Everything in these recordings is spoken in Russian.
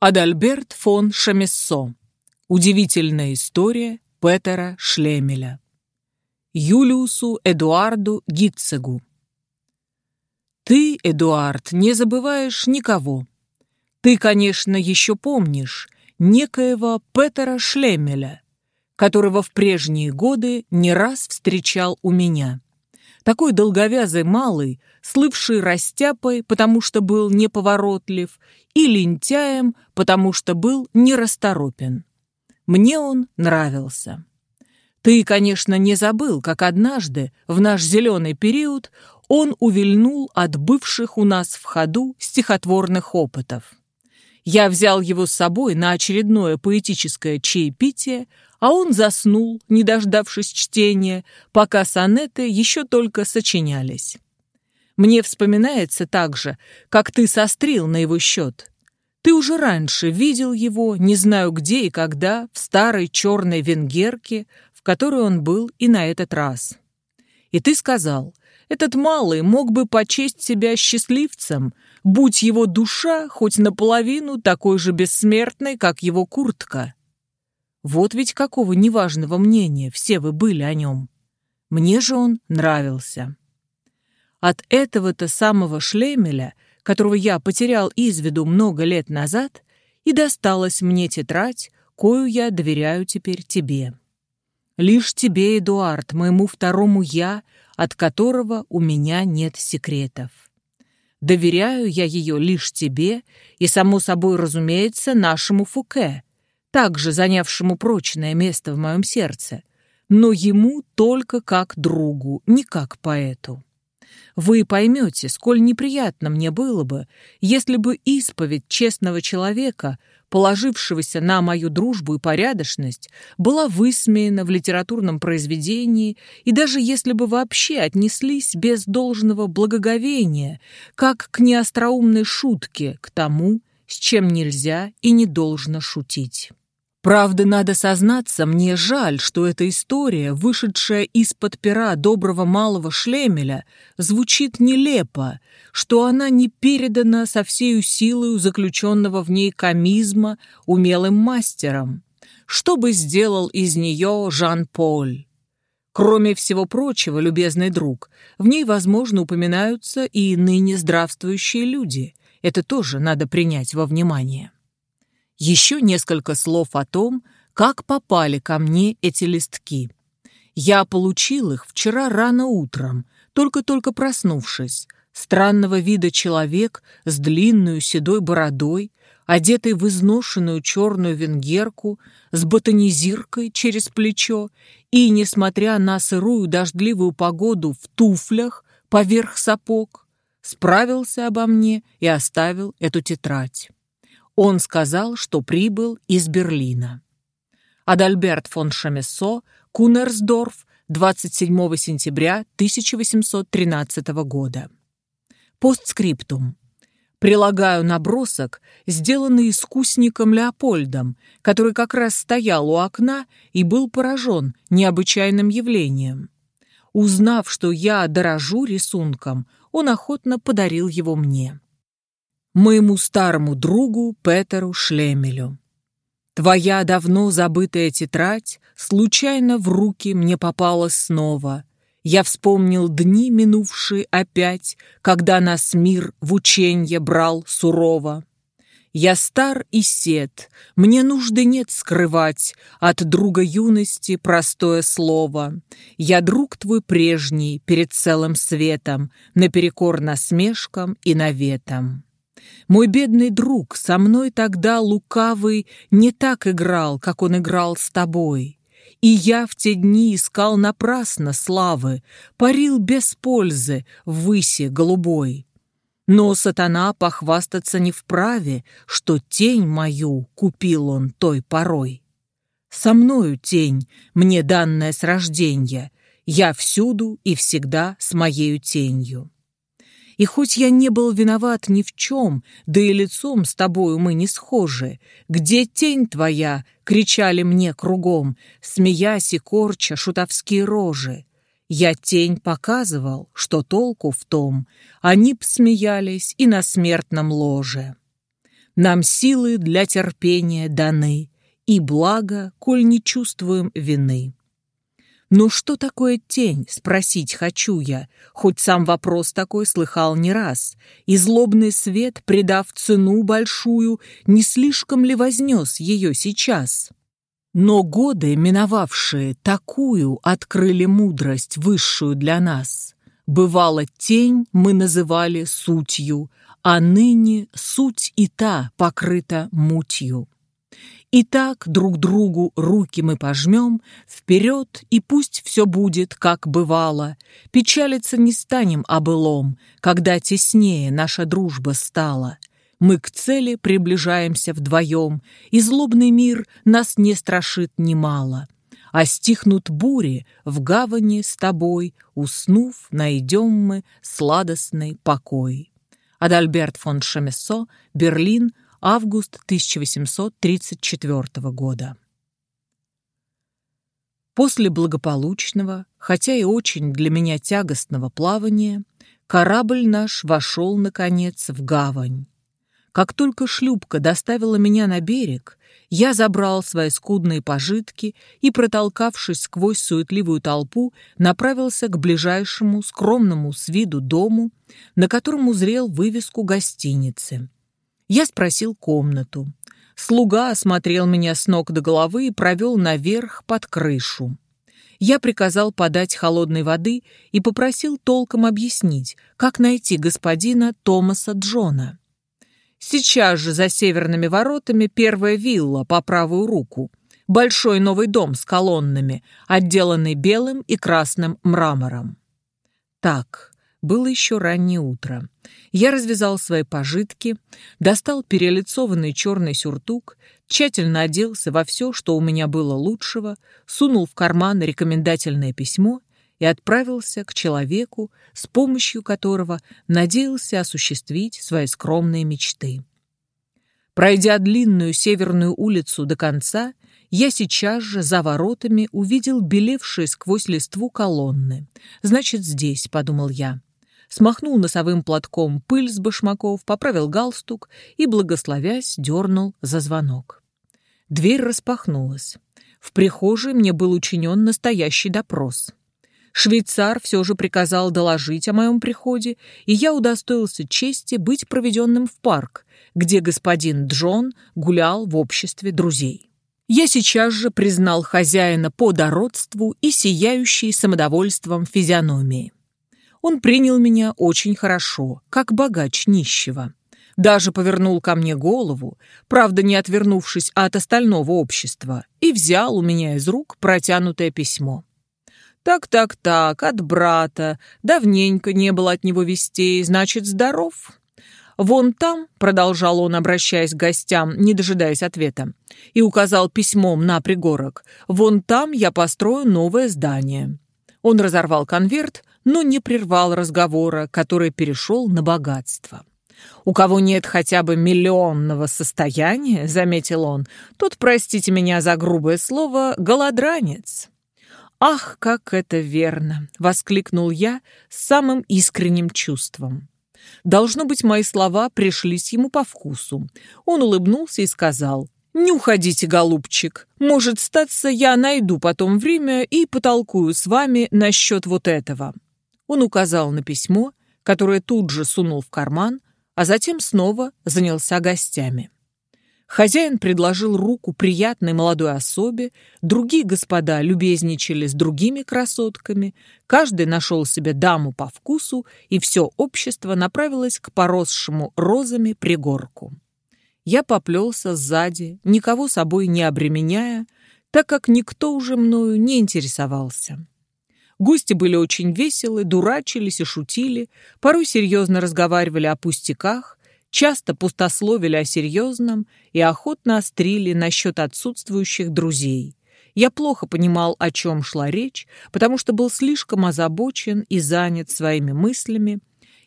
Адальберт фон Шамессо. Удивительная история Петера Шлемеля. Юлиусу Эдуарду Гитцегу. Ты, Эдуард, не забываешь никого. Ты, конечно, еще помнишь некоего Петера Шлемеля, которого в прежние годы не раз встречал у меня. Такой долговязый малый, слывший растяпой, потому что был неповоротлив, и лентяем, потому что был нерасторопен. Мне он нравился. Ты, конечно, не забыл, как однажды, в наш зеленый период, он увильнул от бывших у нас в ходу стихотворных опытов. Я взял его с собой на очередное поэтическое чаепитие, а он заснул, не дождавшись чтения, пока сонеты еще только сочинялись. Мне вспоминается также, как ты сострил на его счет. Ты уже раньше видел его, не знаю где и когда, в старой черной венгерке, в которой он был и на этот раз. И ты сказал, этот малый мог бы почесть себя счастливцем, будь его душа хоть наполовину такой же бессмертной, как его куртка. Вот ведь какого неважного мнения все вы были о нем. Мне же он нравился. От этого-то самого Шлемеля, которого я потерял из виду много лет назад, и досталась мне тетрадь, кою я доверяю теперь тебе. Лишь тебе, Эдуард, моему второму «я», от которого у меня нет секретов. Доверяю я ее лишь тебе и, само собой разумеется, нашему Фуке, также занявшему прочное место в моем сердце, но ему только как другу, не как поэту. Вы поймете, сколь неприятно мне было бы, если бы исповедь честного человека, положившегося на мою дружбу и порядочность, была высмеяна в литературном произведении, и даже если бы вообще отнеслись без должного благоговения, как к неостроумной шутке, к тому, с чем нельзя и не должно шутить. Правда, надо сознаться, мне жаль, что эта история, вышедшая из-под пера доброго малого Шлемеля, звучит нелепо, что она не передана со всею силою заключенного в ней комизма умелым мастером. Что бы сделал из нее Жан-Поль? Кроме всего прочего, любезный друг, в ней, возможно, упоминаются и ныне здравствующие люди. Это тоже надо принять во внимание. Еще несколько слов о том, как попали ко мне эти листки. Я получил их вчера рано утром, только-только проснувшись. Странного вида человек с длинной седой бородой, одетый в изношенную черную венгерку, с ботанизиркой через плечо и, несмотря на сырую дождливую погоду, в туфлях поверх сапог, справился обо мне и оставил эту тетрадь. Он сказал, что прибыл из Берлина. Адальберт фон Шамессо, Кунерсдорф, 27 сентября 1813 года. Постскриптум. Прилагаю набросок, сделанный искусником Леопольдом, который как раз стоял у окна и был поражен необычайным явлением. Узнав, что я дорожу рисунком, он охотно подарил его мне моему старому другу Петеру Шлемелю. Твоя давно забытая тетрадь случайно в руки мне попала снова. Я вспомнил дни, минувшие опять, когда нас мир в ученье брал сурово. Я стар и сед, мне нужды нет скрывать От друга юности простое слово. Я друг твой прежний перед целым светом, Наперекор насмешкам и наветам. Мой бедный друг, со мной тогда лукавый не так играл, как он играл с тобой. И я в те дни искал напрасно славы, парил без пользы в выси голубой. Но сатана похвастаться не вправе, что тень мою купил он той порой. Со мною тень, мне данная с рождения, я всюду и всегда с моею тенью. И хоть я не был виноват ни в чем, да и лицом с тобою мы не схожи, где тень твоя, кричали мне кругом, смеясь и корча шутовские рожи. Я тень показывал, что толку в том, они б смеялись и на смертном ложе. Нам силы для терпения даны, и благо, коль не чувствуем вины. «Ну что такое тень?» — спросить хочу я, хоть сам вопрос такой слыхал не раз. И злобный свет, придав цену большую, не слишком ли вознес ее сейчас? Но годы, миновавшие такую, открыли мудрость высшую для нас. Бывало, тень мы называли сутью, а ныне суть и та покрыта мутью. Итак, друг другу руки мы пожмем, вперед, и пусть все будет, как бывало. Печалиться не станем о былом, когда теснее наша дружба стала. Мы к цели приближаемся вдвоем, и злобный мир нас не страшит немало. А стихнут бури в гавани с тобой, уснув, найдем мы сладостный покой. Адальберт фон Шамессо, Берлин, август 1834 года. После благополучного, хотя и очень для меня тягостного плавания, корабль наш вошел, наконец, в гавань. Как только шлюпка доставила меня на берег, я забрал свои скудные пожитки и, протолкавшись сквозь суетливую толпу, направился к ближайшему скромному с виду дому, на котором узрел вывеску гостиницы. Я спросил комнату. Слуга осмотрел меня с ног до головы и провел наверх под крышу. Я приказал подать холодной воды и попросил толком объяснить, как найти господина Томаса Джона. Сейчас же за северными воротами первая вилла по правую руку. Большой новый дом с колоннами, отделанный белым и красным мрамором. Так, было еще раннее утро. Я развязал свои пожитки, достал перелицованный черный сюртук, тщательно оделся во все, что у меня было лучшего, сунул в карман рекомендательное письмо и отправился к человеку, с помощью которого надеялся осуществить свои скромные мечты. Пройдя длинную северную улицу до конца, я сейчас же за воротами увидел белевшие сквозь листву колонны. «Значит, здесь», — подумал я смахнул носовым платком пыль с башмаков, поправил галстук и, благословясь, дернул за звонок. Дверь распахнулась. В прихожей мне был учинен настоящий допрос. Швейцар все же приказал доложить о моем приходе, и я удостоился чести быть проведенным в парк, где господин Джон гулял в обществе друзей. Я сейчас же признал хозяина по дородству и сияющей самодовольством физиономии. Он принял меня очень хорошо, как богач нищего. Даже повернул ко мне голову, правда, не отвернувшись от остального общества, и взял у меня из рук протянутое письмо. «Так-так-так, от брата. Давненько не было от него вестей, значит, здоров». «Вон там», — продолжал он, обращаясь к гостям, не дожидаясь ответа, и указал письмом на пригорок, «вон там я построю новое здание». Он разорвал конверт, но не прервал разговора, который перешел на богатство. «У кого нет хотя бы миллионного состояния, — заметил он, — тот, простите меня за грубое слово, голодранец». «Ах, как это верно!» — воскликнул я с самым искренним чувством. Должно быть, мои слова пришлись ему по вкусу. Он улыбнулся и сказал, «Не уходите, голубчик. Может, статься, я найду потом время и потолкую с вами насчет вот этого». Он указал на письмо, которое тут же сунул в карман, а затем снова занялся гостями. Хозяин предложил руку приятной молодой особе, другие господа любезничали с другими красотками, каждый нашел себе даму по вкусу, и все общество направилось к поросшему розами пригорку. Я поплелся сзади, никого собой не обременяя, так как никто уже мною не интересовался. Гости были очень веселы, дурачились и шутили, порой серьезно разговаривали о пустяках, часто пустословили о серьезном и охотно острили насчет отсутствующих друзей. Я плохо понимал, о чем шла речь, потому что был слишком озабочен и занят своими мыслями,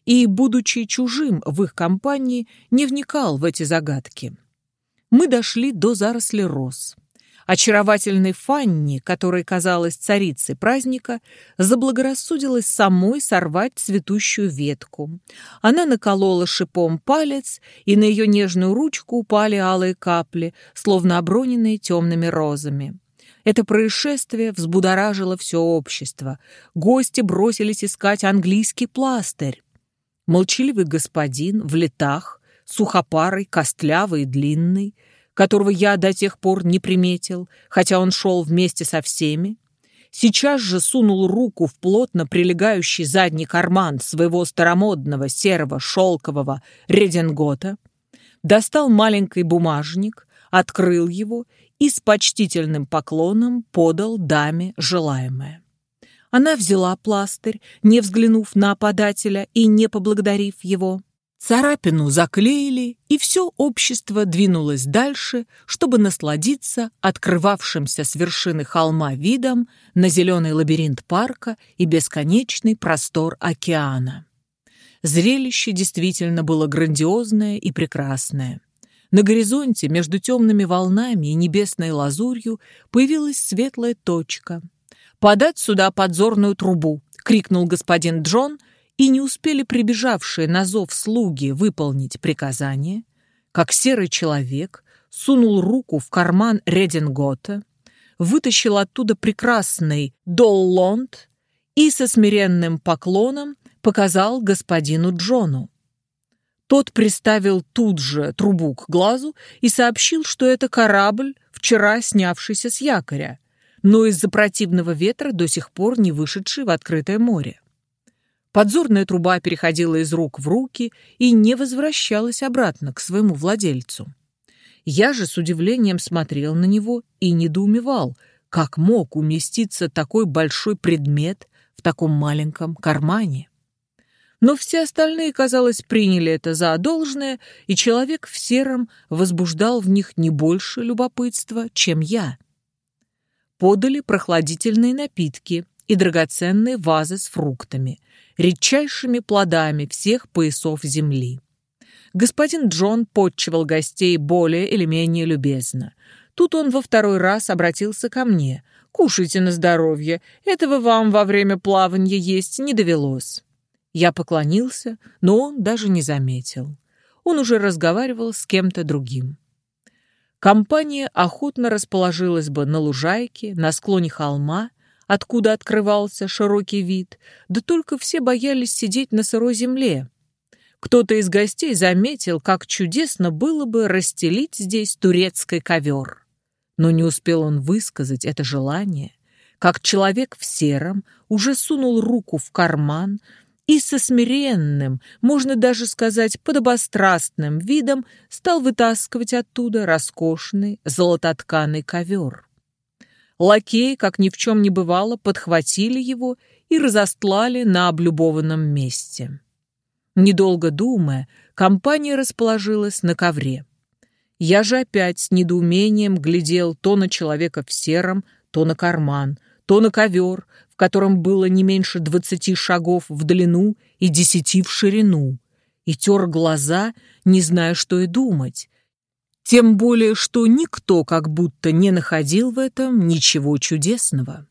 и, будучи чужим в их компании, не вникал в эти загадки. Мы дошли до заросли роз. Очаровательной Фанни, которая казалась царицей праздника, заблагорассудилось самой сорвать цветущую ветку. Она наколола шипом палец, и на ее нежную ручку упали алые капли, словно оброненные темными розами. Это происшествие взбудоражило все общество. Гости бросились искать английский пластырь. Молчаливый господин в летах, сухопарый, костлявый и длинный — которого я до тех пор не приметил, хотя он шел вместе со всеми, сейчас же сунул руку в плотно прилегающий задний карман своего старомодного серого шелкового редингота, достал маленький бумажник, открыл его и с почтительным поклоном подал даме желаемое. Она взяла пластырь, не взглянув на подателя и не поблагодарив его. Царапину заклеили, и все общество двинулось дальше, чтобы насладиться открывавшимся с вершины холма видом на зеленый лабиринт парка и бесконечный простор океана. Зрелище действительно было грандиозное и прекрасное. На горизонте между темными волнами и небесной лазурью появилась светлая точка. «Подать сюда подзорную трубу!» — крикнул господин Джон — и не успели прибежавшие на зов слуги выполнить приказание, как серый человек сунул руку в карман Редингота, вытащил оттуда прекрасный доллонд и со смиренным поклоном показал господину Джону. Тот приставил тут же трубу к глазу и сообщил, что это корабль, вчера снявшийся с якоря, но из-за противного ветра до сих пор не вышедший в открытое море. Подзорная труба переходила из рук в руки и не возвращалась обратно к своему владельцу. Я же с удивлением смотрел на него и недоумевал, как мог уместиться такой большой предмет в таком маленьком кармане. Но все остальные, казалось, приняли это за должное, и человек в сером возбуждал в них не больше любопытства, чем я. Подали прохладительные напитки и драгоценные вазы с фруктами — редчайшими плодами всех поясов земли. Господин Джон подчивал гостей более или менее любезно. Тут он во второй раз обратился ко мне. «Кушайте на здоровье, этого вам во время плавания есть не довелось». Я поклонился, но он даже не заметил. Он уже разговаривал с кем-то другим. Компания охотно расположилась бы на лужайке, на склоне холма, откуда открывался широкий вид, да только все боялись сидеть на сырой земле. Кто-то из гостей заметил, как чудесно было бы расстелить здесь турецкий ковер. Но не успел он высказать это желание, как человек в сером уже сунул руку в карман и со смиренным, можно даже сказать, подобострастным видом стал вытаскивать оттуда роскошный золототканый ковер. Лакеи, как ни в чем не бывало, подхватили его и разостлали на облюбованном месте. Недолго думая, компания расположилась на ковре. Я же опять с недоумением глядел то на человека в сером, то на карман, то на ковер, в котором было не меньше двадцати шагов в длину и десяти в ширину, и тер глаза, не зная, что и думать, тем более, что никто как будто не находил в этом ничего чудесного.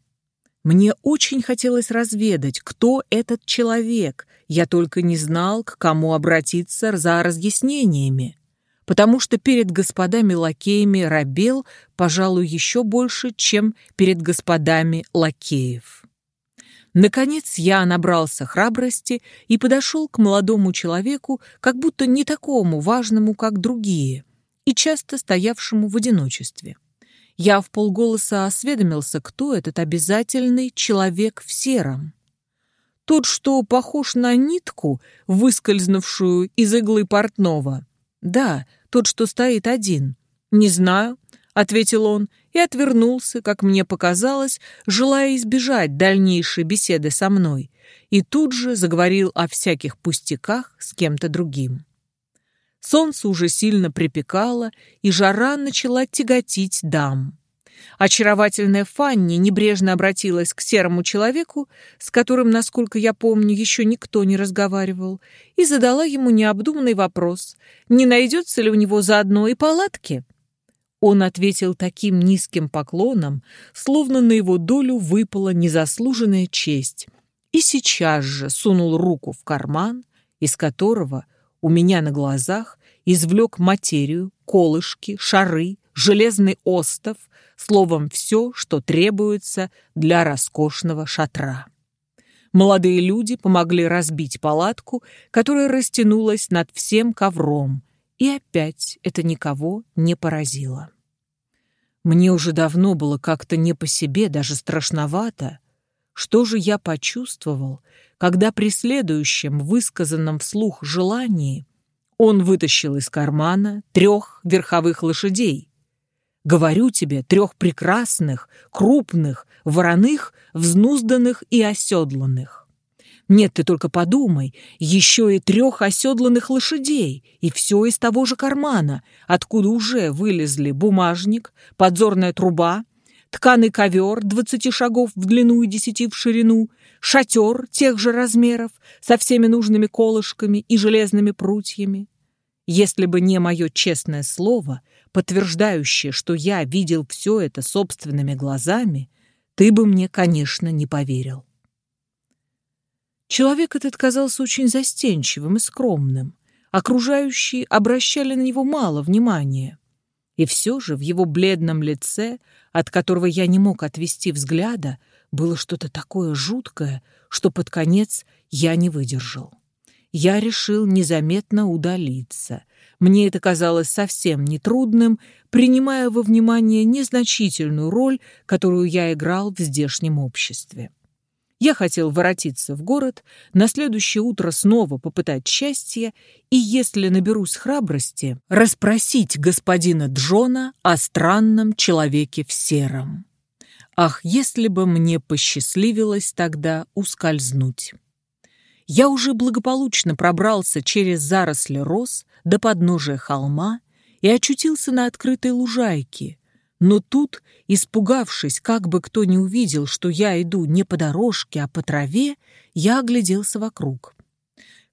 Мне очень хотелось разведать, кто этот человек, я только не знал, к кому обратиться за разъяснениями, потому что перед господами-лакеями рабел, пожалуй, еще больше, чем перед господами лакеев. Наконец я набрался храбрости и подошел к молодому человеку, как будто не такому важному, как другие – и часто стоявшему в одиночестве. Я в полголоса осведомился, кто этот обязательный человек в сером. Тот, что похож на нитку, выскользнувшую из иглы портного. Да, тот, что стоит один. Не знаю, — ответил он и отвернулся, как мне показалось, желая избежать дальнейшей беседы со мной, и тут же заговорил о всяких пустяках с кем-то другим. Солнце уже сильно припекало, и жара начала тяготить дам. Очаровательная Фанни небрежно обратилась к серому человеку, с которым, насколько я помню, еще никто не разговаривал, и задала ему необдуманный вопрос, не найдется ли у него заодно и палатки. Он ответил таким низким поклоном, словно на его долю выпала незаслуженная честь, и сейчас же сунул руку в карман, из которого у меня на глазах извлек материю, колышки, шары, железный остов, словом, все, что требуется для роскошного шатра. Молодые люди помогли разбить палатку, которая растянулась над всем ковром, и опять это никого не поразило. Мне уже давно было как-то не по себе, даже страшновато. Что же я почувствовал, когда при следующем высказанном вслух желании он вытащил из кармана трех верховых лошадей? Говорю тебе, трех прекрасных, крупных, вороных, взнузданных и оседланных. Нет, ты только подумай, еще и трех оседланных лошадей, и все из того же кармана, откуда уже вылезли бумажник, подзорная труба, тканый ковер двадцати шагов в длину и десяти в ширину, шатер тех же размеров со всеми нужными колышками и железными прутьями. Если бы не мое честное слово, подтверждающее, что я видел все это собственными глазами, ты бы мне, конечно, не поверил. Человек этот казался очень застенчивым и скромным. Окружающие обращали на него мало внимания. И все же в его бледном лице, от которого я не мог отвести взгляда, было что-то такое жуткое, что под конец я не выдержал. Я решил незаметно удалиться. Мне это казалось совсем нетрудным, принимая во внимание незначительную роль, которую я играл в здешнем обществе. Я хотел воротиться в город, на следующее утро снова попытать счастье и, если наберусь храбрости, расспросить господина Джона о странном человеке в сером. Ах, если бы мне посчастливилось тогда ускользнуть! Я уже благополучно пробрался через заросли роз до подножия холма и очутился на открытой лужайке, но тут, испугавшись, как бы кто не увидел, что я иду не по дорожке, а по траве, я огляделся вокруг.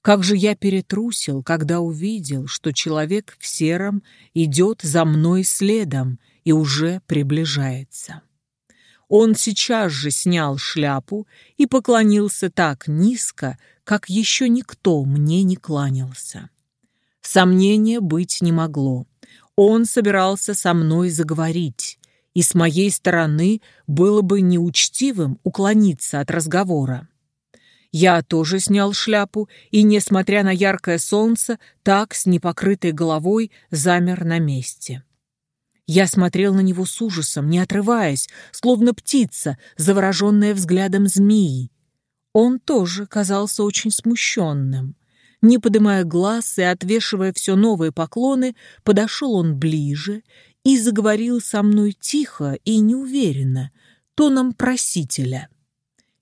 Как же я перетрусил, когда увидел, что человек в сером идет за мной следом и уже приближается. Он сейчас же снял шляпу и поклонился так низко, как еще никто мне не кланялся. Сомнения быть не могло. Он собирался со мной заговорить, и с моей стороны было бы неучтивым уклониться от разговора. Я тоже снял шляпу и, несмотря на яркое солнце, так с непокрытой головой замер на месте. Я смотрел на него с ужасом, не отрываясь, словно птица, завороженная взглядом змеи. Он тоже казался очень смущенным. Не поднимая глаз и отвешивая все новые поклоны, подошел он ближе и заговорил со мной тихо и неуверенно, тоном просителя.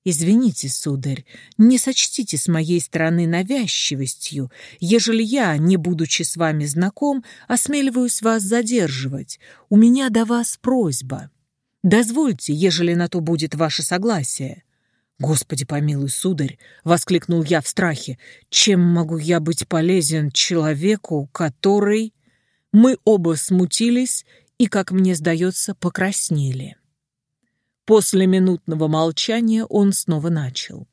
«Извините, сударь, не сочтите с моей стороны навязчивостью, ежели я, не будучи с вами знаком, осмеливаюсь вас задерживать. У меня до вас просьба. Дозвольте, ежели на то будет ваше согласие. «Господи помилуй, сударь!» — воскликнул я в страхе. «Чем могу я быть полезен человеку, который...» Мы оба смутились и, как мне сдается, покраснели. После минутного молчания он снова начал.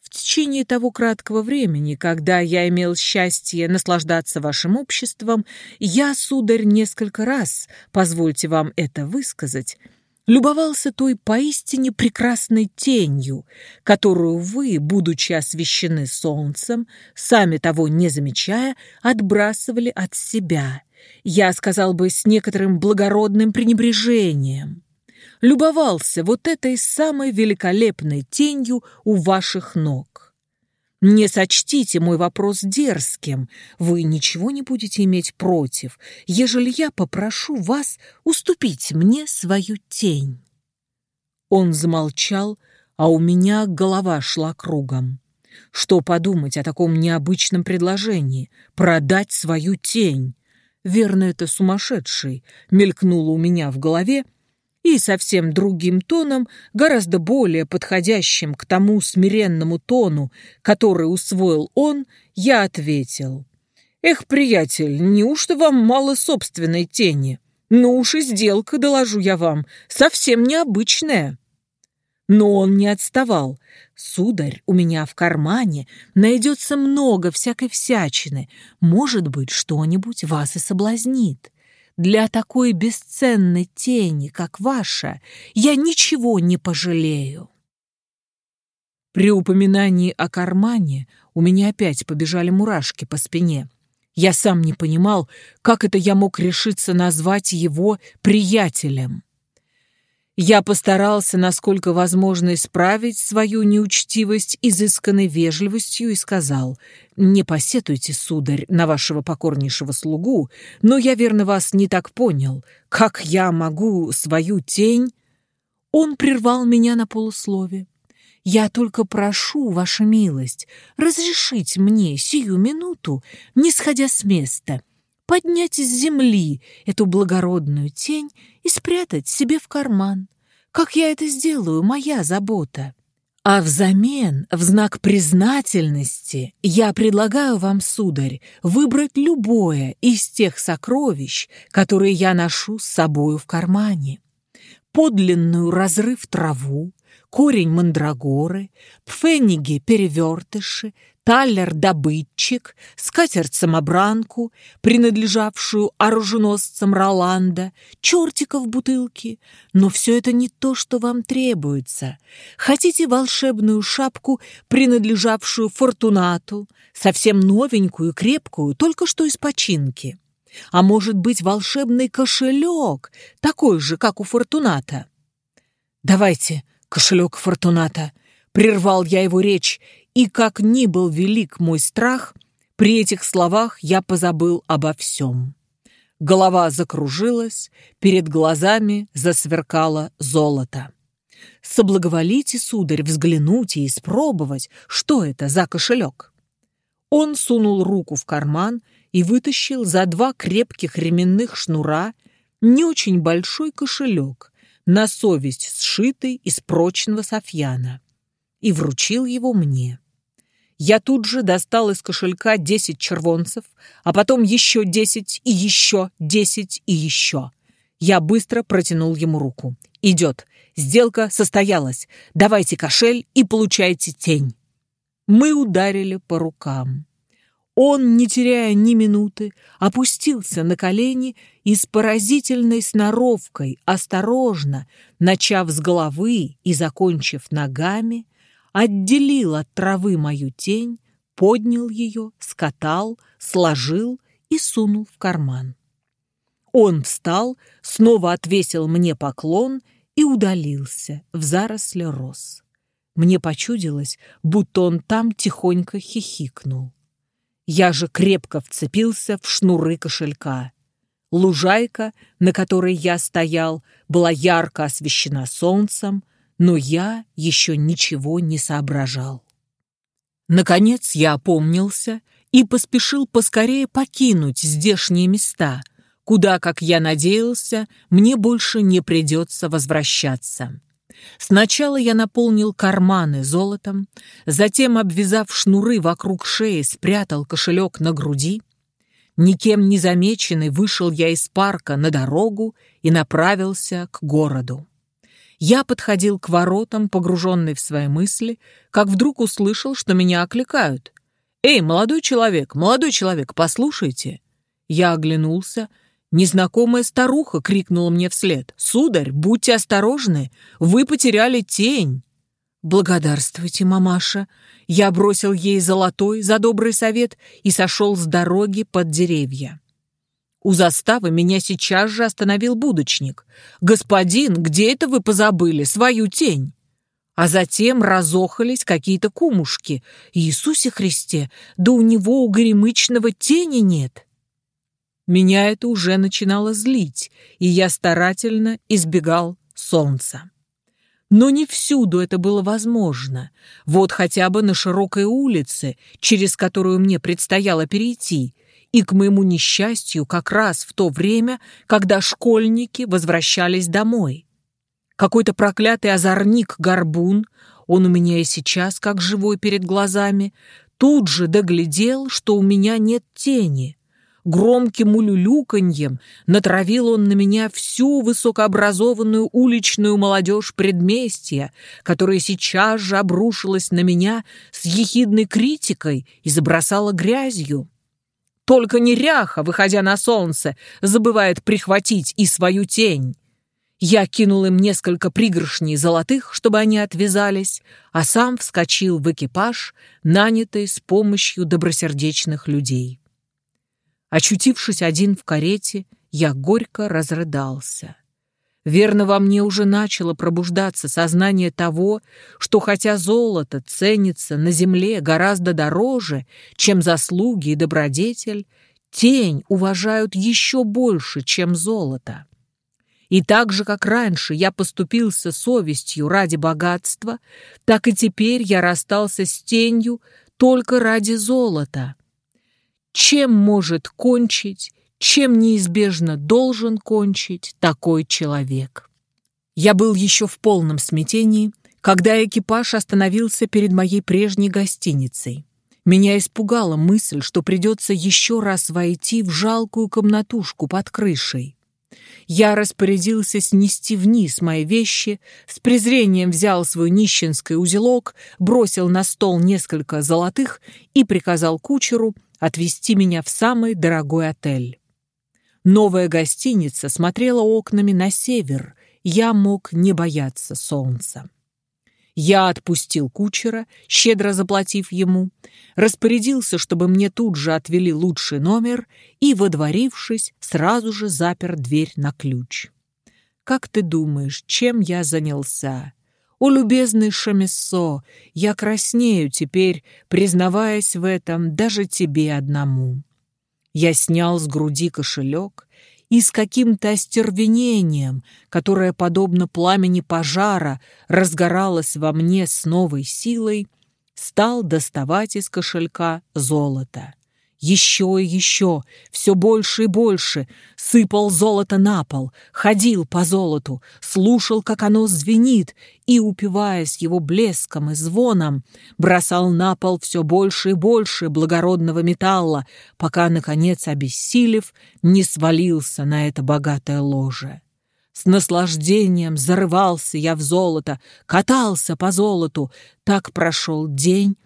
В течение того краткого времени, когда я имел счастье наслаждаться вашим обществом, я, сударь, несколько раз, позвольте вам это высказать, любовался той поистине прекрасной тенью, которую вы, будучи освещены солнцем, сами того не замечая, отбрасывали от себя. Я сказал бы с некоторым благородным пренебрежением. Любовался вот этой самой великолепной тенью у ваших ног. Не сочтите мой вопрос дерзким. Вы ничего не будете иметь против, ежели я попрошу вас уступить мне свою тень. Он замолчал, а у меня голова шла кругом. Что подумать о таком необычном предложении? Продать свою тень? Верно, это сумасшедший, мелькнуло у меня в голове, и совсем другим тоном, гораздо более подходящим к тому смиренному тону, который усвоил он, я ответил. «Эх, приятель, неужто вам мало собственной тени? Ну уж и сделка, доложу я вам, совсем необычная. Но он не отставал. «Сударь, у меня в кармане найдется много всякой всячины. Может быть, что-нибудь вас и соблазнит. Для такой бесценной тени, как ваша, я ничего не пожалею». При упоминании о кармане у меня опять побежали мурашки по спине. Я сам не понимал, как это я мог решиться назвать его приятелем. Я постарался, насколько возможно, исправить свою неучтивость изысканной вежливостью и сказал, «Не посетуйте, сударь, на вашего покорнейшего слугу, но я, верно, вас не так понял. Как я могу свою тень...» Он прервал меня на полуслове. «Я только прошу, ваша милость, разрешить мне сию минуту, не сходя с места, поднять из земли эту благородную тень и спрятать себе в карман. Как я это сделаю, моя забота. А взамен, в знак признательности, я предлагаю вам, сударь, выбрать любое из тех сокровищ, которые я ношу с собою в кармане. Подлинную разрыв траву, корень мандрагоры, пфениги-перевертыши, талер-добытчик, скатерть-самобранку, принадлежавшую оруженосцам Роланда, чертиков бутылки. Но все это не то, что вам требуется. Хотите волшебную шапку, принадлежавшую Фортунату, совсем новенькую, крепкую, только что из починки? А может быть, волшебный кошелек, такой же, как у Фортуната? Давайте кошелек Фортуната. Прервал я его речь и как ни был велик мой страх, при этих словах я позабыл обо всем. Голова закружилась, перед глазами засверкало золото. Соблаговолите, сударь, взглянуть и испробовать, что это за кошелек. Он сунул руку в карман и вытащил за два крепких ременных шнура не очень большой кошелек, на совесть сшитый из прочного софьяна, и вручил его мне. Я тут же достал из кошелька десять червонцев, а потом еще десять и еще десять и еще. Я быстро протянул ему руку. «Идет. Сделка состоялась. Давайте кошель и получайте тень». Мы ударили по рукам. Он, не теряя ни минуты, опустился на колени и с поразительной сноровкой, осторожно, начав с головы и закончив ногами, отделил от травы мою тень, поднял ее, скатал, сложил и сунул в карман. Он встал, снова отвесил мне поклон и удалился в заросли роз. Мне почудилось, будто он там тихонько хихикнул. Я же крепко вцепился в шнуры кошелька. Лужайка, на которой я стоял, была ярко освещена солнцем, но я еще ничего не соображал. Наконец я опомнился и поспешил поскорее покинуть здешние места, куда, как я надеялся, мне больше не придется возвращаться. Сначала я наполнил карманы золотом, затем, обвязав шнуры вокруг шеи, спрятал кошелек на груди. Никем не замеченный вышел я из парка на дорогу и направился к городу. Я подходил к воротам, погруженный в свои мысли, как вдруг услышал, что меня окликают. «Эй, молодой человек, молодой человек, послушайте!» Я оглянулся. Незнакомая старуха крикнула мне вслед. «Сударь, будьте осторожны, вы потеряли тень!» «Благодарствуйте, мамаша!» Я бросил ей золотой за добрый совет и сошел с дороги под деревья. У заставы меня сейчас же остановил будочник. «Господин, где это вы позабыли свою тень?» А затем разохались какие-то кумушки. «Иисусе Христе, да у него у горемычного тени нет!» Меня это уже начинало злить, и я старательно избегал солнца. Но не всюду это было возможно. Вот хотя бы на широкой улице, через которую мне предстояло перейти, и, к моему несчастью, как раз в то время, когда школьники возвращались домой. Какой-то проклятый озорник-горбун, он у меня и сейчас как живой перед глазами, тут же доглядел, что у меня нет тени. Громким улюлюканьем натравил он на меня всю высокообразованную уличную молодежь предместья, которая сейчас же обрушилась на меня с ехидной критикой и забросала грязью. Только неряха, выходя на солнце, забывает прихватить и свою тень. Я кинул им несколько пригоршней золотых, чтобы они отвязались, а сам вскочил в экипаж, нанятый с помощью добросердечных людей. Очутившись один в карете, я горько разрыдался. Верно, во мне уже начало пробуждаться сознание того, что хотя золото ценится на земле гораздо дороже, чем заслуги и добродетель, тень уважают еще больше, чем золото. И так же, как раньше я поступился совестью ради богатства, так и теперь я расстался с тенью только ради золота. Чем может кончить, чем неизбежно должен кончить такой человек? Я был еще в полном смятении, когда экипаж остановился перед моей прежней гостиницей. Меня испугала мысль, что придется еще раз войти в жалкую комнатушку под крышей. Я распорядился снести вниз мои вещи, с презрением взял свой нищенский узелок, бросил на стол несколько золотых и приказал кучеру отвезти меня в самый дорогой отель. Новая гостиница смотрела окнами на север, я мог не бояться солнца. Я отпустил кучера, щедро заплатив ему, распорядился, чтобы мне тут же отвели лучший номер и, водворившись, сразу же запер дверь на ключ. «Как ты думаешь, чем я занялся?» «О, любезный Шамиссо, я краснею теперь, признаваясь в этом даже тебе одному». Я снял с груди кошелек и с каким-то остервенением, которое, подобно пламени пожара, разгоралось во мне с новой силой, стал доставать из кошелька золото. Еще и еще, все больше и больше, сыпал золото на пол, ходил по золоту, слушал, как оно звенит, и, упиваясь его блеском и звоном, бросал на пол все больше и больше благородного металла, пока, наконец, обессилев, не свалился на это богатое ложе. С наслаждением зарывался я в золото, катался по золоту. Так прошел день,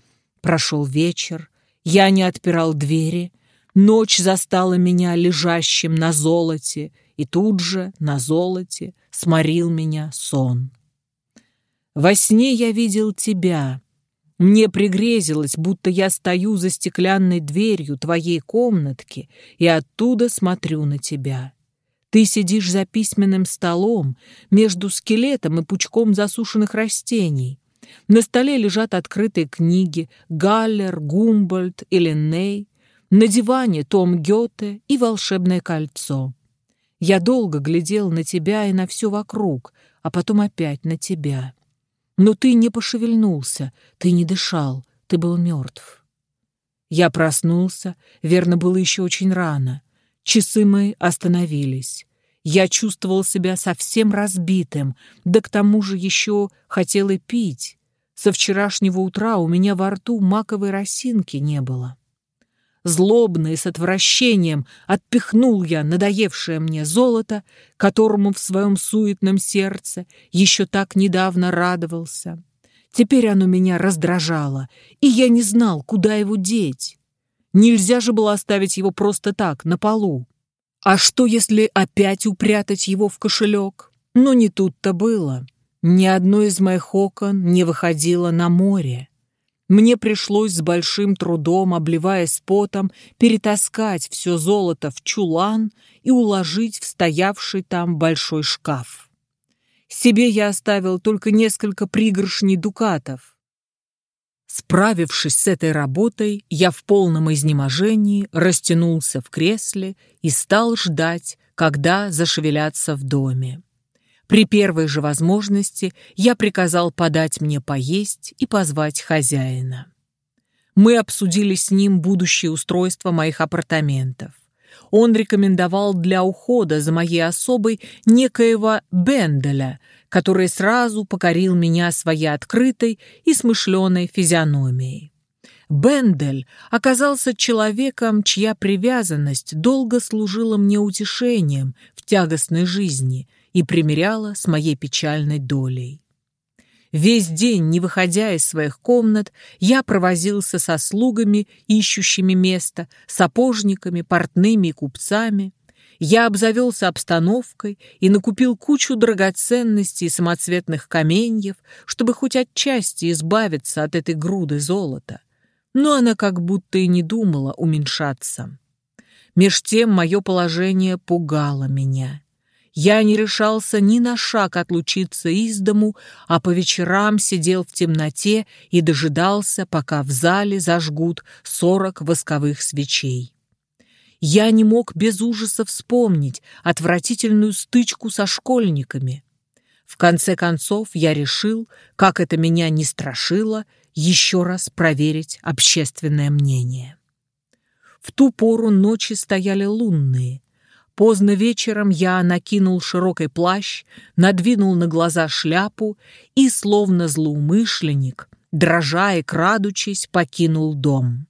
прошел вечер, я не отпирал двери. Ночь застала меня лежащим на золоте, и тут же на золоте сморил меня сон. Во сне я видел тебя. Мне пригрезилось, будто я стою за стеклянной дверью твоей комнатки и оттуда смотрю на тебя. Ты сидишь за письменным столом между скелетом и пучком засушенных растений. На столе лежат открытые книги Галлер, Гумбольд и Линней. На диване том Гёте и волшебное кольцо. Я долго глядел на тебя и на все вокруг, а потом опять на тебя. Но ты не пошевельнулся, ты не дышал, ты был мертв. Я проснулся, верно, было еще очень рано. Часы мы остановились. Я чувствовал себя совсем разбитым, да к тому же еще хотел и пить. Со вчерашнего утра у меня во рту маковой росинки не было. Злобно и с отвращением отпихнул я надоевшее мне золото, которому в своем суетном сердце еще так недавно радовался. Теперь оно меня раздражало, и я не знал, куда его деть. Нельзя же было оставить его просто так, на полу. А что, если опять упрятать его в кошелек? Но не тут-то было. Ни одно из моих окон не выходило на море. Мне пришлось с большим трудом, обливаясь потом, перетаскать все золото в чулан и уложить в стоявший там большой шкаф. Себе я оставил только несколько пригоршней дукатов. Справившись с этой работой, я в полном изнеможении растянулся в кресле и стал ждать, когда зашевелятся в доме. При первой же возможности я приказал подать мне поесть и позвать хозяина. Мы обсудили с ним будущее устройство моих апартаментов. Он рекомендовал для ухода за моей особой некоего Бенделя, который сразу покорил меня своей открытой и смышленой физиономией. Бендель оказался человеком, чья привязанность долго служила мне утешением в тягостной жизни и примиряла с моей печальной долей. Весь день, не выходя из своих комнат, я провозился со слугами, ищущими место, сапожниками, портными и купцами. Я обзавелся обстановкой и накупил кучу драгоценностей и самоцветных каменьев, чтобы хоть отчасти избавиться от этой груды золота но она как будто и не думала уменьшаться. Меж тем мое положение пугало меня. Я не решался ни на шаг отлучиться из дому, а по вечерам сидел в темноте и дожидался, пока в зале зажгут сорок восковых свечей. Я не мог без ужаса вспомнить отвратительную стычку со школьниками. В конце концов я решил, как это меня не страшило, еще раз проверить общественное мнение. В ту пору ночи стояли лунные. Поздно вечером я накинул широкий плащ, надвинул на глаза шляпу и, словно злоумышленник, дрожа и крадучись, покинул дом.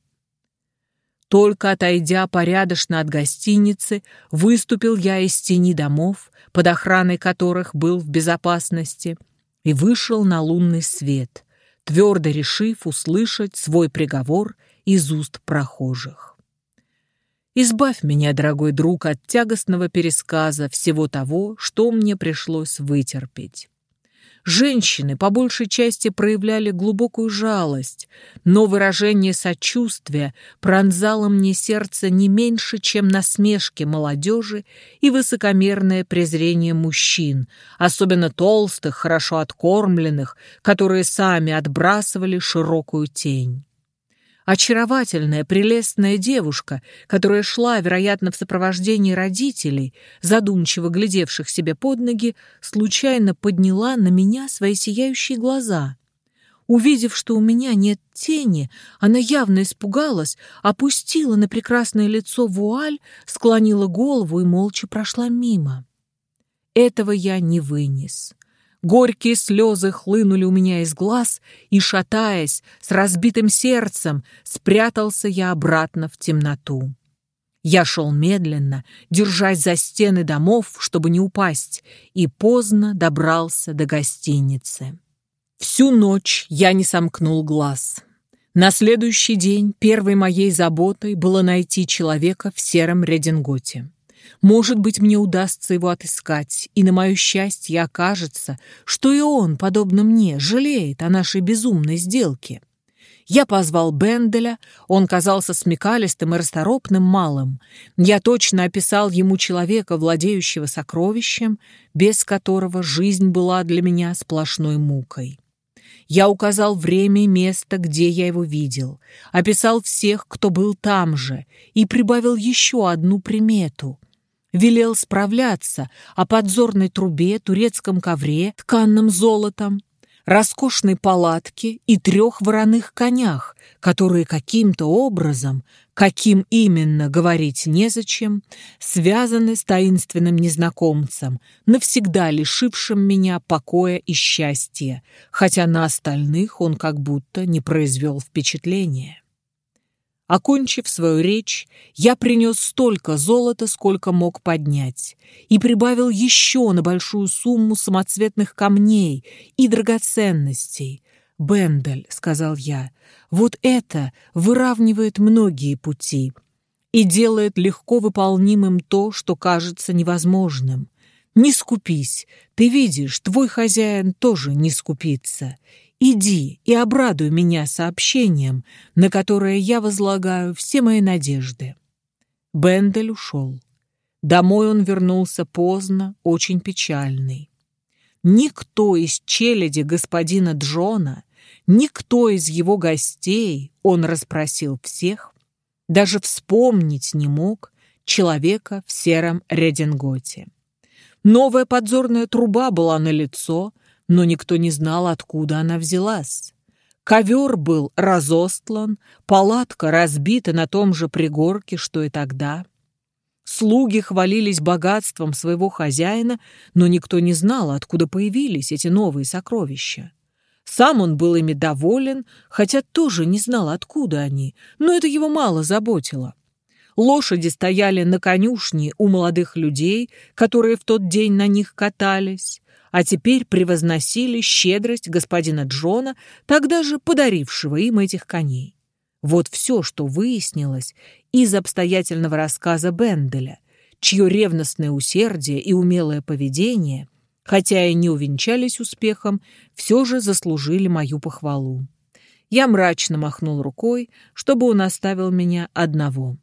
Только отойдя порядочно от гостиницы, выступил я из тени домов, под охраной которых был в безопасности, и вышел на лунный свет, твердо решив услышать свой приговор из уст прохожих. Избавь меня, дорогой друг, от тягостного пересказа всего того, что мне пришлось вытерпеть. Женщины по большей части проявляли глубокую жалость, но выражение сочувствия пронзало мне сердце не меньше, чем насмешки молодежи и высокомерное презрение мужчин, особенно толстых, хорошо откормленных, которые сами отбрасывали широкую тень очаровательная, прелестная девушка, которая шла, вероятно, в сопровождении родителей, задумчиво глядевших себе под ноги, случайно подняла на меня свои сияющие глаза. Увидев, что у меня нет тени, она явно испугалась, опустила на прекрасное лицо вуаль, склонила голову и молча прошла мимо. Этого я не вынес. Горькие слезы хлынули у меня из глаз, и, шатаясь, с разбитым сердцем, спрятался я обратно в темноту. Я шел медленно, держась за стены домов, чтобы не упасть, и поздно добрался до гостиницы. Всю ночь я не сомкнул глаз. На следующий день первой моей заботой было найти человека в сером рединготе. Может быть, мне удастся его отыскать, и на мое счастье окажется, что и он, подобно мне, жалеет о нашей безумной сделке. Я позвал Бенделя, он казался смекалистым и расторопным малым. Я точно описал ему человека, владеющего сокровищем, без которого жизнь была для меня сплошной мукой. Я указал время и место, где я его видел, описал всех, кто был там же, и прибавил еще одну примету велел справляться о подзорной трубе, турецком ковре, тканном золотом, роскошной палатке и трех вороных конях, которые каким-то образом, каким именно говорить незачем, связаны с таинственным незнакомцем, навсегда лишившим меня покоя и счастья, хотя на остальных он как будто не произвел впечатления. Окончив свою речь, я принес столько золота, сколько мог поднять, и прибавил еще на большую сумму самоцветных камней и драгоценностей. «Бендель», — сказал я, — «вот это выравнивает многие пути и делает легко выполнимым то, что кажется невозможным. Не скупись, ты видишь, твой хозяин тоже не скупится, Иди и обрадуй меня сообщением, на которое я возлагаю все мои надежды». Бендель ушел. Домой он вернулся поздно, очень печальный. Никто из челяди господина Джона, никто из его гостей, он расспросил всех, даже вспомнить не мог человека в сером рединготе. Новая подзорная труба была на лицо, но никто не знал, откуда она взялась. Ковер был разостлан, палатка разбита на том же пригорке, что и тогда. Слуги хвалились богатством своего хозяина, но никто не знал, откуда появились эти новые сокровища. Сам он был ими доволен, хотя тоже не знал, откуда они, но это его мало заботило. Лошади стояли на конюшне у молодых людей, которые в тот день на них катались, а теперь превозносили щедрость господина Джона, тогда же подарившего им этих коней. Вот все, что выяснилось из обстоятельного рассказа Бенделя, чье ревностное усердие и умелое поведение – хотя и не увенчались успехом, все же заслужили мою похвалу. Я мрачно махнул рукой, чтобы он оставил меня одного.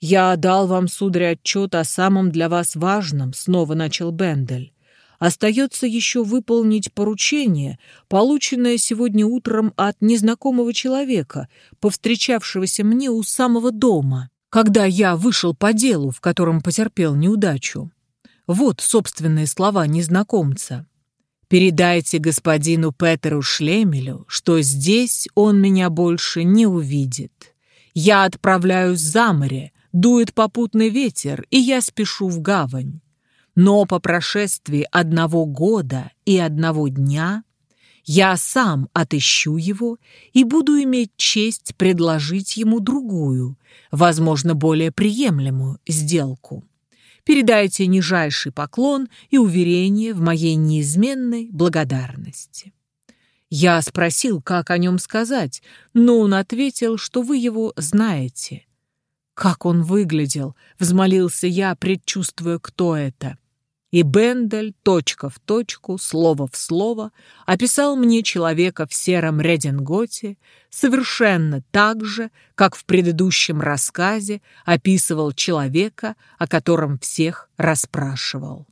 «Я дал вам, сударь, отчет о самом для вас важном», — снова начал Бендель. «Остается еще выполнить поручение, полученное сегодня утром от незнакомого человека, повстречавшегося мне у самого дома, когда я вышел по делу, в котором потерпел неудачу. Вот собственные слова незнакомца. «Передайте господину Петеру Шлемелю, что здесь он меня больше не увидит. Я отправляюсь за море, дует попутный ветер, и я спешу в гавань. Но по прошествии одного года и одного дня я сам отыщу его и буду иметь честь предложить ему другую, возможно, более приемлемую сделку. Передайте нижайший поклон и уверение в моей неизменной благодарности». Я спросил, как о нем сказать, но он ответил, что вы его знаете. «Как он выглядел?» — взмолился я, предчувствуя, кто это. И Бендель, точка в точку, слово в слово, описал мне человека в сером рединготе совершенно так же, как в предыдущем рассказе описывал человека, о котором всех расспрашивал.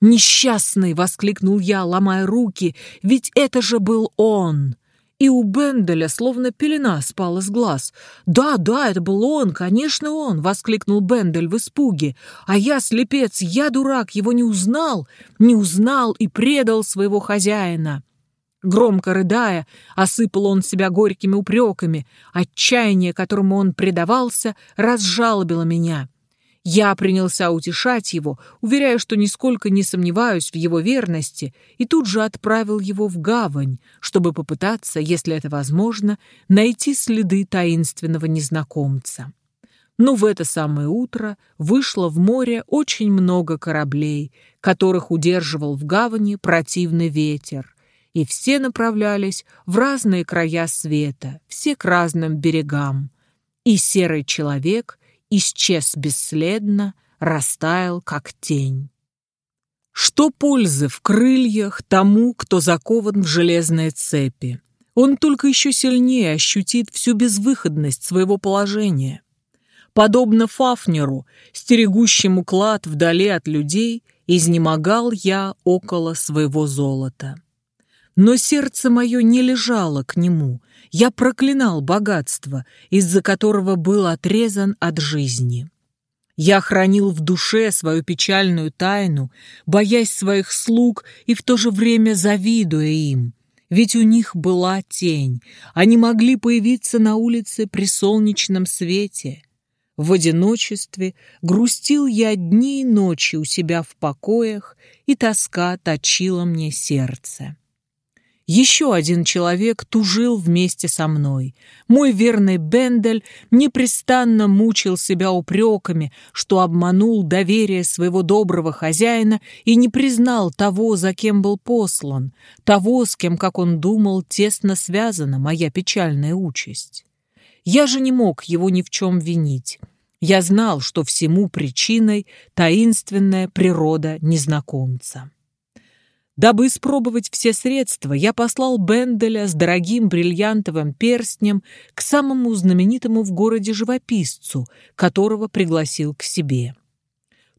«Несчастный!» — воскликнул я, ломая руки, «ведь это же был он!» И у Бенделя словно пелена спала с глаз. «Да, да, это был он, конечно он!» — воскликнул Бендель в испуге. «А я, слепец, я дурак, его не узнал, не узнал и предал своего хозяина!» Громко рыдая, осыпал он себя горькими упреками. Отчаяние, которому он предавался, разжалобило меня. Я принялся утешать его, уверяя, что нисколько не сомневаюсь в его верности, и тут же отправил его в гавань, чтобы попытаться, если это возможно, найти следы таинственного незнакомца. Но в это самое утро вышло в море очень много кораблей, которых удерживал в гавани противный ветер, и все направлялись в разные края света, все к разным берегам. И серый человек — исчез бесследно, растаял, как тень. Что пользы в крыльях тому, кто закован в железные цепи? Он только еще сильнее ощутит всю безвыходность своего положения. Подобно Фафнеру, стерегущему клад вдали от людей, изнемогал я около своего золота. Но сердце мое не лежало к нему. Я проклинал богатство, из-за которого был отрезан от жизни. Я хранил в душе свою печальную тайну, боясь своих слуг и в то же время завидуя им. Ведь у них была тень, они могли появиться на улице при солнечном свете. В одиночестве грустил я дни и ночи у себя в покоях, и тоска точила мне сердце. Еще один человек тужил вместе со мной. Мой верный Бендель непрестанно мучил себя упреками, что обманул доверие своего доброго хозяина и не признал того, за кем был послан, того, с кем, как он думал, тесно связана моя печальная участь. Я же не мог его ни в чем винить. Я знал, что всему причиной таинственная природа незнакомца. Дабы испробовать все средства, я послал Бенделя с дорогим бриллиантовым перстнем к самому знаменитому в городе живописцу, которого пригласил к себе.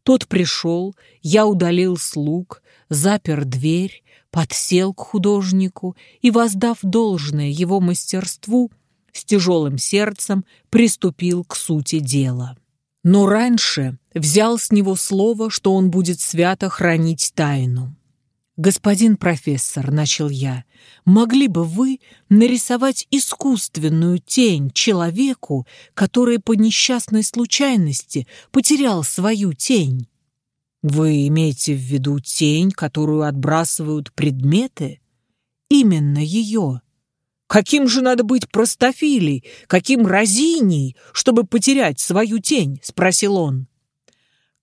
Тот пришел, я удалил слуг, запер дверь, подсел к художнику и, воздав должное его мастерству, с тяжелым сердцем приступил к сути дела. Но раньше взял с него слово, что он будет свято хранить тайну. «Господин профессор», — начал я, — «могли бы вы нарисовать искусственную тень человеку, который по несчастной случайности потерял свою тень?» «Вы имеете в виду тень, которую отбрасывают предметы?» именно ее? Каким же надо быть простофилей, каким разиней, чтобы потерять свою тень?» — спросил он.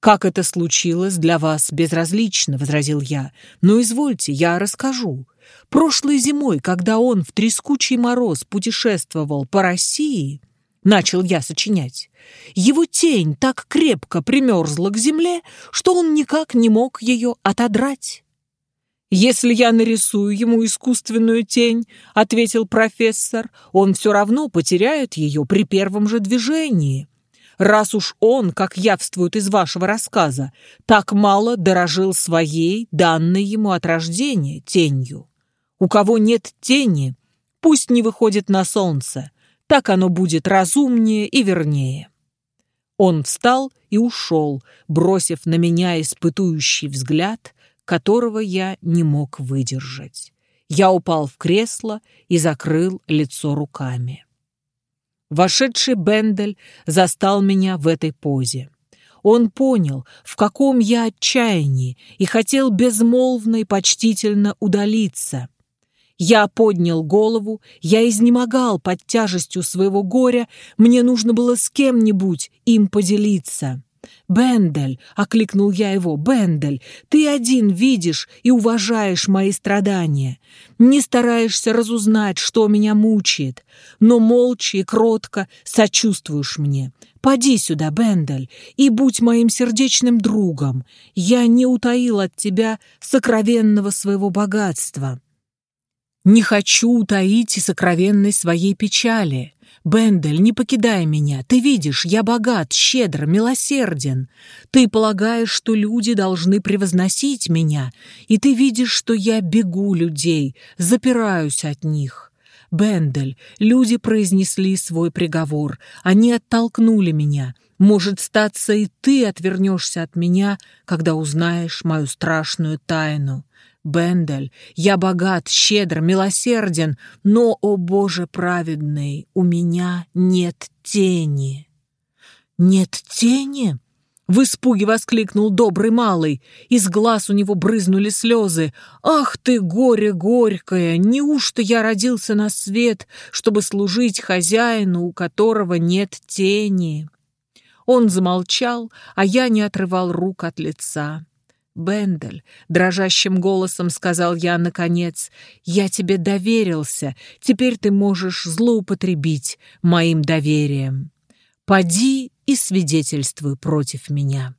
«Как это случилось, для вас безразлично», — возразил я. «Но извольте, я расскажу. Прошлой зимой, когда он в трескучий мороз путешествовал по России, начал я сочинять, его тень так крепко примерзла к земле, что он никак не мог ее отодрать. «Если я нарисую ему искусственную тень», — ответил профессор, «он все равно потеряет ее при первом же движении. Раз уж он, как явствует из вашего рассказа, так мало дорожил своей, данной ему от рождения, тенью. У кого нет тени, пусть не выходит на солнце, так оно будет разумнее и вернее». Он встал и ушел, бросив на меня испытующий взгляд — которого я не мог выдержать. Я упал в кресло и закрыл лицо руками. Вошедший Бендель застал меня в этой позе. Он понял, в каком я отчаянии, и хотел безмолвно и почтительно удалиться. Я поднял голову, я изнемогал под тяжестью своего горя, мне нужно было с кем-нибудь им поделиться. «Бендель!» — окликнул я его. «Бендель, ты один видишь и уважаешь мои страдания. Не стараешься разузнать, что меня мучает, но молча и кротко сочувствуешь мне. Поди сюда, Бендель, и будь моим сердечным другом. Я не утаил от тебя сокровенного своего богатства». «Не хочу утаить и сокровенной своей печали». «Бендель, не покидай меня. Ты видишь, я богат, щедр, милосерден. Ты полагаешь, что люди должны превозносить меня, и ты видишь, что я бегу людей, запираюсь от них». Бендель, люди произнесли свой приговор. Они оттолкнули меня. Может, статься и ты отвернешься от меня, когда узнаешь мою страшную тайну. Бендель, я богат, щедр, милосерден, но, о Боже праведный, у меня нет тени». «Нет тени?» — в испуге воскликнул добрый малый. Из глаз у него брызнули слезы. «Ах ты, горе горькое! Неужто я родился на свет, чтобы служить хозяину, у которого нет тени?» Он замолчал, а я не отрывал рук от лица. «Бендель», — дрожащим голосом сказал я наконец, — «я тебе доверился, теперь ты можешь злоупотребить моим доверием. Поди и свидетельствуй против меня».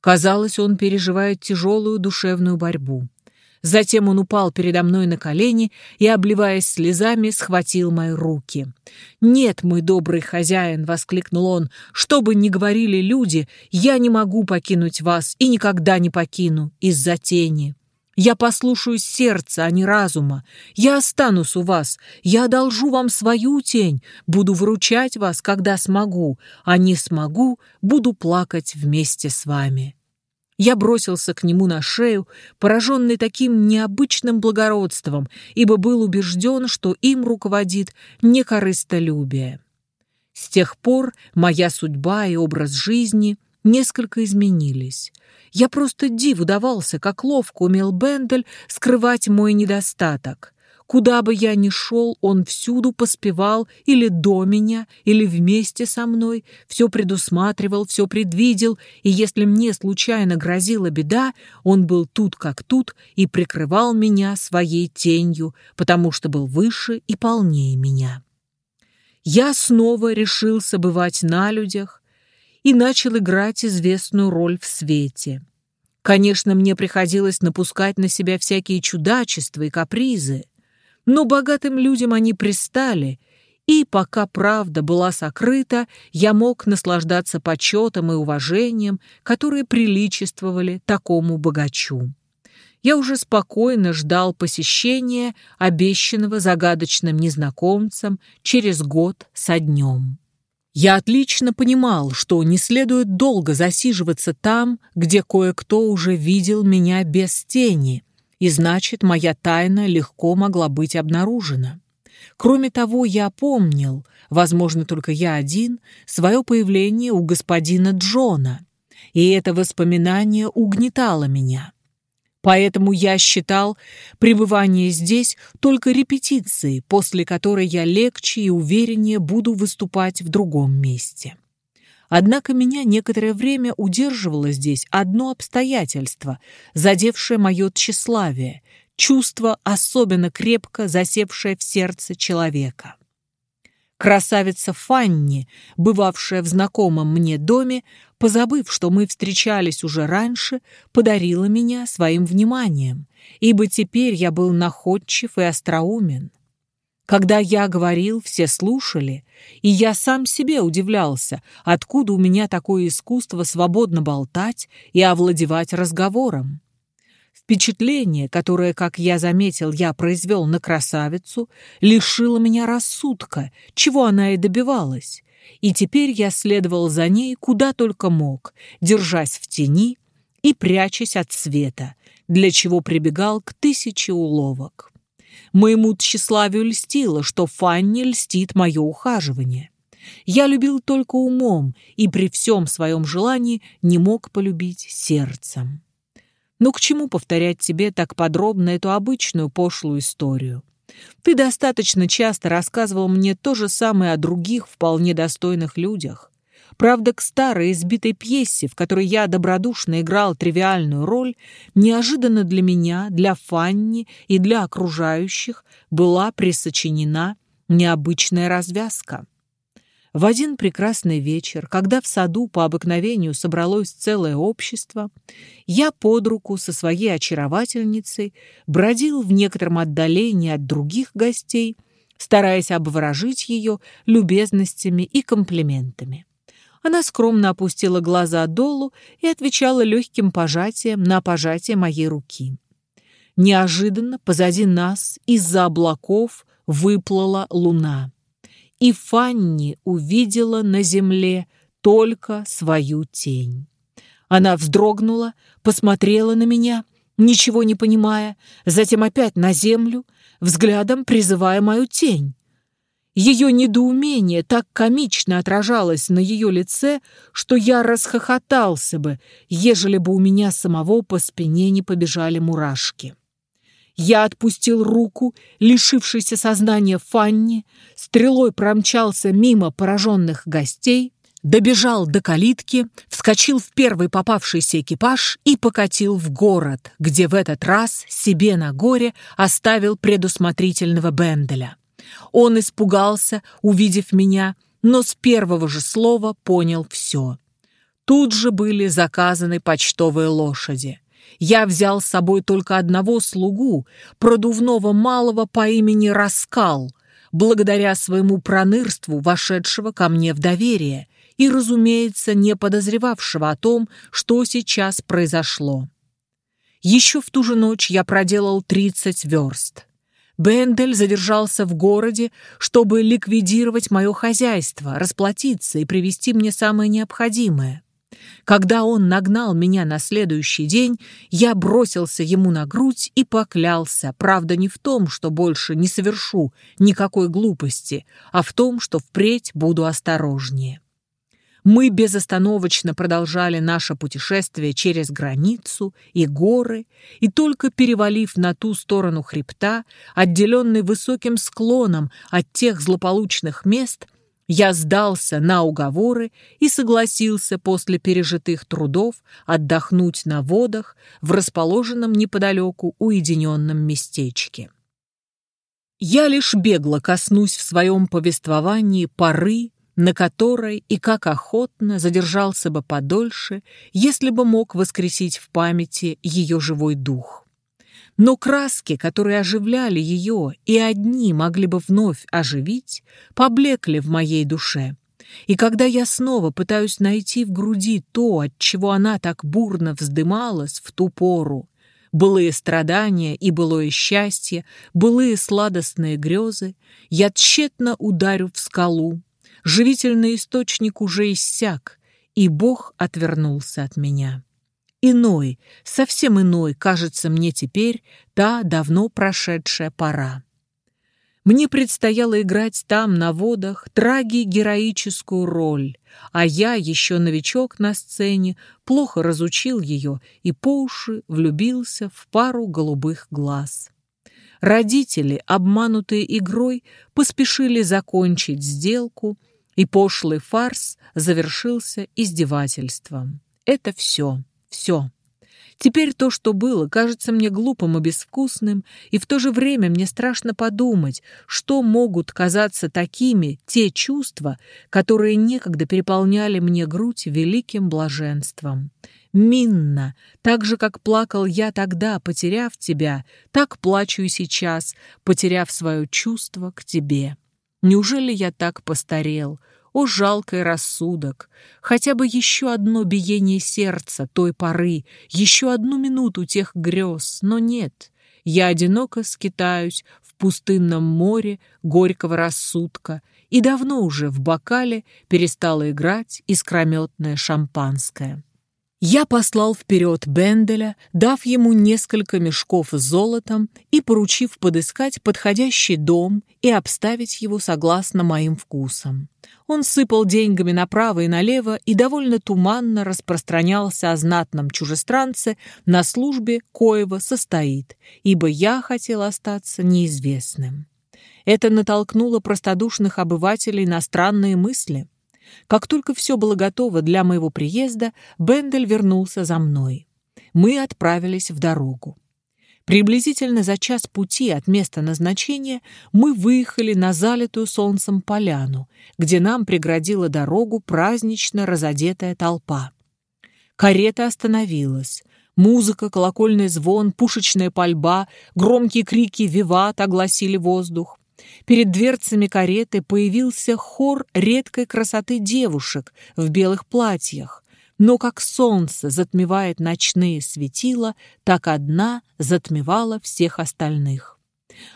Казалось, он переживает тяжелую душевную борьбу. Затем он упал передо мной на колени и, обливаясь слезами, схватил мои руки. «Нет, мой добрый хозяин!» — воскликнул он. «Что бы ни говорили люди, я не могу покинуть вас и никогда не покину из-за тени. Я послушаюсь сердца, а не разума. Я останусь у вас. Я одолжу вам свою тень. Буду выручать вас, когда смогу. А не смогу, буду плакать вместе с вами. Я бросился к нему на шею, пораженный таким необычным благородством, ибо был убежден, что им руководит некорыстолюбие. С тех пор моя судьба и образ жизни несколько изменились. Я просто диву давался, как ловко умел Бендель скрывать мой недостаток. Куда бы я ни шел, он всюду поспевал или до меня, или вместе со мной, все предусматривал, все предвидел, и если мне случайно грозила беда, он был тут как тут и прикрывал меня своей тенью, потому что был выше и полнее меня. Я снова решился бывать на людях и начал играть известную роль в свете. Конечно, мне приходилось напускать на себя всякие чудачества и капризы, но богатым людям они пристали, и пока правда была сокрыта, я мог наслаждаться почетом и уважением, которые приличествовали такому богачу. Я уже спокойно ждал посещения обещанного загадочным незнакомцем через год со днем. Я отлично понимал, что не следует долго засиживаться там, где кое-кто уже видел меня без тени, и значит, моя тайна легко могла быть обнаружена. Кроме того, я помнил, возможно, только я один, свое появление у господина Джона, и это воспоминание угнетало меня. Поэтому я считал пребывание здесь только репетицией, после которой я легче и увереннее буду выступать в другом месте. Однако меня некоторое время удерживало здесь одно обстоятельство, задевшее мое тщеславие, чувство, особенно крепко засевшее в сердце человека. Красавица Фанни, бывавшая в знакомом мне доме, позабыв, что мы встречались уже раньше, подарила меня своим вниманием, ибо теперь я был находчив и остроумен. Когда я говорил, все слушали, и я сам себе удивлялся, откуда у меня такое искусство свободно болтать и овладевать разговором. Впечатление, которое, как я заметил, я произвел на красавицу, лишило меня рассудка, чего она и добивалась. И теперь я следовал за ней куда только мог, держась в тени и прячась от света, для чего прибегал к тысяче уловок. Моему тщеславию льстило, что Фанни льстит мое ухаживание. Я любил только умом и при всем своем желании не мог полюбить сердцем. Но к чему повторять тебе так подробно эту обычную пошлую историю? Ты достаточно часто рассказывал мне то же самое о других вполне достойных людях. Правда, к старой избитой пьесе, в которой я добродушно играл тривиальную роль, неожиданно для меня, для Фанни и для окружающих была присочинена необычная развязка. В один прекрасный вечер, когда в саду по обыкновению собралось целое общество, я под руку со своей очаровательницей бродил в некотором отдалении от других гостей, стараясь обворожить ее любезностями и комплиментами. Она скромно опустила глаза долу и отвечала легким пожатием на пожатие моей руки. Неожиданно позади нас из-за облаков выплыла луна и Фанни увидела на земле только свою тень. Она вздрогнула, посмотрела на меня, ничего не понимая, затем опять на землю, взглядом призывая мою тень. Ее недоумение так комично отражалось на ее лице, что я расхохотался бы, ежели бы у меня самого по спине не побежали мурашки. Я отпустил руку, лишившийся сознания Фанни, стрелой промчался мимо пораженных гостей, добежал до калитки, вскочил в первый попавшийся экипаж и покатил в город, где в этот раз себе на горе оставил предусмотрительного Бенделя. Он испугался, увидев меня, но с первого же слова понял все. Тут же были заказаны почтовые лошади. Я взял с собой только одного слугу, продувного малого по имени Раскал, благодаря своему пронырству, вошедшего ко мне в доверие, и, разумеется, не подозревавшего о том, что сейчас произошло. Еще в ту же ночь я проделал 30 верст. Бендель задержался в городе, чтобы ликвидировать мое хозяйство, расплатиться и привезти мне самое необходимое. Когда он нагнал меня на следующий день, я бросился ему на грудь и поклялся, правда, не в том, что больше не совершу никакой глупости, а в том, что впредь буду осторожнее. Мы безостановочно продолжали наше путешествие через границу и горы, и только перевалив на ту сторону хребта, отделенный высоким склоном от тех злополучных мест, я сдался на уговоры и согласился после пережитых трудов отдохнуть на водах в расположенном неподалеку уединенном местечке. Я лишь бегло коснусь в своем повествовании поры, на которой и как охотно задержался бы подольше, если бы мог воскресить в памяти ее живой дух. Но краски, которые оживляли ее и одни могли бы вновь оживить, поблекли в моей душе. И когда я снова пытаюсь найти в груди то, от чего она так бурно вздымалась в ту пору, былые страдания и былое счастье, былые сладостные грезы, я тщетно ударю в скалу. Живительный источник уже иссяк, и Бог отвернулся от меня. Иной, совсем иной, кажется мне теперь та давно прошедшая пора. Мне предстояло играть там, на водах, траги-героическую роль, а я, еще новичок на сцене, плохо разучил ее и по уши влюбился в пару голубых глаз. Родители, обманутые игрой, поспешили закончить сделку, и пошлый фарс завершился издевательством. Это все, все. Теперь то, что было, кажется мне глупым и безвкусным, и в то же время мне страшно подумать, что могут казаться такими те чувства, которые некогда переполняли мне грудь великим блаженством. Минна, так же, как плакал я тогда, потеряв тебя, так плачу и сейчас, потеряв свое чувство к тебе. Неужели я так постарел? О, жалкий рассудок! Хотя бы еще одно биение сердца той поры, еще одну минуту тех грез, но нет. Я одиноко скитаюсь в пустынном море горького рассудка, и давно уже в бокале перестала играть искрометное шампанское. Я послал вперед Бенделя, дав ему несколько мешков с золотом и поручив подыскать подходящий дом и обставить его согласно моим вкусам. Он сыпал деньгами направо и налево и довольно туманно распространялся о знатном чужестранце на службе коего состоит, ибо я хотел остаться неизвестным. Это натолкнуло простодушных обывателей на странные мысли – как только все было готово для моего приезда, Бендель вернулся за мной. Мы отправились в дорогу. Приблизительно за час пути от места назначения мы выехали на залитую солнцем поляну, где нам преградила дорогу празднично разодетая толпа. Карета остановилась. Музыка, колокольный звон, пушечная пальба, громкие крики «Виват» огласили воздух. Перед дверцами кареты появился хор редкой красоты девушек в белых платьях, но как солнце затмевает ночные светила, так одна затмевала всех остальных.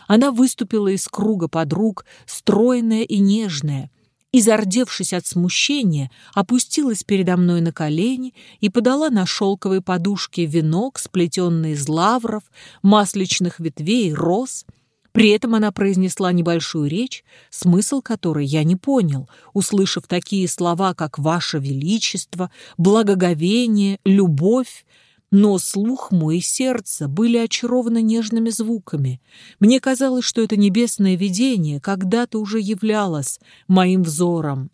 Она выступила из круга подруг, стройная и нежная, и, зардевшись от смущения, опустилась передо мной на колени и подала на шелковой подушке венок, сплетенный из лавров, масличных ветвей, роз — при этом она произнесла небольшую речь, смысл которой я не понял, услышав такие слова, как «Ваше Величество», «Благоговение», «Любовь», но слух мой и сердце были очарованы нежными звуками. Мне казалось, что это небесное видение когда-то уже являлось моим взором.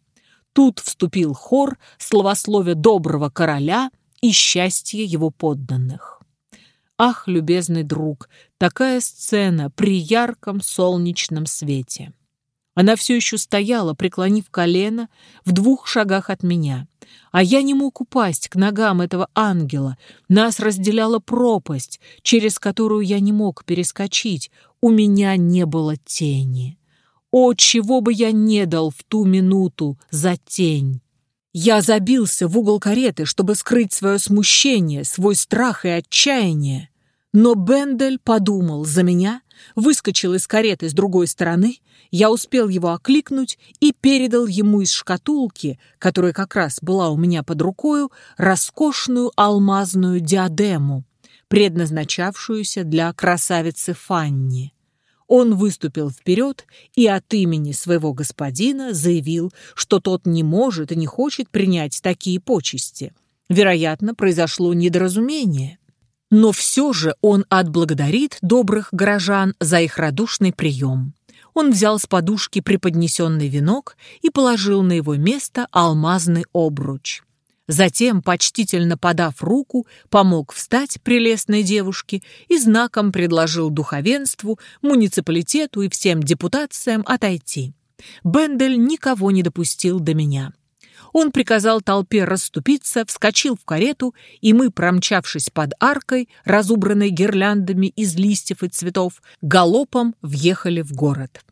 Тут вступил хор, словословия доброго короля и счастье его подданных. Ах, любезный друг, такая сцена при ярком солнечном свете. Она все еще стояла, преклонив колено, в двух шагах от меня. А я не мог упасть к ногам этого ангела. Нас разделяла пропасть, через которую я не мог перескочить. У меня не было тени. О, чего бы я не дал в ту минуту за тень! Я забился в угол кареты, чтобы скрыть свое смущение, свой страх и отчаяние. Но Бендель подумал за меня, выскочил из кареты с другой стороны, я успел его окликнуть и передал ему из шкатулки, которая как раз была у меня под рукою, роскошную алмазную диадему, предназначавшуюся для красавицы Фанни. Он выступил вперед и от имени своего господина заявил, что тот не может и не хочет принять такие почести. Вероятно, произошло недоразумение. Но все же он отблагодарит добрых горожан за их радушный прием. Он взял с подушки преподнесенный венок и положил на его место алмазный обруч. Затем, почтительно подав руку, помог встать прелестной девушке и знаком предложил духовенству, муниципалитету и всем депутациям отойти. Бендель никого не допустил до меня. Он приказал толпе расступиться, вскочил в карету, и мы, промчавшись под аркой, разубранной гирляндами из листьев и цветов, галопом въехали в город.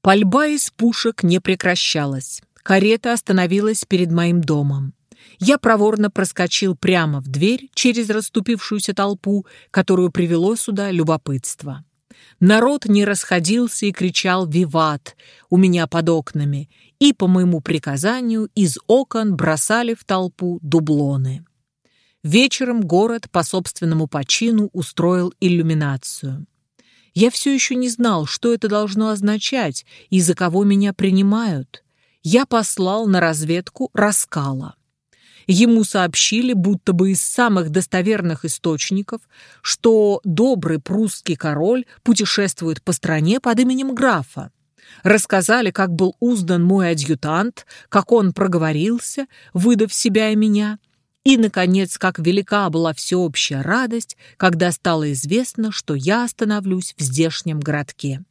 Пальба из пушек не прекращалась. Карета остановилась перед моим домом. Я проворно проскочил прямо в дверь через расступившуюся толпу, которую привело сюда любопытство. Народ не расходился и кричал «Виват!» у меня под окнами, и, по моему приказанию, из окон бросали в толпу дублоны. Вечером город по собственному почину устроил иллюминацию. Я все еще не знал, что это должно означать и за кого меня принимают. Я послал на разведку Раскала. Ему сообщили, будто бы из самых достоверных источников, что добрый прусский король путешествует по стране под именем графа. Рассказали, как был уздан мой адъютант, как он проговорился, выдав себя и меня, и, наконец, как велика была всеобщая радость, когда стало известно, что я остановлюсь в здешнем городке.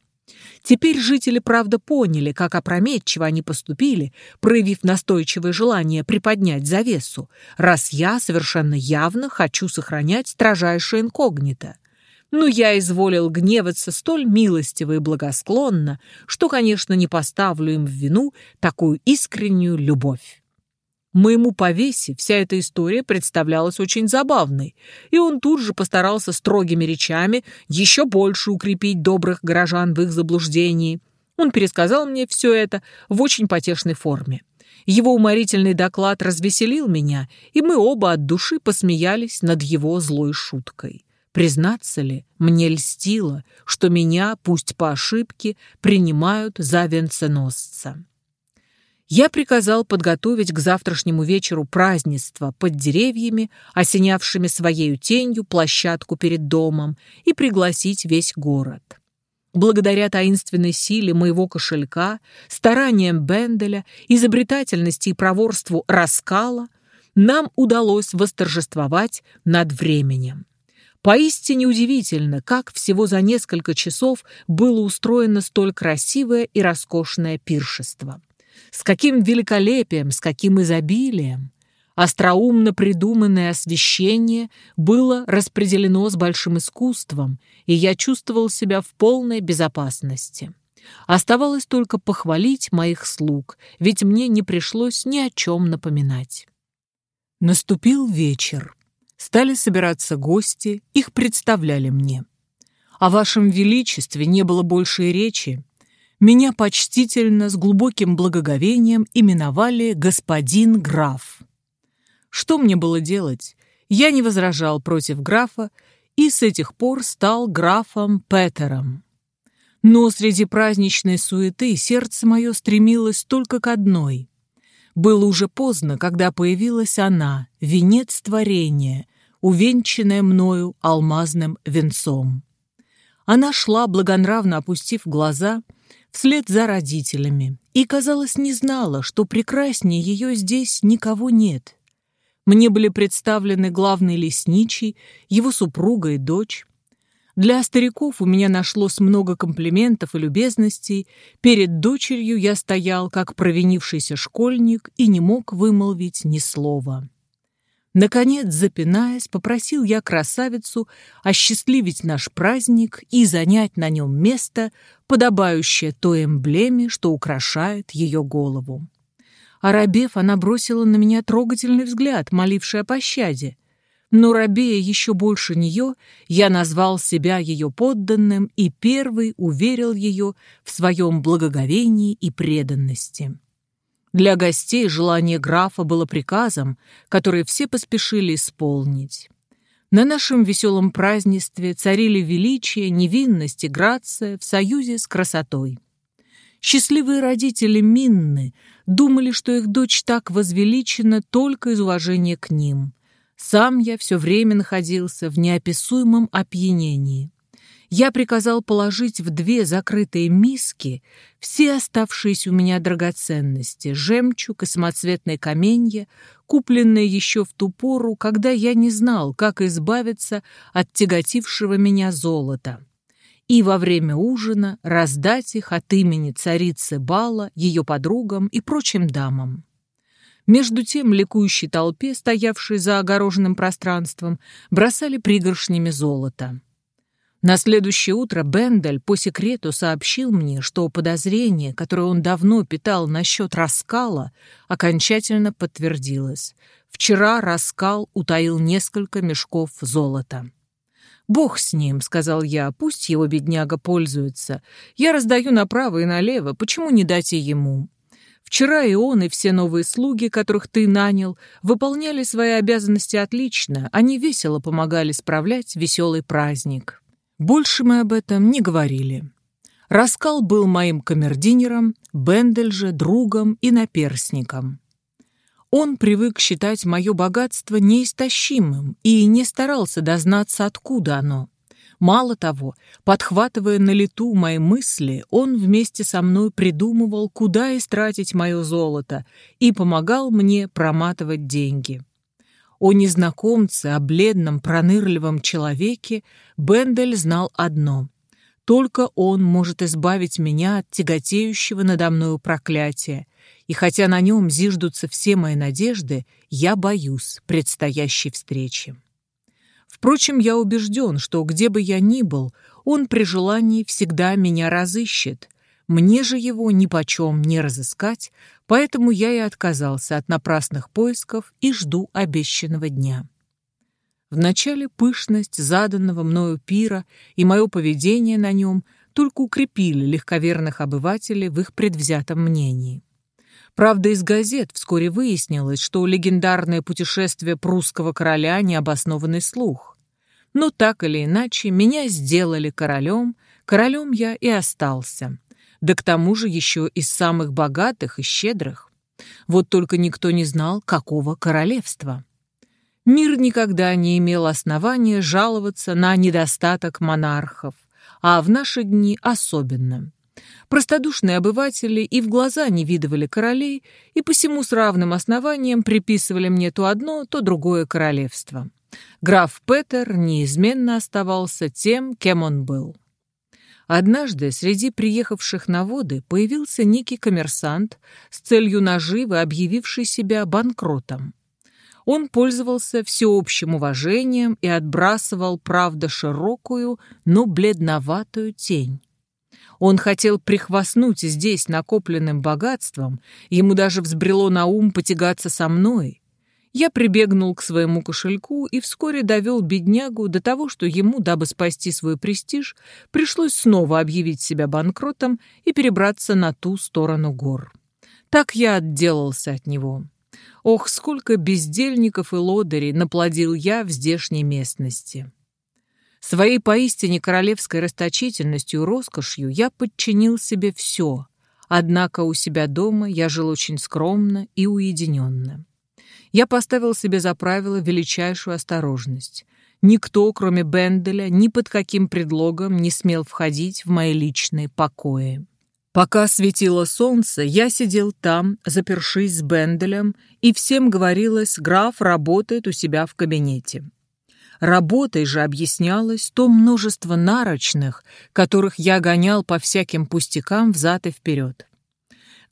Теперь жители, правда, поняли, как опрометчиво они поступили, проявив настойчивое желание приподнять завесу, раз я совершенно явно хочу сохранять строжайшее инкогнито. Но я изволил гневаться столь милостиво и благосклонно, что, конечно, не поставлю им в вину такую искреннюю любовь. Моему повесе вся эта история представлялась очень забавной, и он тут же постарался строгими речами еще больше укрепить добрых горожан в их заблуждении. Он пересказал мне все это в очень потешной форме. Его уморительный доклад развеселил меня, и мы оба от души посмеялись над его злой шуткой. Признаться ли, мне льстило, что меня, пусть по ошибке, принимают за венценосца я приказал подготовить к завтрашнему вечеру празднество под деревьями, осенявшими своею тенью площадку перед домом, и пригласить весь город. Благодаря таинственной силе моего кошелька, стараниям Бенделя, изобретательности и проворству Раскала, нам удалось восторжествовать над временем. Поистине удивительно, как всего за несколько часов было устроено столь красивое и роскошное пиршество. С каким великолепием, с каким изобилием! Остроумно придуманное освещение было распределено с большим искусством, и я чувствовал себя в полной безопасности. Оставалось только похвалить моих слуг, ведь мне не пришлось ни о чем напоминать. Наступил вечер. Стали собираться гости, их представляли мне. О вашем величестве не было больше и речи меня почтительно, с глубоким благоговением именовали господин граф. Что мне было делать? Я не возражал против графа и с этих пор стал графом Петером. Но среди праздничной суеты сердце мое стремилось только к одной. Было уже поздно, когда появилась она, венец творения, увенчанная мною алмазным венцом. Она шла, благонравно опустив глаза, вслед за родителями, и, казалось, не знала, что прекраснее ее здесь никого нет. Мне были представлены главный лесничий, его супруга и дочь. Для стариков у меня нашлось много комплиментов и любезностей. Перед дочерью я стоял, как провинившийся школьник, и не мог вымолвить ни слова. Наконец, запинаясь, попросил я красавицу осчастливить наш праздник и занять на нем место, подобающее той эмблеме, что украшает ее голову. Оробев, она бросила на меня трогательный взгляд, моливший о пощаде. Но, рабея еще больше нее, я назвал себя ее подданным и первый уверил ее в своем благоговении и преданности. Для гостей желание графа было приказом, который все поспешили исполнить. На нашем веселом празднестве царили величие, невинность и грация в союзе с красотой. Счастливые родители Минны думали, что их дочь так возвеличена только из уважения к ним. Сам я все время находился в неописуемом опьянении я приказал положить в две закрытые миски все оставшиеся у меня драгоценности, жемчуг и самоцветные каменья, купленные еще в ту пору, когда я не знал, как избавиться от тяготившего меня золота, и во время ужина раздать их от имени царицы Бала, ее подругам и прочим дамам. Между тем ликующей толпе, стоявшей за огороженным пространством, бросали пригоршнями золота. На следующее утро Бендель по секрету сообщил мне, что подозрение, которое он давно питал насчет Раскала, окончательно подтвердилось. Вчера Раскал утаил несколько мешков золота. «Бог с ним», — сказал я, — «пусть его бедняга пользуется. Я раздаю направо и налево, почему не дать и ему?» Вчера и он, и все новые слуги, которых ты нанял, выполняли свои обязанности отлично, они весело помогали справлять веселый праздник. Больше мы об этом не говорили. Раскал был моим камердинером, Бендель же другом и наперсником. Он привык считать мое богатство неистощимым и не старался дознаться, откуда оно. Мало того, подхватывая на лету мои мысли, он вместе со мной придумывал, куда истратить мое золото, и помогал мне проматывать деньги. О незнакомце, о бледном, пронырливом человеке Бендель знал одно. Только он может избавить меня от тяготеющего надо мною проклятия, и хотя на нем зиждутся все мои надежды, я боюсь предстоящей встречи. Впрочем, я убежден, что где бы я ни был, он при желании всегда меня разыщет. Мне же его ни почем не разыскать, поэтому я и отказался от напрасных поисков и жду обещанного дня. Вначале пышность заданного мною пира и мое поведение на нем только укрепили легковерных обывателей в их предвзятом мнении. Правда, из газет вскоре выяснилось, что легендарное путешествие прусского короля – необоснованный слух. Но так или иначе, меня сделали королем, королем я и остался. Да к тому же еще из самых богатых и щедрых. Вот только никто не знал, какого королевства. Мир никогда не имел основания жаловаться на недостаток монархов, а в наши дни особенно. Простодушные обыватели и в глаза не видывали королей, и посему с равным основанием приписывали мне то одно, то другое королевство. Граф Петер неизменно оставался тем, кем он был. Однажды среди приехавших на воды появился некий коммерсант с целью наживы, объявивший себя банкротом. Он пользовался всеобщим уважением и отбрасывал, правда, широкую, но бледноватую тень. Он хотел прихвастнуть здесь накопленным богатством, ему даже взбрело на ум потягаться со мной. Я прибегнул к своему кошельку и вскоре довел беднягу до того, что ему, дабы спасти свой престиж, пришлось снова объявить себя банкротом и перебраться на ту сторону гор. Так я отделался от него. Ох, сколько бездельников и лодырей наплодил я в здешней местности. Своей поистине королевской расточительностью и роскошью я подчинил себе все, однако у себя дома я жил очень скромно и уединенно. Я поставил себе за правило величайшую осторожность. Никто, кроме Бенделя, ни под каким предлогом не смел входить в мои личные покои. Пока светило солнце, я сидел там, запершись с Бенделем, и всем говорилось, граф работает у себя в кабинете. Работой же объяснялось то множество нарочных, которых я гонял по всяким пустякам взад и вперед.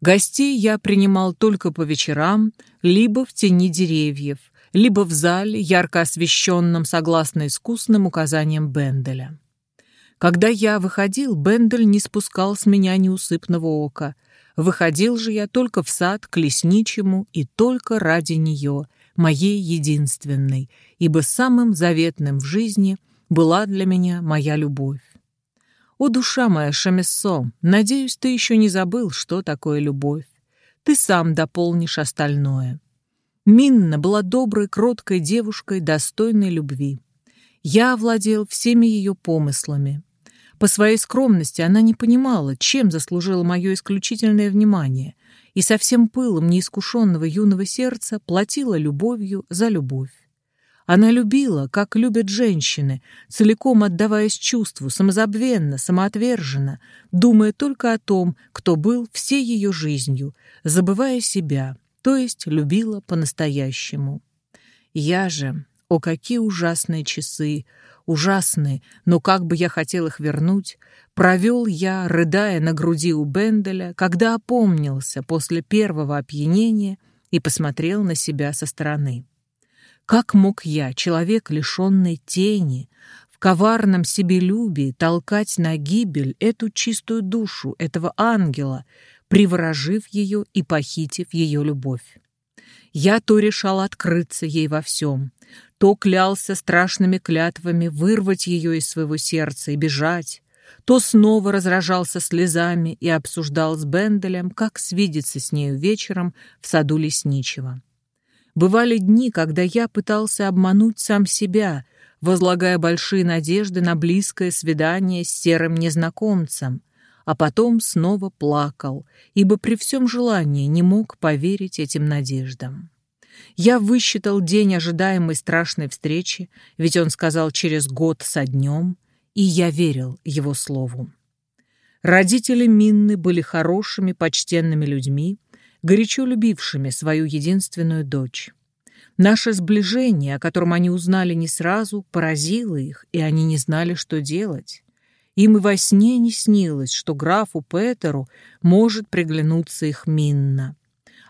Гостей я принимал только по вечерам, либо в тени деревьев, либо в зале, ярко освещенном согласно искусным указаниям Бенделя. Когда я выходил, Бендель не спускал с меня неусыпного ока. Выходил же я только в сад к лесничему и только ради нее, моей единственной, ибо самым заветным в жизни была для меня моя любовь. О, душа моя, Шамессо, надеюсь, ты еще не забыл, что такое любовь. Ты сам дополнишь остальное. Минна была доброй, кроткой девушкой, достойной любви. Я овладел всеми ее помыслами. По своей скромности она не понимала, чем заслужила мое исключительное внимание, и со всем пылом неискушенного юного сердца платила любовью за любовь. Она любила, как любят женщины, целиком отдаваясь чувству, самозабвенно, самоотверженно, думая только о том, кто был всей ее жизнью, забывая себя, то есть любила по-настоящему. Я же, о какие ужасные часы, ужасные, но как бы я хотел их вернуть, провел я, рыдая на груди у Бенделя, когда опомнился после первого опьянения и посмотрел на себя со стороны. Как мог я, человек, лишенный тени, в коварном себелюбии толкать на гибель эту чистую душу, этого ангела, приворожив ее и похитив ее любовь? Я то решал открыться ей во всем, то клялся страшными клятвами вырвать ее из своего сердца и бежать, то снова разражался слезами и обсуждал с Бенделем, как свидеться с нею вечером в саду лесничего. Бывали дни, когда я пытался обмануть сам себя, возлагая большие надежды на близкое свидание с серым незнакомцем, а потом снова плакал, ибо при всем желании не мог поверить этим надеждам. Я высчитал день ожидаемой страшной встречи, ведь он сказал через год со днем, и я верил его слову. Родители Минны были хорошими, почтенными людьми, горячо любившими свою единственную дочь. Наше сближение, о котором они узнали не сразу, поразило их, и они не знали, что делать. Им и во сне не снилось, что графу Петеру может приглянуться их Минна.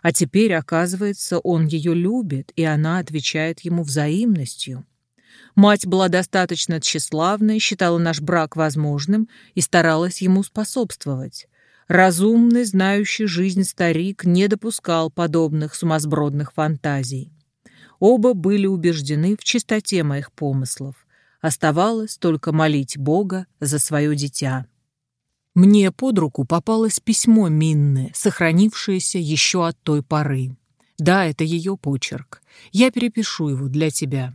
А теперь, оказывается, он ее любит, и она отвечает ему взаимностью. Мать была достаточно тщеславной, считала наш брак возможным и старалась ему способствовать. Разумный, знающий жизнь старик не допускал подобных сумасбродных фантазий. Оба были убеждены в чистоте моих помыслов. Оставалось только молить Бога за свое дитя. Мне под руку попалось письмо Минны, сохранившееся еще от той поры. Да, это ее почерк. Я перепишу его для тебя.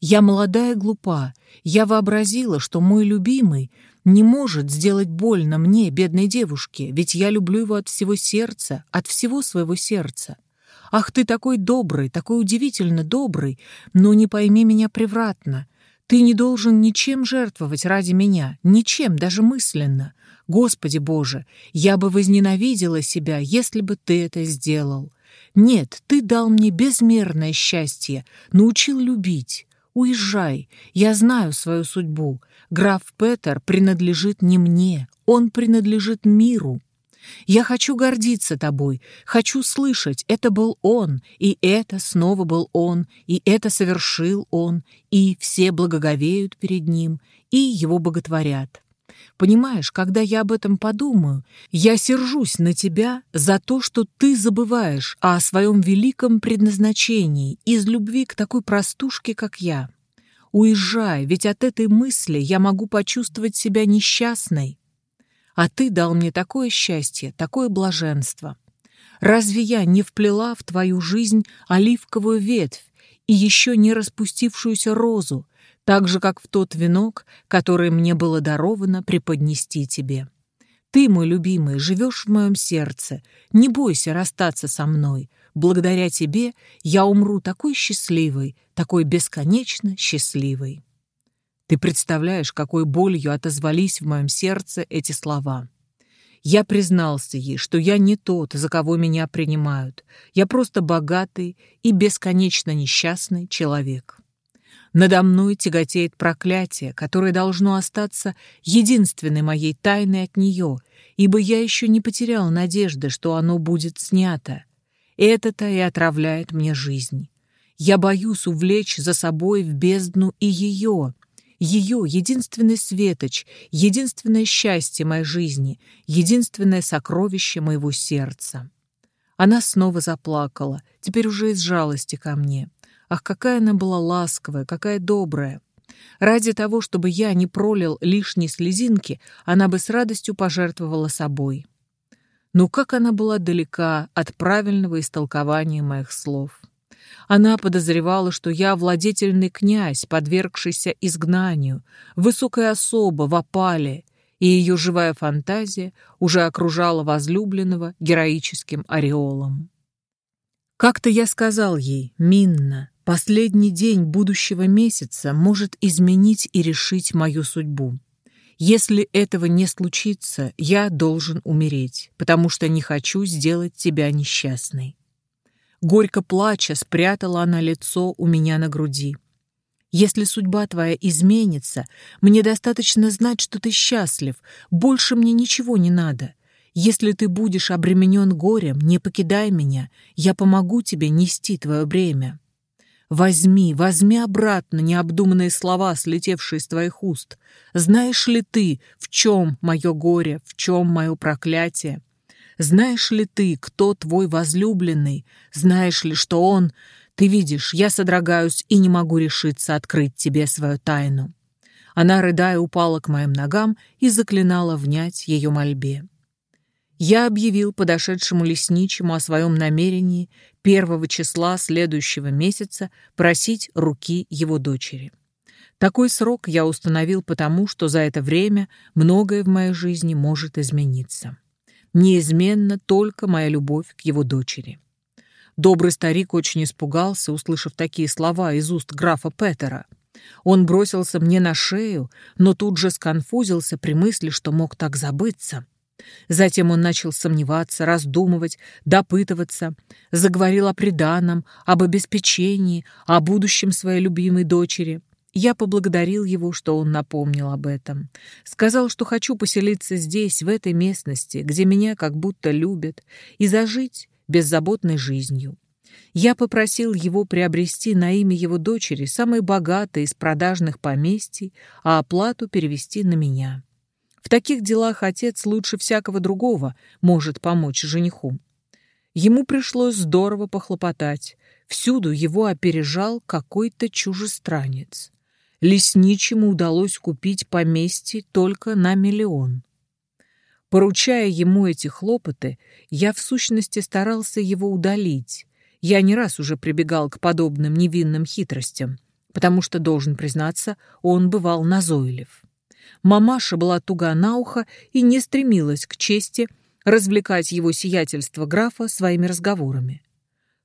Я молодая глупа. Я вообразила, что мой любимый не может сделать больно мне, бедной девушке, ведь я люблю его от всего сердца, от всего своего сердца. Ах, ты такой добрый, такой удивительно добрый, но не пойми меня превратно. Ты не должен ничем жертвовать ради меня, ничем, даже мысленно. Господи Боже, я бы возненавидела себя, если бы ты это сделал. Нет, ты дал мне безмерное счастье, научил любить. Уезжай, я знаю свою судьбу. Граф Петер принадлежит не мне, он принадлежит миру. Я хочу гордиться тобой, хочу слышать, это был он, и это снова был он, и это совершил он, и все благоговеют перед ним, и его боготворят. Понимаешь, когда я об этом подумаю, я сержусь на тебя за то, что ты забываешь о своем великом предназначении из любви к такой простушке, как я. Уезжай, ведь от этой мысли я могу почувствовать себя несчастной. А ты дал мне такое счастье, такое блаженство. Разве я не вплела в твою жизнь оливковую ветвь и еще не распустившуюся розу, так же, как в тот венок, который мне было даровано преподнести тебе. Ты, мой любимый, живешь в моем сердце. Не бойся расстаться со мной. Благодаря тебе я умру такой счастливой, такой бесконечно счастливой. Ты представляешь, какой болью отозвались в моем сердце эти слова. Я признался ей, что я не тот, за кого меня принимают. Я просто богатый и бесконечно несчастный человек. Надо мной тяготеет проклятие, которое должно остаться единственной моей тайной от нее, ибо я еще не потерял надежды, что оно будет снято. Это-то и отравляет мне жизнь. Я боюсь увлечь за собой в бездну и ее, ее единственный светоч, единственное счастье моей жизни, единственное сокровище моего сердца. Она снова заплакала, теперь уже из жалости ко мне. Ах, какая она была ласковая, какая добрая. Ради того, чтобы я не пролил лишней слезинки, она бы с радостью пожертвовала собой. Но как она была далека от правильного истолкования моих слов. Она подозревала, что я владетельный князь, подвергшийся изгнанию, высокая особа в опале, и ее живая фантазия уже окружала возлюбленного героическим ореолом. Как-то я сказал ей, Минна, Последний день будущего месяца может изменить и решить мою судьбу. Если этого не случится, я должен умереть, потому что не хочу сделать тебя несчастной. Горько плача спрятала она лицо у меня на груди. Если судьба твоя изменится, мне достаточно знать, что ты счастлив, больше мне ничего не надо. Если ты будешь обременен горем, не покидай меня, я помогу тебе нести твое бремя. Возьми, возьми обратно необдуманные слова, слетевшие из твоих уст. Знаешь ли ты, в чем мое горе, в чем мое проклятие? Знаешь ли ты, кто твой возлюбленный? Знаешь ли, что он... Ты видишь, я содрогаюсь и не могу решиться открыть тебе свою тайну. Она, рыдая, упала к моим ногам и заклинала внять ее мольбе я объявил подошедшему лесничему о своем намерении первого числа следующего месяца просить руки его дочери. Такой срок я установил потому, что за это время многое в моей жизни может измениться. Неизменно только моя любовь к его дочери. Добрый старик очень испугался, услышав такие слова из уст графа Петера. Он бросился мне на шею, но тут же сконфузился при мысли, что мог так забыться. Затем он начал сомневаться, раздумывать, допытываться, заговорил о приданом, об обеспечении, о будущем своей любимой дочери. Я поблагодарил его, что он напомнил об этом. Сказал, что хочу поселиться здесь, в этой местности, где меня как будто любят, и зажить беззаботной жизнью. Я попросил его приобрести на имя его дочери самые богатые из продажных поместий, а оплату перевести на меня. В таких делах отец лучше всякого другого может помочь жениху. Ему пришлось здорово похлопотать. Всюду его опережал какой-то чужестранец. Лесничему удалось купить поместье только на миллион. Поручая ему эти хлопоты, я в сущности старался его удалить. Я не раз уже прибегал к подобным невинным хитростям, потому что, должен признаться, он бывал назойлив. Мамаша была туга на ухо и не стремилась к чести развлекать его сиятельство графа своими разговорами.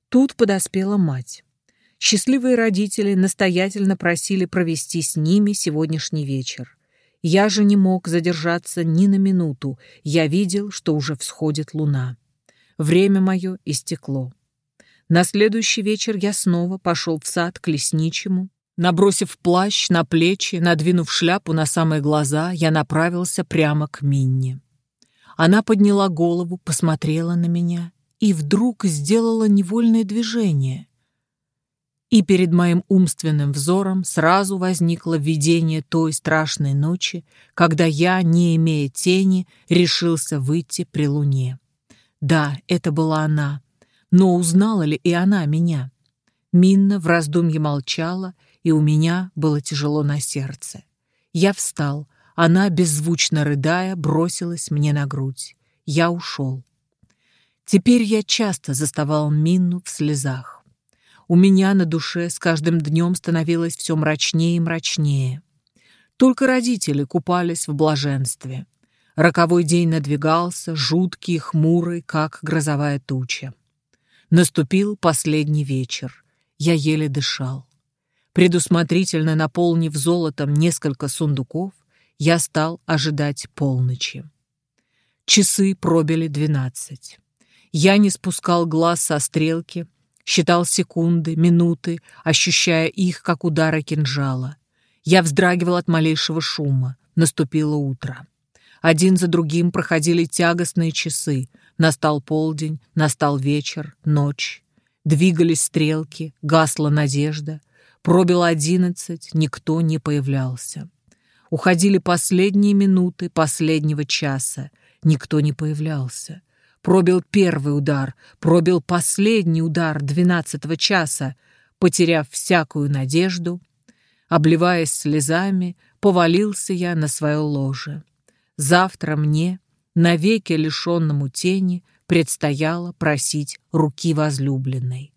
Тут подоспела мать. Счастливые родители настоятельно просили провести с ними сегодняшний вечер. Я же не мог задержаться ни на минуту. Я видел, что уже всходит луна. Время мое истекло. На следующий вечер я снова пошел в сад к лесничему. Набросив плащ на плечи, надвинув шляпу на самые глаза, я направился прямо к Минне. Она подняла голову, посмотрела на меня и вдруг сделала невольное движение — и перед моим умственным взором сразу возникло видение той страшной ночи, когда я, не имея тени, решился выйти при луне. Да, это была она, но узнала ли и она меня? Минна в раздумье молчала, и у меня было тяжело на сердце. Я встал, она, беззвучно рыдая, бросилась мне на грудь. Я ушел. Теперь я часто заставал Минну в слезах. У меня на душе с каждым днем становилось все мрачнее и мрачнее. Только родители купались в блаженстве. Роковой день надвигался, жуткий хмурый, как грозовая туча. Наступил последний вечер. Я еле дышал. Предусмотрительно наполнив золотом несколько сундуков, я стал ожидать полночи. Часы пробили двенадцать. Я не спускал глаз со стрелки, Считал секунды, минуты, ощущая их, как удары кинжала. Я вздрагивал от малейшего шума. Наступило утро. Один за другим проходили тягостные часы. Настал полдень, настал вечер, ночь. Двигались стрелки, гасла надежда. Пробило одиннадцать, никто не появлялся. Уходили последние минуты последнего часа. Никто не появлялся. Пробил первый удар, пробил последний удар двенадцатого часа, потеряв всякую надежду, обливаясь слезами, повалился я на свое ложе. Завтра мне, навеки лишенному тени, предстояло просить руки возлюбленной.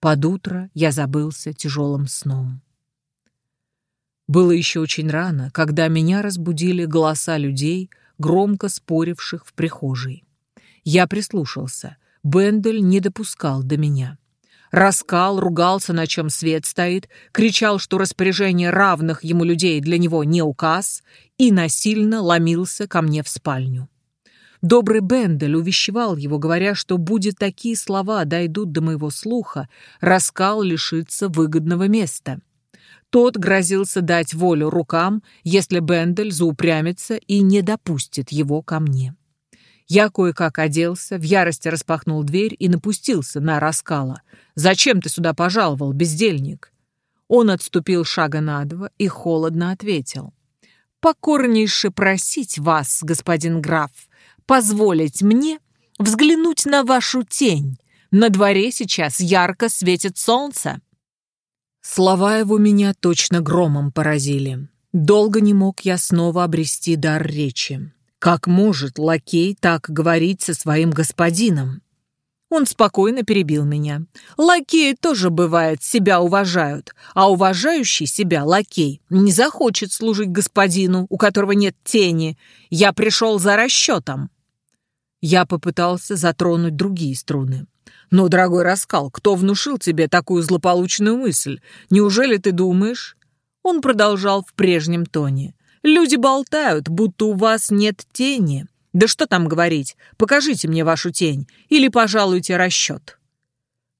Под утро я забылся тяжелым сном. Было еще очень рано, когда меня разбудили голоса людей, громко споривших в прихожей. Я прислушался. Бендель не допускал до меня. Раскал, ругался, на чем свет стоит, кричал, что распоряжение равных ему людей для него не указ, и насильно ломился ко мне в спальню. Добрый Бендель увещевал его, говоря, что будет такие слова дойдут до моего слуха, Раскал лишится выгодного места. Тот грозился дать волю рукам, если Бендель заупрямится и не допустит его ко мне. Я кое-как оделся, в ярости распахнул дверь и напустился на раскала. «Зачем ты сюда пожаловал, бездельник?» Он отступил шага на два и холодно ответил. «Покорнейше просить вас, господин граф, позволить мне взглянуть на вашу тень. На дворе сейчас ярко светит солнце». Слова его меня точно громом поразили. Долго не мог я снова обрести дар речи. Как может лакей так говорить со своим господином? Он спокойно перебил меня. Лакеи тоже, бывает, себя уважают, а уважающий себя лакей не захочет служить господину, у которого нет тени. Я пришел за расчетом. Я попытался затронуть другие струны. Но, дорогой Раскал, кто внушил тебе такую злополучную мысль? Неужели ты думаешь? Он продолжал в прежнем тоне. Люди болтают, будто у вас нет тени. Да что там говорить, покажите мне вашу тень или пожалуйте расчет.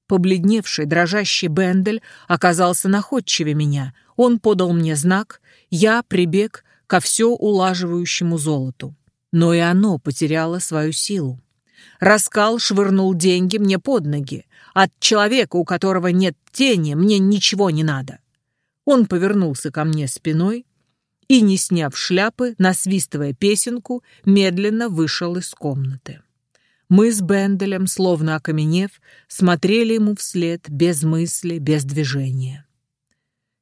Побледневший, дрожащий Бендель оказался находчивее меня. Он подал мне знак, я прибег ко все улаживающему золоту. Но и оно потеряло свою силу. Раскал швырнул деньги мне под ноги. От человека, у которого нет тени, мне ничего не надо. Он повернулся ко мне спиной, и, не сняв шляпы, насвистывая песенку, медленно вышел из комнаты. Мы с Бенделем, словно окаменев, смотрели ему вслед без мысли, без движения.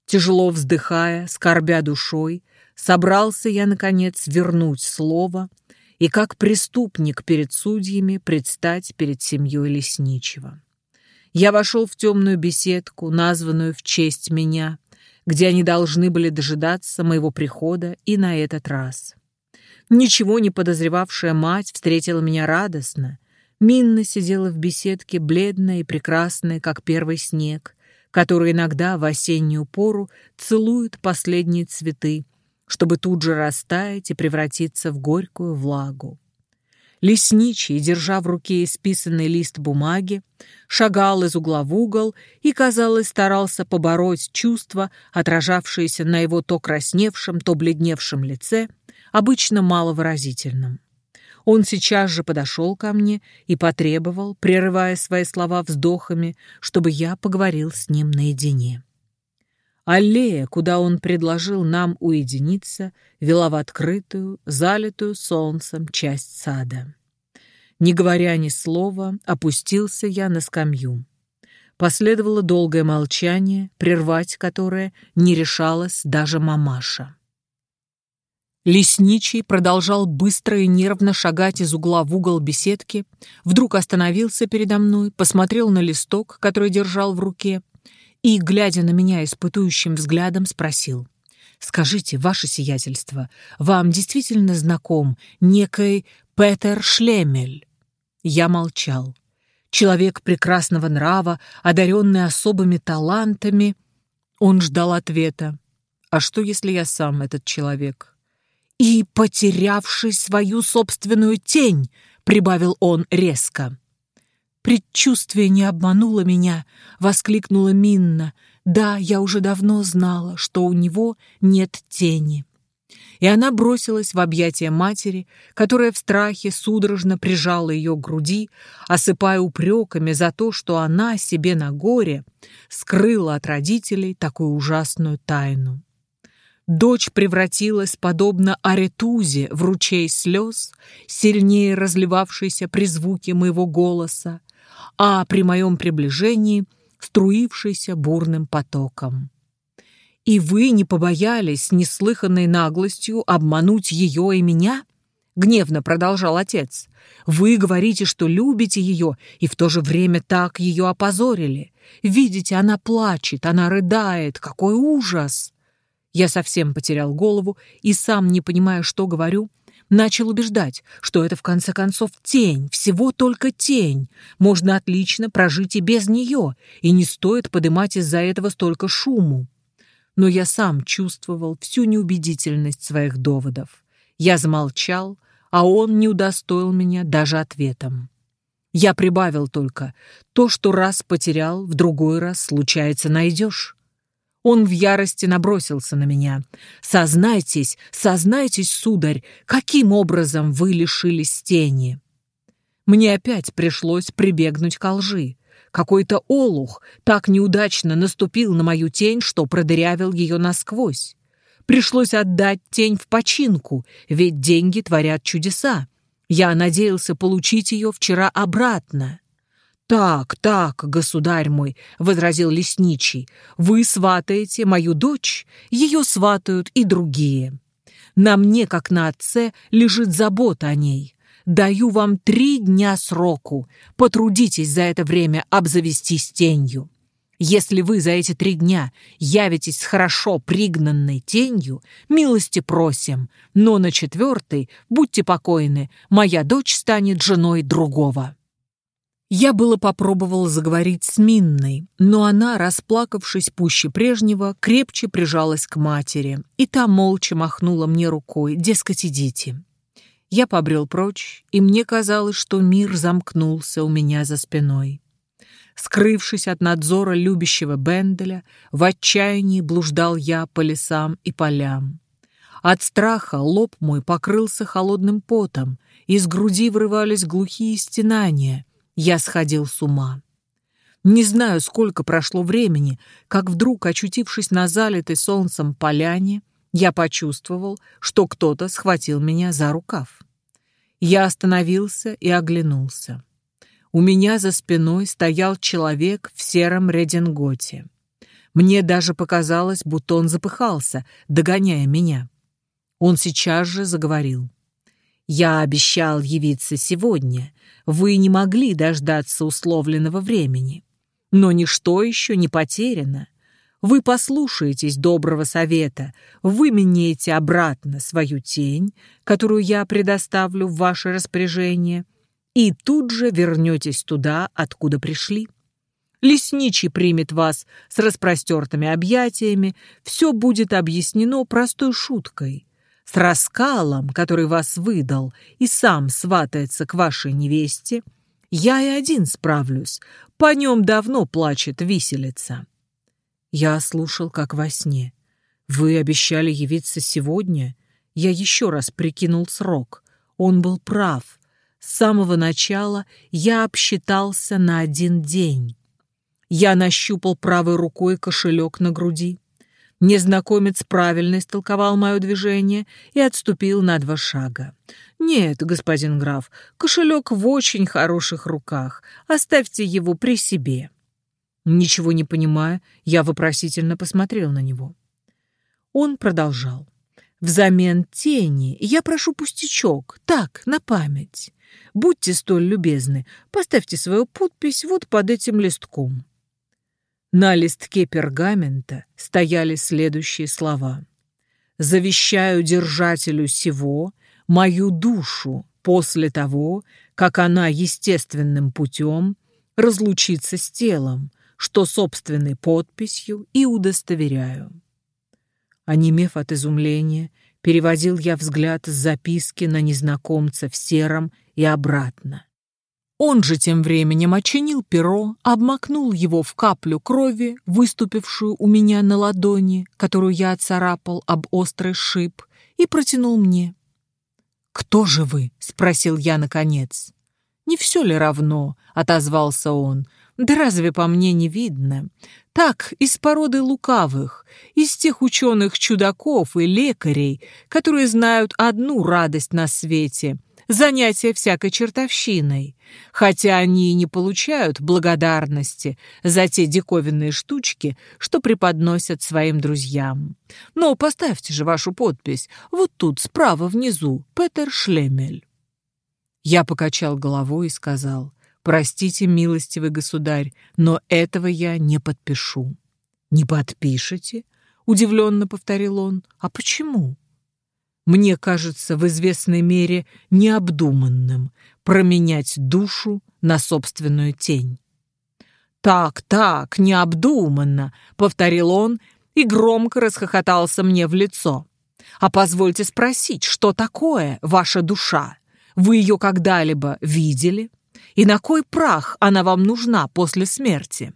Тяжело вздыхая, скорбя душой, собрался я, наконец, вернуть слово и, как преступник перед судьями, предстать перед семьей лесничего. Я вошел в темную беседку, названную в честь меня, где они должны были дожидаться моего прихода и на этот раз. Ничего не подозревавшая мать встретила меня радостно. Минна сидела в беседке, бледная и прекрасная, как первый снег, который иногда в осеннюю пору целует последние цветы, чтобы тут же растаять и превратиться в горькую влагу. Лесничий, держа в руке исписанный лист бумаги, шагал из угла в угол и, казалось, старался побороть чувства, отражавшиеся на его то красневшем, то бледневшем лице, обычно маловыразительном. Он сейчас же подошел ко мне и потребовал, прерывая свои слова вздохами, чтобы я поговорил с ним наедине. Аллея, куда он предложил нам уединиться, вела в открытую, залитую солнцем часть сада. Не говоря ни слова, опустился я на скамью. Последовало долгое молчание, прервать которое не решалась даже мамаша. Лесничий продолжал быстро и нервно шагать из угла в угол беседки, вдруг остановился передо мной, посмотрел на листок, который держал в руке, и, глядя на меня испытующим взглядом, спросил. «Скажите, ваше сиятельство, вам действительно знаком некий Петер Шлемель?» Я молчал. Человек прекрасного нрава, одаренный особыми талантами. Он ждал ответа. «А что, если я сам этот человек?» «И потерявший свою собственную тень», — прибавил он резко. «Предчувствие не обмануло меня», — воскликнула Минна. «Да, я уже давно знала, что у него нет тени». И она бросилась в объятия матери, которая в страхе судорожно прижала ее к груди, осыпая упреками за то, что она себе на горе скрыла от родителей такую ужасную тайну. Дочь превратилась, подобно аретузе, в ручей слез, сильнее разливавшийся при звуке моего голоса, а при моем приближении струившийся бурным потоком. «И вы не побоялись неслыханной наглостью обмануть ее и меня?» — гневно продолжал отец. «Вы говорите, что любите ее, и в то же время так ее опозорили. Видите, она плачет, она рыдает. Какой ужас!» Я совсем потерял голову и, сам не понимая, что говорю, начал убеждать, что это в конце концов тень, всего только тень. Можно отлично прожить и без нее, и не стоит подымать из-за этого столько шуму. Но я сам чувствовал всю неубедительность своих доводов. Я замолчал, а он не удостоил меня даже ответом. Я прибавил только, то, что раз потерял, в другой раз, случается, найдешь. Он в ярости набросился на меня. «Сознайтесь, сознайтесь, сударь, каким образом вы лишились тени?» Мне опять пришлось прибегнуть к лжи. Какой-то олух так неудачно наступил на мою тень, что продырявил ее насквозь. Пришлось отдать тень в починку, ведь деньги творят чудеса. Я надеялся получить ее вчера обратно. «Так, так, государь мой», — возразил лесничий, — «вы сватаете мою дочь, ее сватают и другие. На мне, как на отце, лежит забота о ней. Даю вам три дня сроку. Потрудитесь за это время обзавестись тенью. Если вы за эти три дня явитесь с хорошо пригнанной тенью, милости просим, но на четвертый, будьте покойны, моя дочь станет женой другого». Я было попробовал заговорить с Минной, но она, расплакавшись пуще прежнего, крепче прижалась к матери, и та молча махнула мне рукой, дескать, идите. Я побрел прочь, и мне казалось, что мир замкнулся у меня за спиной. Скрывшись от надзора любящего Бенделя, в отчаянии блуждал я по лесам и полям. От страха лоб мой покрылся холодным потом, из груди врывались глухие стенания. Я сходил с ума. Не знаю, сколько прошло времени, как вдруг, очутившись на залитой солнцем поляне, я почувствовал, что кто-то схватил меня за рукав. Я остановился и оглянулся. У меня за спиной стоял человек в сером рединготе. Мне даже показалось, будто он запыхался, догоняя меня. Он сейчас же заговорил. «Я обещал явиться сегодня. Вы не могли дождаться условленного времени. Но ничто еще не потеряно. Вы послушаетесь доброго совета, выменяете обратно свою тень, которую я предоставлю в ваше распоряжение — и тут же вернетесь туда, откуда пришли. Лесничий примет вас с распростертыми объятиями, все будет объяснено простой шуткой. С раскалом, который вас выдал и сам сватается к вашей невесте, я и один справлюсь, по нем давно плачет виселица. Я слушал, как во сне. Вы обещали явиться сегодня? Я еще раз прикинул срок. Он был прав. С самого начала я обсчитался на один день. Я нащупал правой рукой кошелек на груди. Незнакомец правильно истолковал мое движение и отступил на два шага. «Нет, господин граф, кошелек в очень хороших руках. Оставьте его при себе». Ничего не понимая, я вопросительно посмотрел на него. Он продолжал. «Взамен тени я прошу пустячок, так, на память. Будьте столь любезны, поставьте свою подпись вот под этим листком». На листке пергамента стояли следующие слова. «Завещаю держателю сего мою душу после того, как она естественным путем разлучится с телом, что собственной подписью и удостоверяю». Онемев от изумления, переводил я взгляд с записки на незнакомца в сером и обратно. Он же тем временем очинил перо, обмакнул его в каплю крови, выступившую у меня на ладони, которую я оцарапал об острый шип, и протянул мне. «Кто же вы?» — спросил я наконец. «Не все ли равно?» — отозвался он. «Да разве по мне не видно? Так, из породы лукавых, из тех ученых-чудаков и лекарей, которые знают одну радость на свете занятия всякой чертовщиной, хотя они и не получают благодарности за те диковинные штучки, что преподносят своим друзьям. Но поставьте же вашу подпись вот тут, справа внизу, Петер Шлемель. Я покачал головой и сказал, «Простите, милостивый государь, но этого я не подпишу». «Не подпишете?» — удивленно повторил он. «А почему?» Мне кажется в известной мере необдуманным променять душу на собственную тень. «Так, так, необдуманно», — повторил он и громко расхохотался мне в лицо. «А позвольте спросить, что такое ваша душа? Вы ее когда-либо видели? И на кой прах она вам нужна после смерти?»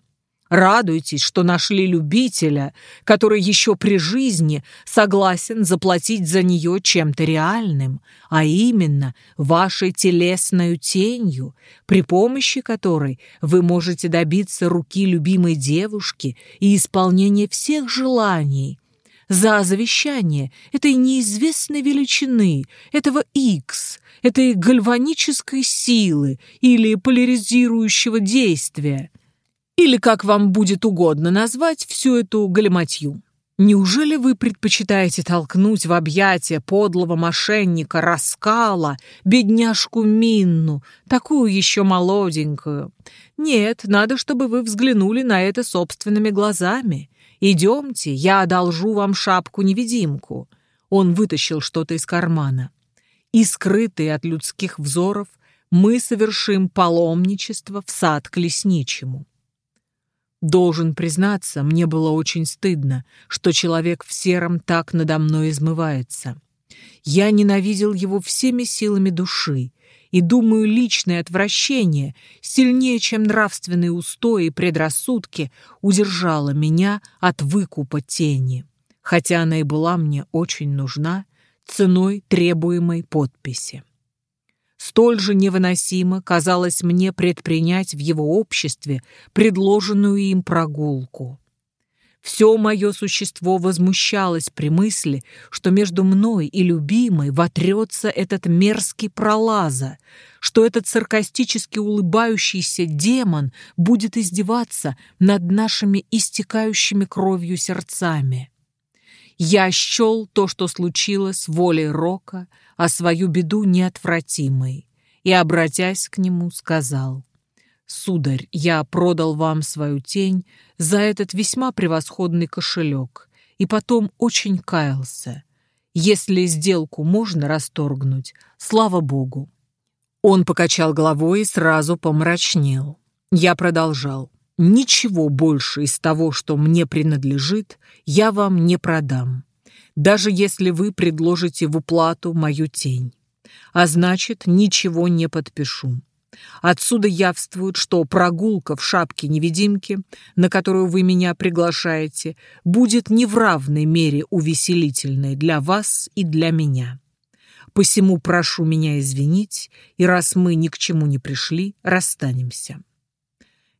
Радуйтесь, что нашли любителя, который еще при жизни согласен заплатить за нее чем-то реальным, а именно вашей телесной тенью, при помощи которой вы можете добиться руки любимой девушки и исполнения всех желаний. За завещание этой неизвестной величины, этого X, этой гальванической силы или поляризирующего действия – или как вам будет угодно назвать всю эту галиматью. Неужели вы предпочитаете толкнуть в объятия подлого мошенника Раскала, бедняжку Минну, такую еще молоденькую? Нет, надо, чтобы вы взглянули на это собственными глазами. Идемте, я одолжу вам шапку-невидимку. Он вытащил что-то из кармана. И, скрытые от людских взоров, мы совершим паломничество в сад к лесничему. Должен признаться, мне было очень стыдно, что человек в сером так надо мной измывается. Я ненавидел его всеми силами души, и, думаю, личное отвращение, сильнее, чем нравственные устои и предрассудки, удержало меня от выкупа тени, хотя она и была мне очень нужна ценой требуемой подписи. Столь же невыносимо казалось мне предпринять в его обществе предложенную им прогулку. Все мое существо возмущалось при мысли, что между мной и любимой вотрется этот мерзкий пролаза, что этот саркастически улыбающийся демон будет издеваться над нашими истекающими кровью сердцами. Я счел то, что случилось волей Рока, а свою беду неотвратимой, и, обратясь к нему, сказал, «Сударь, я продал вам свою тень за этот весьма превосходный кошелек, и потом очень каялся. Если сделку можно расторгнуть, слава Богу». Он покачал головой и сразу помрачнел. Я продолжал. Ничего больше из того, что мне принадлежит, я вам не продам, даже если вы предложите в уплату мою тень. А значит, ничего не подпишу. Отсюда явствует, что прогулка в шапке-невидимки, на которую вы меня приглашаете, будет не в равной мере увеселительной для вас и для меня. Посему прошу меня извинить, и раз мы ни к чему не пришли, расстанемся.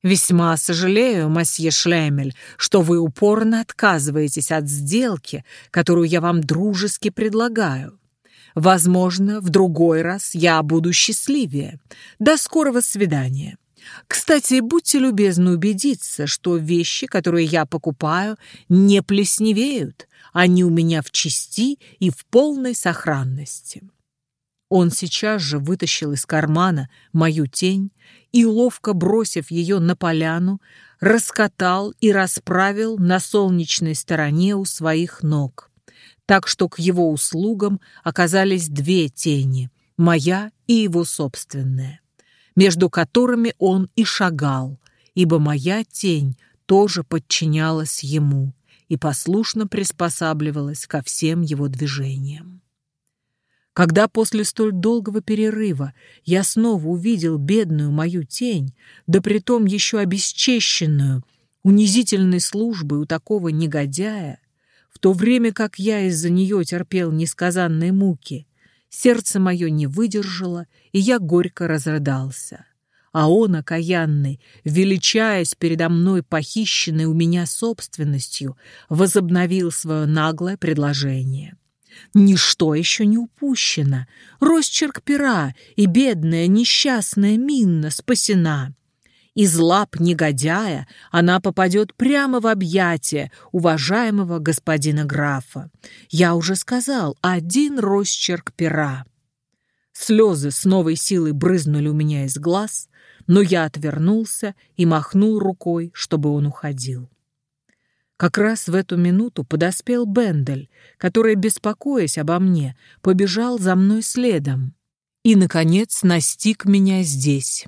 Весьма сожалею, масье Шлемель, что вы упорно отказываетесь от сделки, которую я вам дружески предлагаю. Возможно, в другой раз я буду счастливее. До скорого свидания. Кстати, будьте любезны убедиться, что вещи, которые я покупаю, не плесневеют. Они у меня в чести и в полной сохранности. Он сейчас же вытащил из кармана мою тень и, ловко бросив ее на поляну, раскатал и расправил на солнечной стороне у своих ног, так что к его услугам оказались две тени, моя и его собственная, между которыми он и шагал, ибо моя тень тоже подчинялась ему и послушно приспосабливалась ко всем его движениям. Когда после столь долгого перерыва я снова увидел бедную мою тень, да притом еще обесчещенную, унизительной службой у такого негодяя, в то время как я из-за нее терпел несказанные муки, сердце мое не выдержало, и я горько разрыдался. А он, окаянный, величаясь передо мной похищенной у меня собственностью, возобновил свое наглое предложение. Ничто еще не упущено. Росчерк пера, и бедная несчастная Минна спасена. Из лап негодяя она попадет прямо в объятия уважаемого господина графа. Я уже сказал, один росчерк пера. Слезы с новой силой брызнули у меня из глаз, но я отвернулся и махнул рукой, чтобы он уходил. Как раз в эту минуту подоспел Бендель, который, беспокоясь обо мне, побежал за мной следом. И, наконец, настиг меня здесь.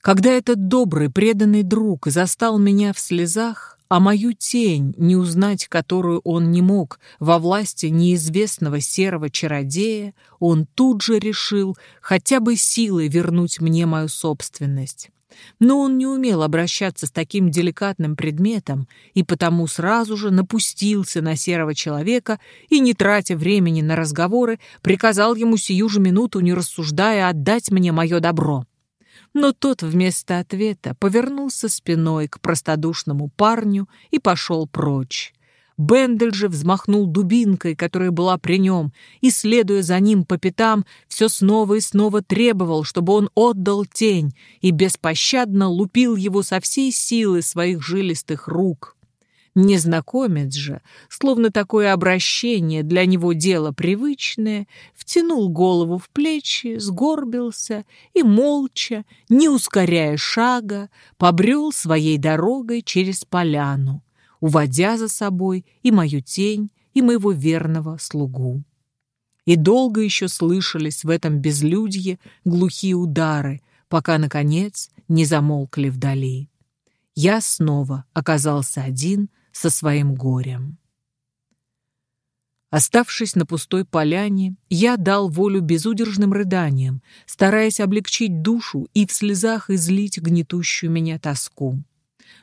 Когда этот добрый, преданный друг застал меня в слезах, а мою тень, не узнать которую он не мог, во власти неизвестного серого чародея, он тут же решил хотя бы силой вернуть мне мою собственность. Но он не умел обращаться с таким деликатным предметом и потому сразу же напустился на серого человека и, не тратя времени на разговоры, приказал ему сию же минуту, не рассуждая, отдать мне мое добро. Но тот вместо ответа повернулся спиной к простодушному парню и пошел прочь. Бендель же взмахнул дубинкой, которая была при нем, и, следуя за ним по пятам, все снова и снова требовал, чтобы он отдал тень, и беспощадно лупил его со всей силы своих жилистых рук. Незнакомец же, словно такое обращение для него дело привычное, втянул голову в плечи, сгорбился и молча, не ускоряя шага, побрел своей дорогой через поляну, уводя за собой и мою тень, и моего верного слугу. И долго еще слышались в этом безлюдье глухие удары, пока, наконец, не замолкли вдали. Я снова оказался один — со своим горем. Оставшись на пустой поляне, я дал волю безудержным рыданиям, стараясь облегчить душу и в слезах излить гнетущую меня тоску.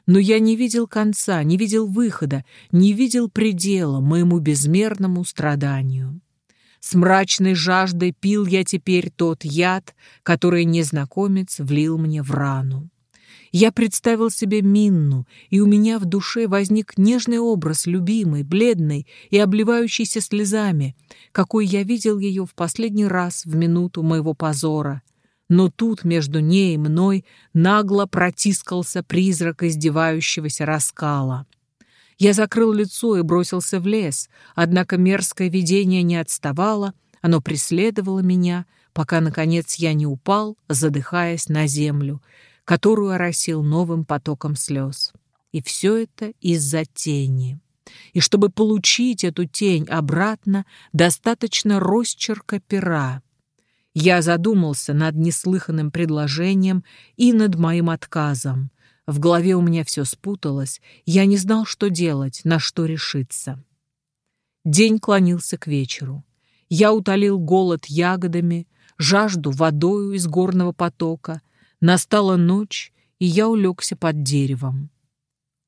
Но я не видел конца, не видел выхода, не видел предела моему безмерному страданию. С мрачной жаждой пил я теперь тот яд, который незнакомец влил мне в рану. Я представил себе Минну, и у меня в душе возник нежный образ любимой, бледной и обливающейся слезами, какой я видел ее в последний раз в минуту моего позора. Но тут между ней и мной нагло протискался призрак издевающегося раскала. Я закрыл лицо и бросился в лес, однако мерзкое видение не отставало, оно преследовало меня, пока, наконец, я не упал, задыхаясь на землю, которую оросил новым потоком слез. И все это из-за тени. И чтобы получить эту тень обратно, достаточно росчерка пера. Я задумался над неслыханным предложением и над моим отказом. В голове у меня все спуталось, я не знал, что делать, на что решиться. День клонился к вечеру. Я утолил голод ягодами, жажду водою из горного потока, Настала ночь, и я улегся под деревом.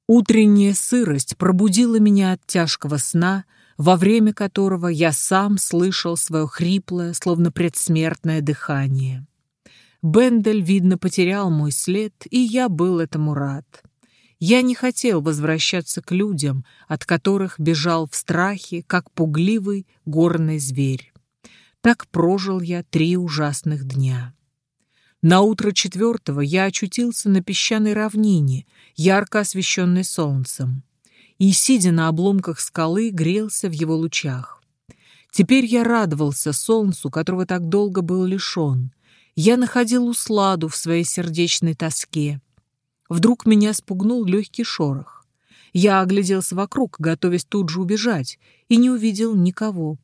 Утренняя сырость пробудила меня от тяжкого сна, во время которого я сам слышал свое хриплое, словно предсмертное дыхание. Бендель, видно, потерял мой след, и я был этому рад. Я не хотел возвращаться к людям, от которых бежал в страхе, как пугливый горный зверь. Так прожил я три ужасных дня. На утро четвертого я очутился на песчаной равнине, ярко освещенной солнцем, и, сидя на обломках скалы, грелся в его лучах. Теперь я радовался солнцу, которого так долго был лишен. Я находил усладу в своей сердечной тоске. Вдруг меня спугнул легкий шорох. Я огляделся вокруг, готовясь тут же убежать, и не увидел никого.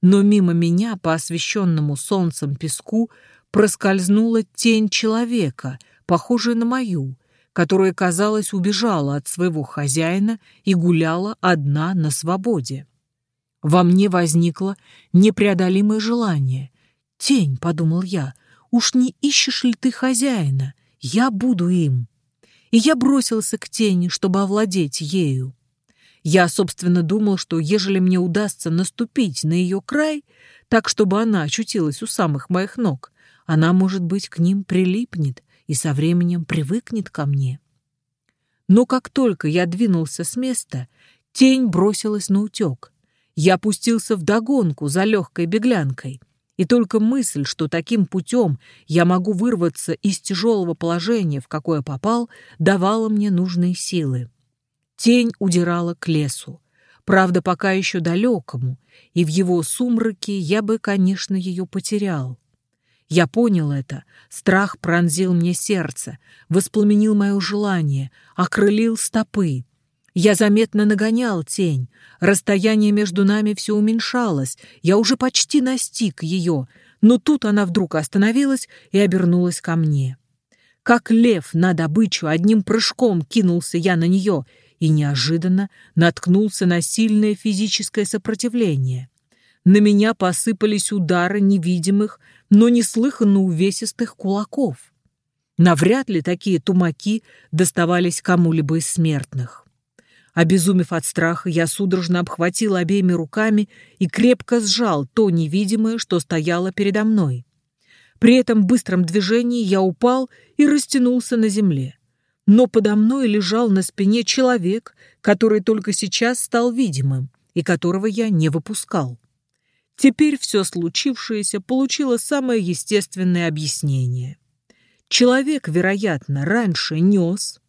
Но мимо меня по освещенному солнцем песку проскользнула тень человека, похожая на мою, которая, казалось, убежала от своего хозяина и гуляла одна на свободе. Во мне возникло непреодолимое желание. «Тень», — подумал я, — «уж не ищешь ли ты хозяина? Я буду им». И я бросился к тени, чтобы овладеть ею. Я, собственно, думал, что ежели мне удастся наступить на ее край, так, чтобы она очутилась у самых моих ног, она, может быть, к ним прилипнет и со временем привыкнет ко мне. Но как только я двинулся с места, тень бросилась на утек. Я опустился в догонку за легкой беглянкой, и только мысль, что таким путем я могу вырваться из тяжелого положения, в какое попал, давала мне нужные силы. Тень удирала к лесу, правда, пока еще далекому, и в его сумраке я бы, конечно, ее потерял. Я понял это. Страх пронзил мне сердце, воспламенил мое желание, окрылил стопы. Я заметно нагонял тень. Расстояние между нами все уменьшалось. Я уже почти настиг ее, но тут она вдруг остановилась и обернулась ко мне. Как лев на добычу одним прыжком кинулся я на нее и неожиданно наткнулся на сильное физическое сопротивление. На меня посыпались удары невидимых, но неслыханно увесистых кулаков. Навряд ли такие тумаки доставались кому-либо из смертных. Обезумев от страха, я судорожно обхватил обеими руками и крепко сжал то невидимое, что стояло передо мной. При этом быстром движении я упал и растянулся на земле. Но подо мной лежал на спине человек, который только сейчас стал видимым и которого я не выпускал. Теперь все случившееся получило самое естественное объяснение. Человек, вероятно, раньше нес,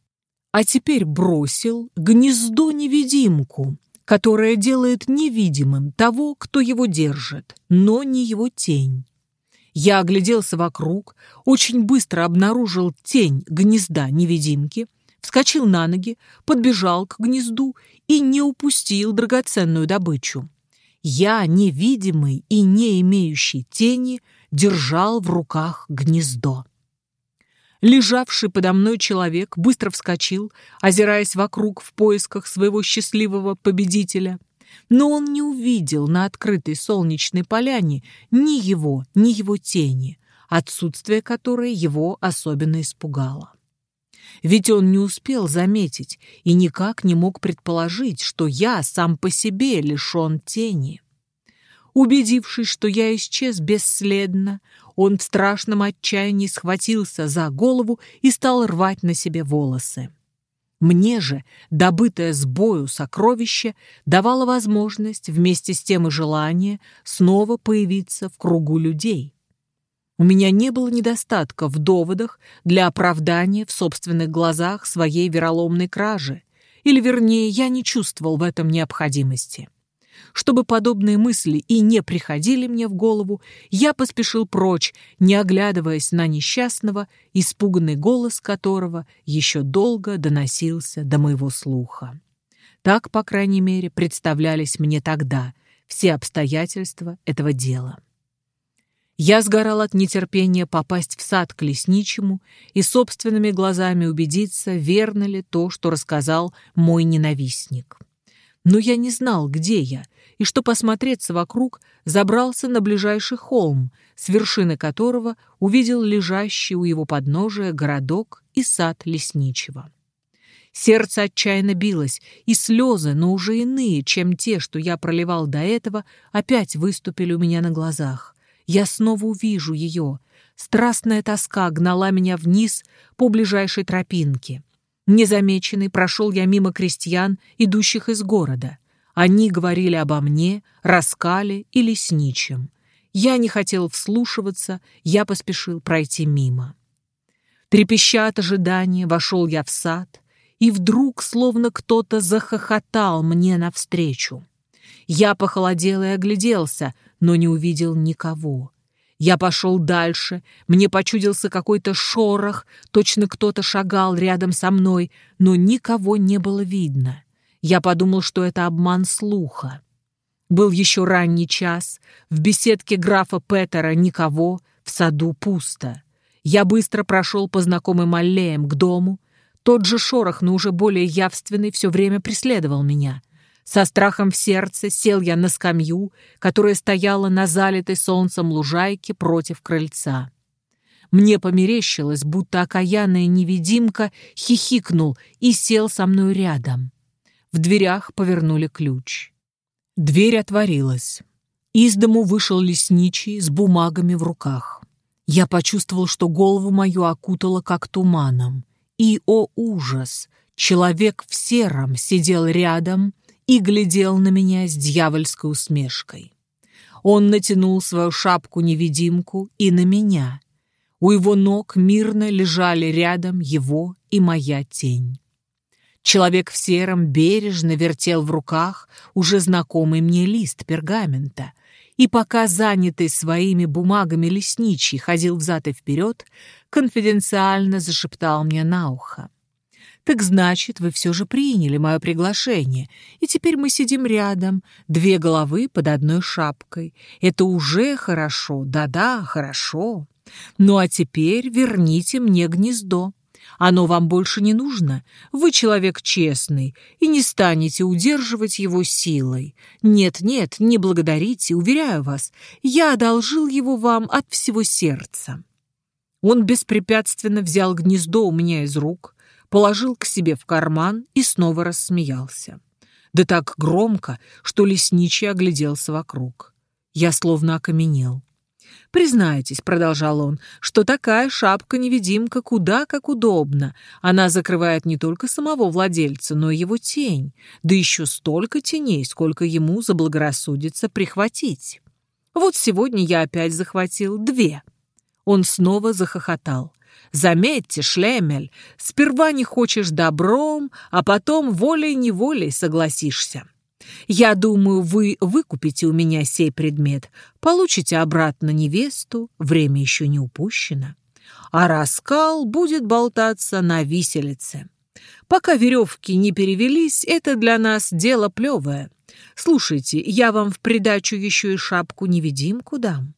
а теперь бросил гнездо-невидимку, которое делает невидимым того, кто его держит, но не его тень. Я огляделся вокруг, очень быстро обнаружил тень гнезда невидимки, вскочил на ноги, подбежал к гнезду и не упустил драгоценную добычу. Я, невидимый и не имеющий тени, держал в руках гнездо. Лежавший подо мной человек быстро вскочил, озираясь вокруг в поисках своего счастливого победителя. Но он не увидел на открытой солнечной поляне ни его, ни его тени, отсутствие которой его особенно испугало. Ведь он не успел заметить и никак не мог предположить, что я сам по себе лишен тени. Убедившись, что я исчез бесследно, он в страшном отчаянии схватился за голову и стал рвать на себе волосы. Мне же, добытое с бою сокровище, давало возможность, вместе с тем и желание, снова появиться в кругу людей. У меня не было недостатка в доводах для оправдания в собственных глазах своей вероломной кражи, или, вернее, я не чувствовал в этом необходимости. Чтобы подобные мысли и не приходили мне в голову, я поспешил прочь, не оглядываясь на несчастного, испуганный голос которого еще долго доносился до моего слуха. Так, по крайней мере, представлялись мне тогда все обстоятельства этого дела. Я сгорал от нетерпения попасть в сад к лесничему и собственными глазами убедиться, верно ли то, что рассказал мой ненавистник но я не знал, где я, и что посмотреться вокруг, забрался на ближайший холм, с вершины которого увидел лежащий у его подножия городок и сад лесничего. Сердце отчаянно билось, и слезы, но уже иные, чем те, что я проливал до этого, опять выступили у меня на глазах. Я снова увижу ее. Страстная тоска гнала меня вниз по ближайшей тропинке. Незамеченный прошел я мимо крестьян, идущих из города. Они говорили обо мне, раскале и лесничем. Я не хотел вслушиваться, я поспешил пройти мимо. Трепеща от ожидания, вошел я в сад, и вдруг, словно кто-то захохотал мне навстречу. Я похолодел и огляделся, но не увидел никого. Я пошел дальше, мне почудился какой-то шорох, точно кто-то шагал рядом со мной, но никого не было видно. Я подумал, что это обман слуха. Был еще ранний час, в беседке графа Петера никого, в саду пусто. Я быстро прошел по знакомым аллеям к дому. Тот же шорох, но уже более явственный, все время преследовал меня. Со страхом в сердце сел я на скамью, которая стояла на залитой солнцем лужайке против крыльца. Мне померещилось, будто окаянная невидимка хихикнул и сел со мной рядом. В дверях повернули ключ. Дверь отворилась. Из дому вышел лесничий с бумагами в руках. Я почувствовал, что голову мою окутало как туманом. И, о ужас, человек в сером сидел рядом и глядел на меня с дьявольской усмешкой. Он натянул свою шапку-невидимку и на меня. У его ног мирно лежали рядом его и моя тень. Человек в сером бережно вертел в руках уже знакомый мне лист пергамента, и пока занятый своими бумагами лесничий ходил взад и вперед, конфиденциально зашептал мне на ухо. Так значит, вы все же приняли мое приглашение, и теперь мы сидим рядом, две головы под одной шапкой. Это уже хорошо, да-да, хорошо. Ну а теперь верните мне гнездо. Оно вам больше не нужно. Вы человек честный и не станете удерживать его силой. Нет-нет, не благодарите, уверяю вас, я одолжил его вам от всего сердца. Он беспрепятственно взял гнездо у меня из рук, положил к себе в карман и снова рассмеялся. Да так громко, что лесничий огляделся вокруг. Я словно окаменел. «Признайтесь», — продолжал он, — «что такая шапка-невидимка куда как удобна. Она закрывает не только самого владельца, но и его тень, да еще столько теней, сколько ему заблагорассудится прихватить. Вот сегодня я опять захватил две». Он снова захохотал. Заметьте, Шлемель, сперва не хочешь добром, а потом волей-неволей согласишься. Я думаю, вы выкупите у меня сей предмет, получите обратно невесту, время еще не упущено. А раскал будет болтаться на виселице. Пока веревки не перевелись, это для нас дело плевое. Слушайте, я вам в придачу еще и шапку-невидимку дам.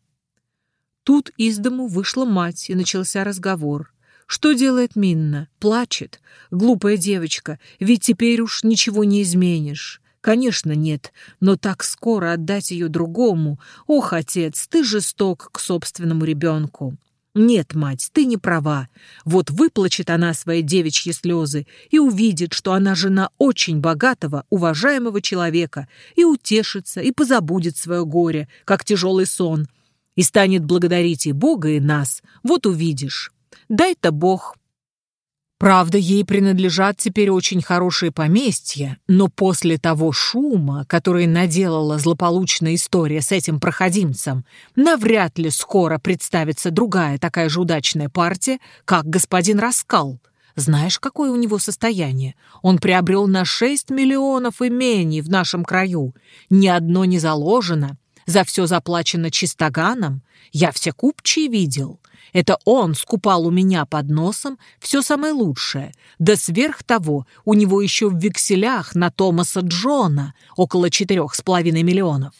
Тут из дому вышла мать, и начался разговор. Что делает Минна? Плачет. Глупая девочка, ведь теперь уж ничего не изменишь. Конечно, нет, но так скоро отдать ее другому. Ох, отец, ты жесток к собственному ребенку. Нет, мать, ты не права. Вот выплачет она свои девичьи слезы и увидит, что она жена очень богатого, уважаемого человека, и утешится, и позабудет свое горе, как тяжелый сон, и станет благодарить и Бога, и нас. Вот увидишь. Дай-то Бог. Правда, ей принадлежат теперь очень хорошие поместья, но после того шума, который наделала злополучная история с этим проходимцем, навряд ли скоро представится другая такая же удачная партия, как господин Раскал. Знаешь, какое у него состояние? Он приобрел на 6 миллионов имений в нашем краю. Ни одно не заложено. За все заплачено чистоганом. Я все купчие видел. Это он скупал у меня под носом все самое лучшее. Да сверх того, у него еще в векселях на Томаса Джона около четырех с половиной миллионов.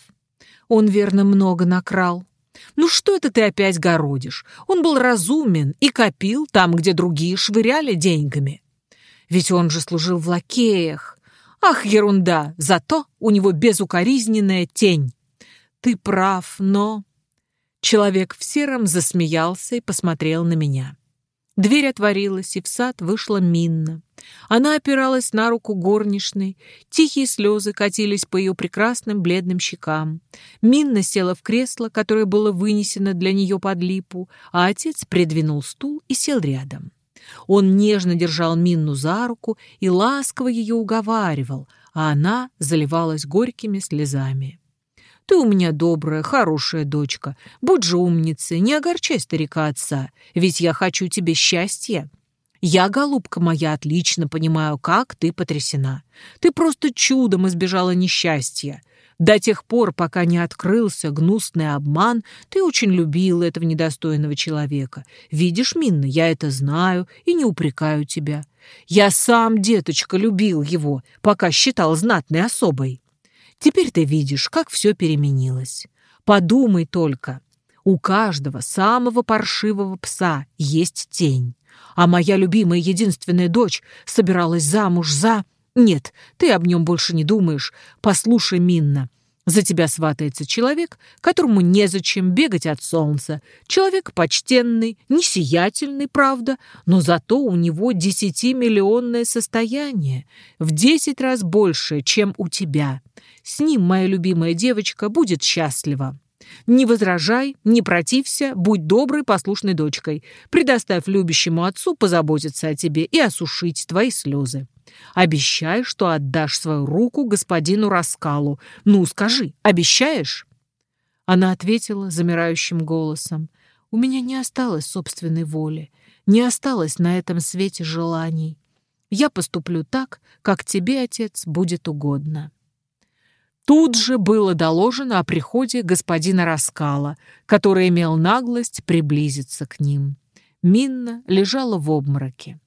Он, верно, много накрал. Ну что это ты опять городишь? Он был разумен и копил там, где другие швыряли деньгами. Ведь он же служил в лакеях. Ах, ерунда! Зато у него безукоризненная тень. Ты прав, но... Человек в сером засмеялся и посмотрел на меня. Дверь отворилась, и в сад вышла Минна. Она опиралась на руку горничной, тихие слезы катились по ее прекрасным бледным щекам. Минна села в кресло, которое было вынесено для нее под липу, а отец придвинул стул и сел рядом. Он нежно держал Минну за руку и ласково ее уговаривал, а она заливалась горькими слезами. Ты у меня добрая, хорошая дочка. Будь же умницей, не огорчай старика отца, ведь я хочу тебе счастья. Я, голубка моя, отлично понимаю, как ты потрясена. Ты просто чудом избежала несчастья. До тех пор, пока не открылся гнусный обман, ты очень любила этого недостойного человека. Видишь, Минна, я это знаю и не упрекаю тебя. Я сам, деточка, любил его, пока считал знатной особой. Теперь ты видишь, как все переменилось. Подумай только. У каждого самого паршивого пса есть тень. А моя любимая единственная дочь собиралась замуж за... Нет, ты об нем больше не думаешь. Послушай, Минна, за тебя сватается человек, которому незачем бегать от солнца. Человек почтенный, несиятельный, правда, но зато у него десятимиллионное состояние, в десять раз больше, чем у тебя. С ним моя любимая девочка будет счастлива. Не возражай, не протився, будь доброй, послушной дочкой. Предоставь любящему отцу позаботиться о тебе и осушить твои слезы. Обещай, что отдашь свою руку господину Раскалу. Ну, скажи, обещаешь?» Она ответила замирающим голосом. «У меня не осталось собственной воли, не осталось на этом свете желаний. Я поступлю так, как тебе, отец, будет угодно». Тут же было доложено о приходе господина Раскала, который имел наглость приблизиться к ним. Минна лежала в обмороке.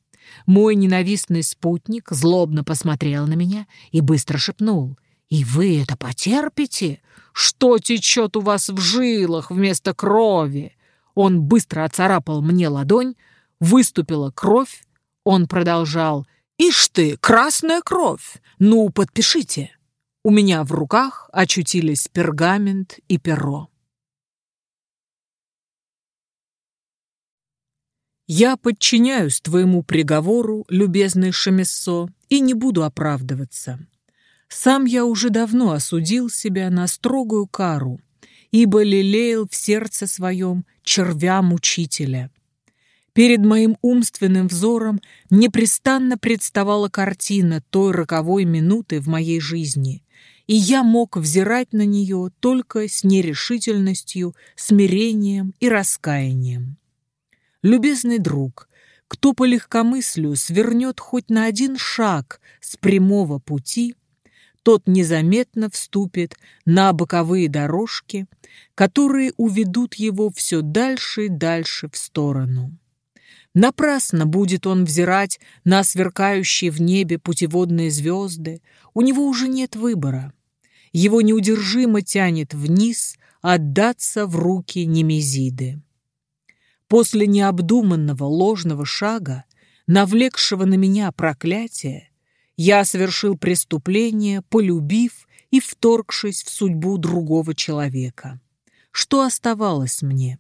Мой ненавистный спутник злобно посмотрел на меня и быстро шепнул. «И вы это потерпите? Что течет у вас в жилах вместо крови?» Он быстро оцарапал мне ладонь, выступила кровь. Он продолжал. «Ишь ты, красная кровь! Ну, подпишите!» У меня в руках очутились пергамент и перо. Я подчиняюсь твоему приговору, любезный Шамиссо, и не буду оправдываться. Сам я уже давно осудил себя на строгую кару, ибо лелеял в сердце своем червя мучителя. Перед моим умственным взором непрестанно представала картина той роковой минуты в моей жизни, и я мог взирать на нее только с нерешительностью, смирением и раскаянием. Любезный друг, кто по легкомыслию свернет хоть на один шаг с прямого пути, тот незаметно вступит на боковые дорожки, которые уведут его все дальше и дальше в сторону. Напрасно будет он взирать на сверкающие в небе путеводные звезды, у него уже нет выбора. Его неудержимо тянет вниз, отдаться в руки Немезиды. После необдуманного ложного шага, навлекшего на меня проклятие, я совершил преступление, полюбив и вторгшись в судьбу другого человека. Что оставалось мне?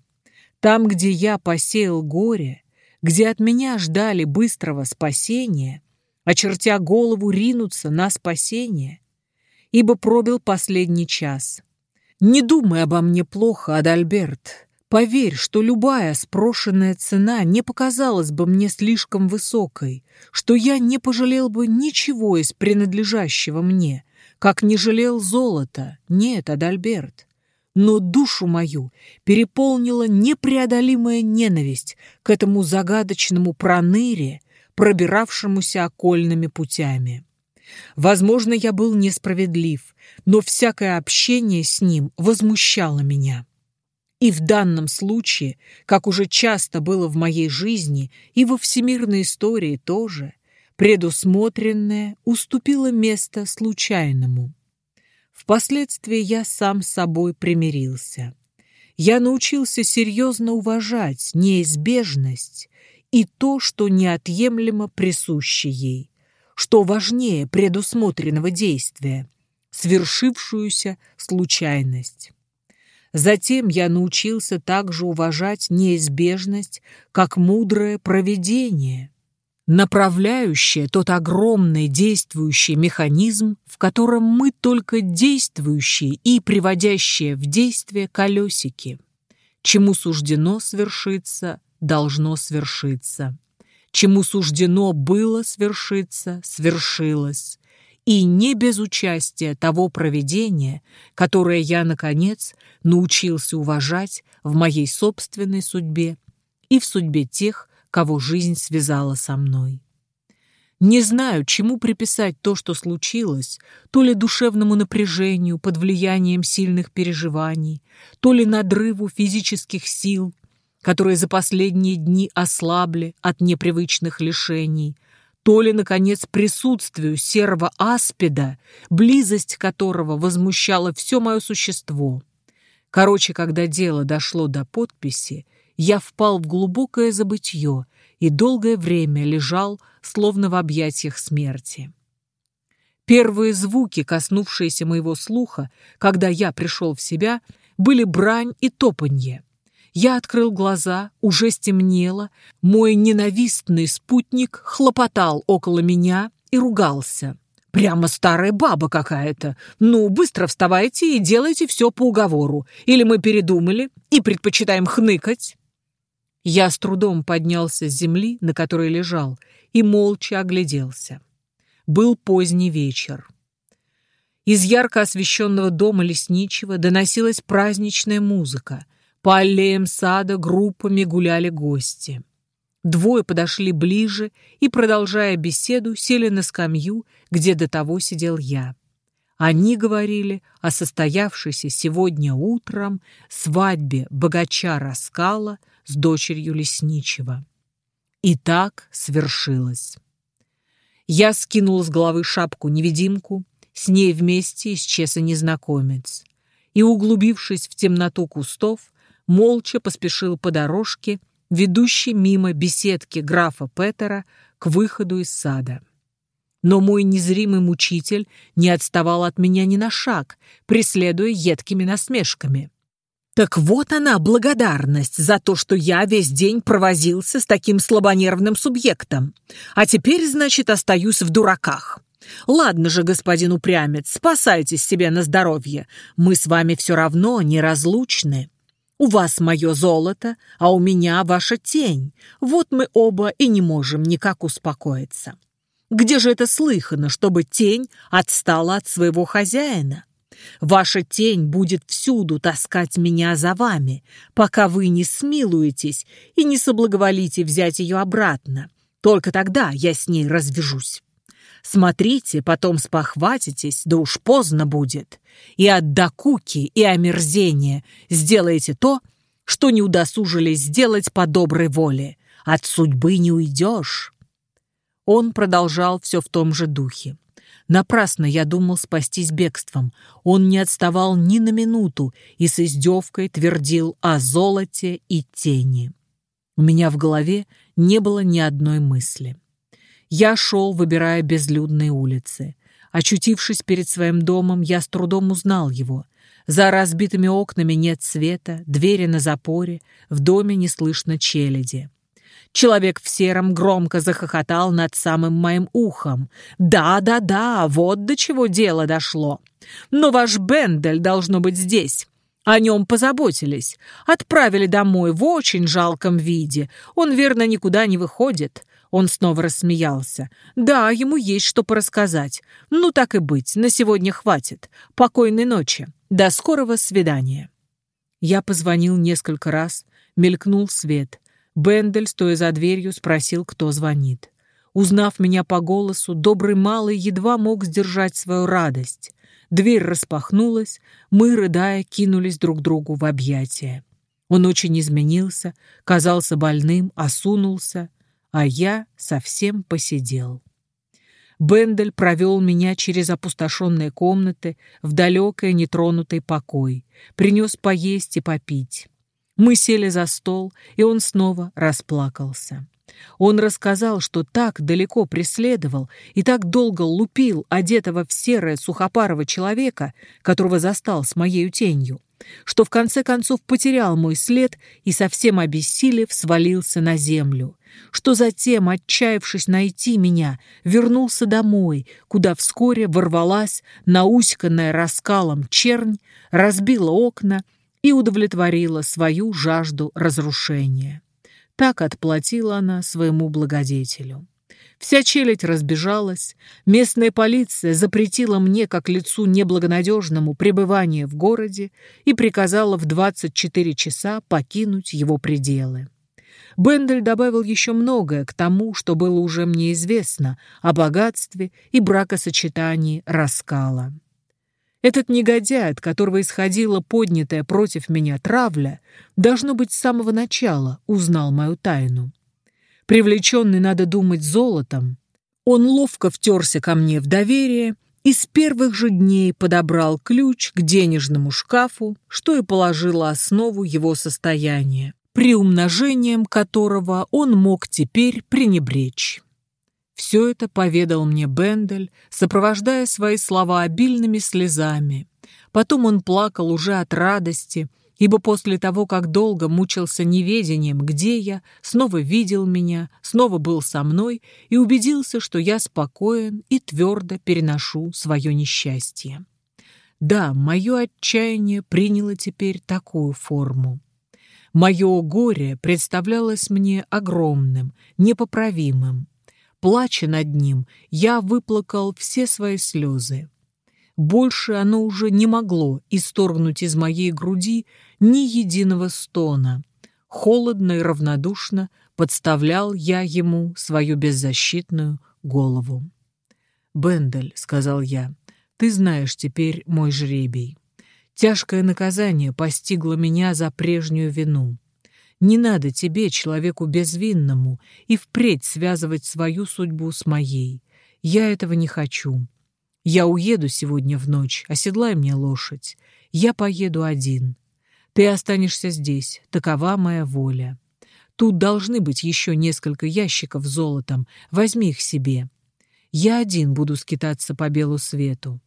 Там, где я посеял горе, где от меня ждали быстрого спасения, очертя голову, ринуться на спасение, ибо пробил последний час. Не думай обо мне плохо, Адальберт. Поверь, что любая спрошенная цена не показалась бы мне слишком высокой, что я не пожалел бы ничего из принадлежащего мне, как не жалел золота. Нет, Адальберт. Но душу мою переполнила непреодолимая ненависть к этому загадочному проныре, пробиравшемуся окольными путями. Возможно, я был несправедлив, но всякое общение с ним возмущало меня. И в данном случае, как уже часто было в моей жизни и во всемирной истории тоже, предусмотренное уступило место случайному. Впоследствии я сам с собой примирился. Я научился серьезно уважать неизбежность и то, что неотъемлемо присуще ей, что важнее предусмотренного действия, свершившуюся случайность. Затем я научился также уважать неизбежность как мудрое проведение, направляющее тот огромный действующий механизм, в котором мы только действующие и приводящие в действие колесики. Чему суждено свершиться, должно свершиться. Чему суждено было свершиться, свершилось и не без участия того проведения, которое я, наконец, научился уважать в моей собственной судьбе и в судьбе тех, кого жизнь связала со мной. Не знаю, чему приписать то, что случилось, то ли душевному напряжению под влиянием сильных переживаний, то ли надрыву физических сил, которые за последние дни ослабли от непривычных лишений, то ли, наконец, присутствию серого аспида, близость которого возмущала все мое существо. Короче, когда дело дошло до подписи, я впал в глубокое забытье и долгое время лежал, словно в объятиях смерти. Первые звуки, коснувшиеся моего слуха, когда я пришел в себя, были брань и топанье. Я открыл глаза, уже стемнело, мой ненавистный спутник хлопотал около меня и ругался. Прямо старая баба какая-то. Ну, быстро вставайте и делайте все по уговору. Или мы передумали и предпочитаем хныкать. Я с трудом поднялся с земли, на которой лежал, и молча огляделся. Был поздний вечер. Из ярко освещенного дома лесничего доносилась праздничная музыка. По аллеям сада группами гуляли гости. Двое подошли ближе и, продолжая беседу, сели на скамью, где до того сидел я. Они говорили о состоявшейся сегодня утром свадьбе богача Раскала с дочерью лесничего. И так свершилось. Я скинул с головы шапку-невидимку, с ней вместе исчез и незнакомец. И, углубившись в темноту кустов, молча поспешил по дорожке, ведущей мимо беседки графа Петера к выходу из сада. Но мой незримый мучитель не отставал от меня ни на шаг, преследуя едкими насмешками. Так вот она, благодарность за то, что я весь день провозился с таким слабонервным субъектом. А теперь, значит, остаюсь в дураках. Ладно же, господин упрямец, спасайтесь себе на здоровье. Мы с вами все равно неразлучны. У вас мое золото, а у меня ваша тень. Вот мы оба и не можем никак успокоиться. Где же это слыхано, чтобы тень отстала от своего хозяина? Ваша тень будет всюду таскать меня за вами, пока вы не смилуетесь и не соблаговолите взять ее обратно. Только тогда я с ней развяжусь. Смотрите, потом спохватитесь, да уж поздно будет. И от докуки и омерзения сделаете то, что не удосужились сделать по доброй воле. От судьбы не уйдешь. Он продолжал все в том же духе. Напрасно я думал спастись бегством. Он не отставал ни на минуту и с издевкой твердил о золоте и тени. У меня в голове не было ни одной мысли. Я шел, выбирая безлюдные улицы. Очутившись перед своим домом, я с трудом узнал его. За разбитыми окнами нет света, двери на запоре, в доме не слышно челяди. Человек в сером громко захохотал над самым моим ухом. «Да-да-да, вот до чего дело дошло. Но ваш Бендель должно быть здесь». О нем позаботились. Отправили домой в очень жалком виде. Он, верно, никуда не выходит. Он снова рассмеялся. Да, ему есть что порассказать. Ну, так и быть, на сегодня хватит. Покойной ночи. До скорого свидания. Я позвонил несколько раз. Мелькнул свет. Бендель, стоя за дверью, спросил, кто звонит. Узнав меня по голосу, добрый малый едва мог сдержать свою радость. Дверь распахнулась, мы, рыдая, кинулись друг другу в объятия. Он очень изменился, казался больным, осунулся, а я совсем посидел. Бендель провел меня через опустошенные комнаты в далекий нетронутый покой, принес поесть и попить. Мы сели за стол, и он снова расплакался. Он рассказал, что так далеко преследовал и так долго лупил одетого в серое сухопарого человека, которого застал с моею тенью, что в конце концов потерял мой след и совсем обессилев свалился на землю, что затем, отчаявшись найти меня, вернулся домой, куда вскоре ворвалась науськанная раскалом чернь, разбила окна и удовлетворила свою жажду разрушения. Так отплатила она своему благодетелю. Вся челядь разбежалась, местная полиция запретила мне, как лицу неблагонадежному, пребывание в городе и приказала в 24 часа покинуть его пределы. Бендель добавил еще многое к тому, что было уже мне известно о богатстве и бракосочетании Раскала. Этот негодяй, от которого исходила поднятая против меня травля, должно быть, с самого начала узнал мою тайну. Привлеченный, надо думать, золотом, он ловко втерся ко мне в доверие и с первых же дней подобрал ключ к денежному шкафу, что и положило основу его состояния, приумножением которого он мог теперь пренебречь. Все это поведал мне Бендель, сопровождая свои слова обильными слезами. Потом он плакал уже от радости, ибо после того, как долго мучился неведением, где я, снова видел меня, снова был со мной и убедился, что я спокоен и твердо переношу свое несчастье. Да, мое отчаяние приняло теперь такую форму. Мое горе представлялось мне огромным, непоправимым. Плача над ним, я выплакал все свои слезы. Больше оно уже не могло исторгнуть из моей груди ни единого стона. Холодно и равнодушно подставлял я ему свою беззащитную голову. «Бендель», — сказал я, — «ты знаешь теперь мой жребий. Тяжкое наказание постигло меня за прежнюю вину. Не надо тебе, человеку безвинному, и впредь связывать свою судьбу с моей. Я этого не хочу. Я уеду сегодня в ночь, оседлай мне лошадь. Я поеду один. Ты останешься здесь, такова моя воля. Тут должны быть еще несколько ящиков с золотом, возьми их себе. Я один буду скитаться по белу свету.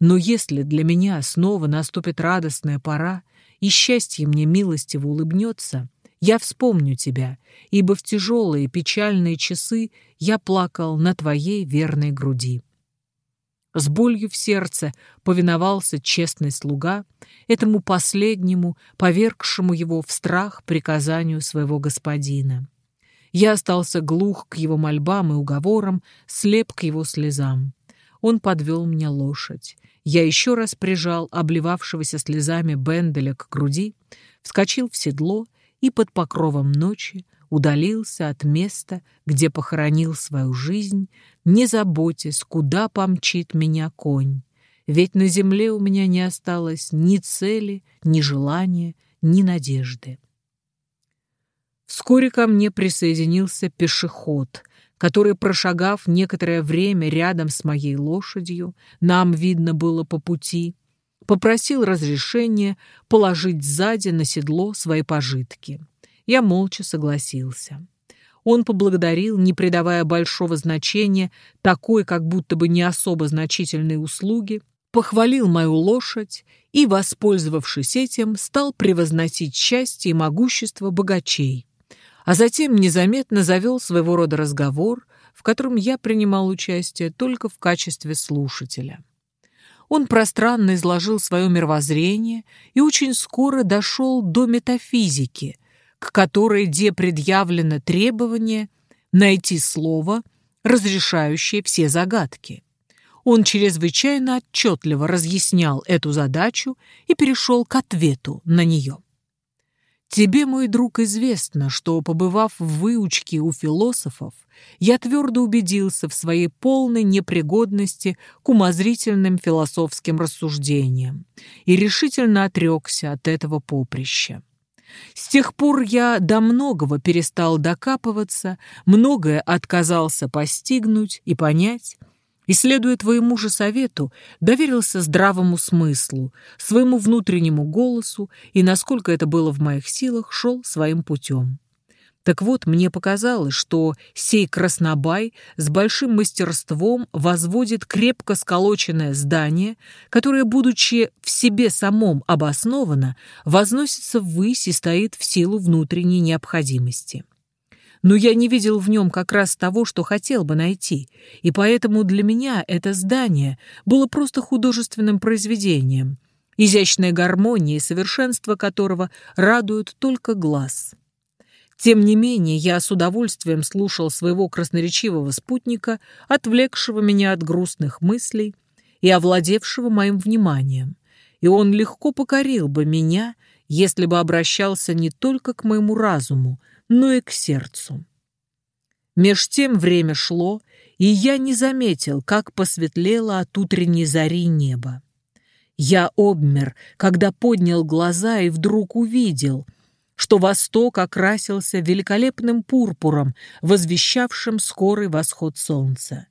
Но если для меня снова наступит радостная пора, и счастье мне милостиво улыбнется, я вспомню тебя, ибо в тяжелые печальные часы я плакал на твоей верной груди. С болью в сердце повиновался честный слуга этому последнему, повергшему его в страх приказанию своего господина. Я остался глух к его мольбам и уговорам, слеп к его слезам. Он подвел мне лошадь. Я еще раз прижал обливавшегося слезами Бенделя к груди, вскочил в седло и под покровом ночи удалился от места, где похоронил свою жизнь, не заботясь, куда помчит меня конь. Ведь на земле у меня не осталось ни цели, ни желания, ни надежды. Вскоре ко мне присоединился пешеход, который, прошагав некоторое время рядом с моей лошадью, нам видно было по пути, попросил разрешения положить сзади на седло свои пожитки. Я молча согласился. Он поблагодарил, не придавая большого значения такой, как будто бы не особо значительной услуги, похвалил мою лошадь и, воспользовавшись этим, стал превозносить счастье и могущество богачей, а затем незаметно завел своего рода разговор, в котором я принимал участие только в качестве слушателя. Он пространно изложил свое мировоззрение и очень скоро дошел до метафизики, к которой где предъявлено требование найти слово, разрешающее все загадки. Он чрезвычайно отчетливо разъяснял эту задачу и перешел к ответу на нее. Тебе, мой друг, известно, что, побывав в выучке у философов, я твердо убедился в своей полной непригодности к умозрительным философским рассуждениям и решительно отрекся от этого поприща. С тех пор я до многого перестал докапываться, многое отказался постигнуть и понять, и, следуя твоему же совету, доверился здравому смыслу, своему внутреннему голосу и, насколько это было в моих силах, шел своим путем. Так вот, мне показалось, что сей краснобай с большим мастерством возводит крепко сколоченное здание, которое, будучи в себе самом обосновано, возносится ввысь и стоит в силу внутренней необходимости но я не видел в нем как раз того, что хотел бы найти, и поэтому для меня это здание было просто художественным произведением, изящная гармония и совершенство которого радуют только глаз. Тем не менее, я с удовольствием слушал своего красноречивого спутника, отвлекшего меня от грустных мыслей и овладевшего моим вниманием, и он легко покорил бы меня, если бы обращался не только к моему разуму, но и к сердцу. Меж тем время шло, и я не заметил, как посветлело от утренней зари небо. Я обмер, когда поднял глаза и вдруг увидел, что восток окрасился великолепным пурпуром, возвещавшим скорый восход солнца.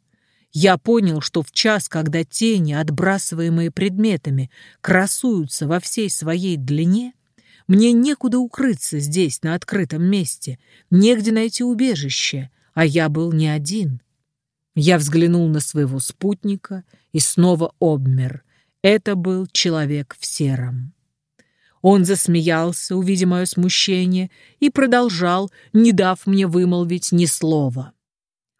Я понял, что в час, когда тени, отбрасываемые предметами, красуются во всей своей длине, мне некуда укрыться здесь, на открытом месте, негде найти убежище, а я был не один. Я взглянул на своего спутника и снова обмер. Это был человек в сером. Он засмеялся, увидя мое смущение, и продолжал, не дав мне вымолвить ни слова.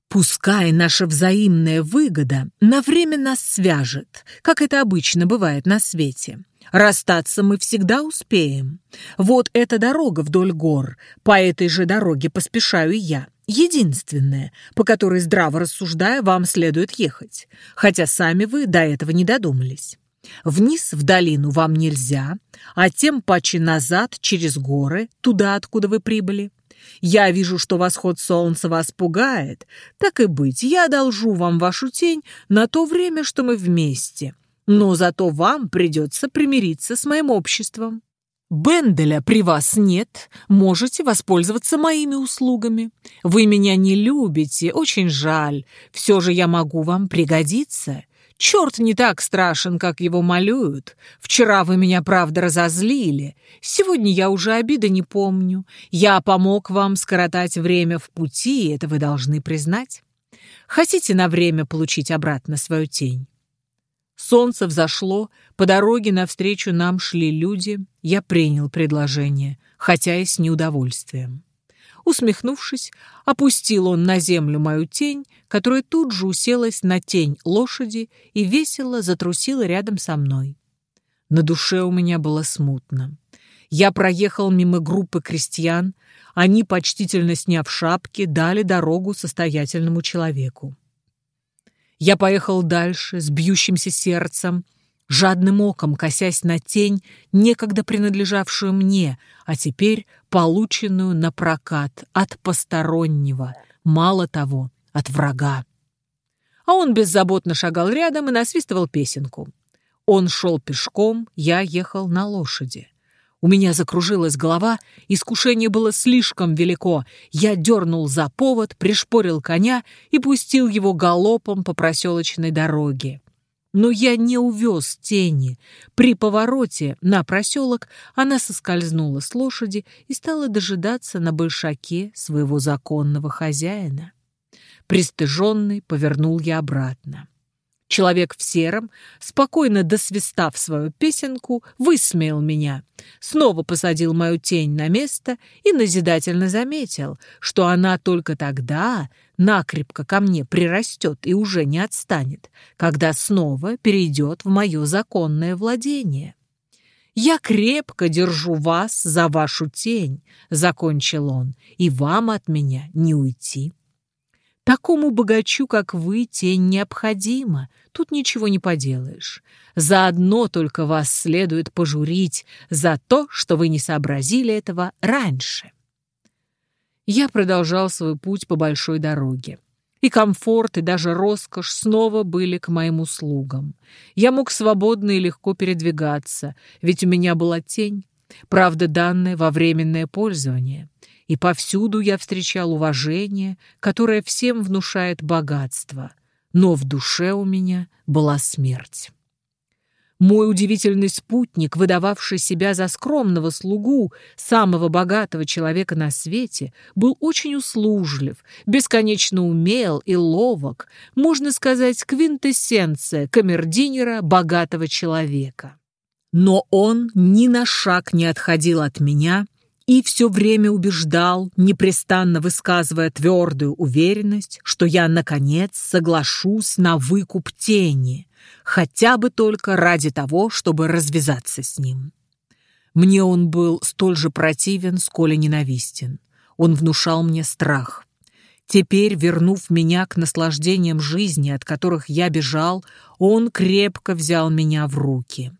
Пускай наша взаимная выгода на время нас свяжет, как это обычно бывает на свете. Расстаться мы всегда успеем. Вот эта дорога вдоль гор, по этой же дороге поспешаю я. Единственная, по которой, здраво рассуждая, вам следует ехать, хотя сами вы до этого не додумались. Вниз в долину вам нельзя, а тем паче назад через горы, туда, откуда вы прибыли. Я вижу, что восход солнца вас пугает. Так и быть, я одолжу вам вашу тень на то время, что мы вместе но зато вам придется примириться с моим обществом. Бенделя при вас нет, можете воспользоваться моими услугами. Вы меня не любите, очень жаль, все же я могу вам пригодиться. Черт не так страшен, как его малюют. Вчера вы меня, правда, разозлили. Сегодня я уже обиды не помню. Я помог вам скоротать время в пути, это вы должны признать. Хотите на время получить обратно свою тень? Солнце взошло, по дороге навстречу нам шли люди. Я принял предложение, хотя и с неудовольствием. Усмехнувшись, опустил он на землю мою тень, которая тут же уселась на тень лошади и весело затрусила рядом со мной. На душе у меня было смутно. Я проехал мимо группы крестьян, они, почтительно сняв шапки, дали дорогу состоятельному человеку. Я поехал дальше с бьющимся сердцем, жадным оком косясь на тень, некогда принадлежавшую мне, а теперь полученную на прокат от постороннего, мало того, от врага. А он беззаботно шагал рядом и насвистывал песенку. Он шел пешком, я ехал на лошади. У меня закружилась голова, искушение было слишком велико. Я дернул за повод, пришпорил коня и пустил его галопом по проселочной дороге. Но я не увез тени. При повороте на проселок она соскользнула с лошади и стала дожидаться на большаке своего законного хозяина. Пристыженный повернул я обратно. Человек в сером, спокойно досвистав свою песенку, высмеял меня, снова посадил мою тень на место и назидательно заметил, что она только тогда накрепко ко мне прирастет и уже не отстанет, когда снова перейдет в мое законное владение. «Я крепко держу вас за вашу тень», — закончил он, — «и вам от меня не уйти». Такому богачу, как вы, тень необходима. Тут ничего не поделаешь. Заодно только вас следует пожурить за то, что вы не сообразили этого раньше. Я продолжал свой путь по большой дороге. И комфорт, и даже роскошь снова были к моим услугам. Я мог свободно и легко передвигаться, ведь у меня была тень, правда данная во временное пользование и повсюду я встречал уважение, которое всем внушает богатство, но в душе у меня была смерть. Мой удивительный спутник, выдававший себя за скромного слугу самого богатого человека на свете, был очень услужлив, бесконечно умел и ловок, можно сказать, квинтэссенция камердинера богатого человека. Но он ни на шаг не отходил от меня и все время убеждал, непрестанно высказывая твердую уверенность, что я, наконец, соглашусь на выкуп тени, хотя бы только ради того, чтобы развязаться с ним. Мне он был столь же противен, сколь и ненавистен. Он внушал мне страх. Теперь, вернув меня к наслаждениям жизни, от которых я бежал, он крепко взял меня в руки.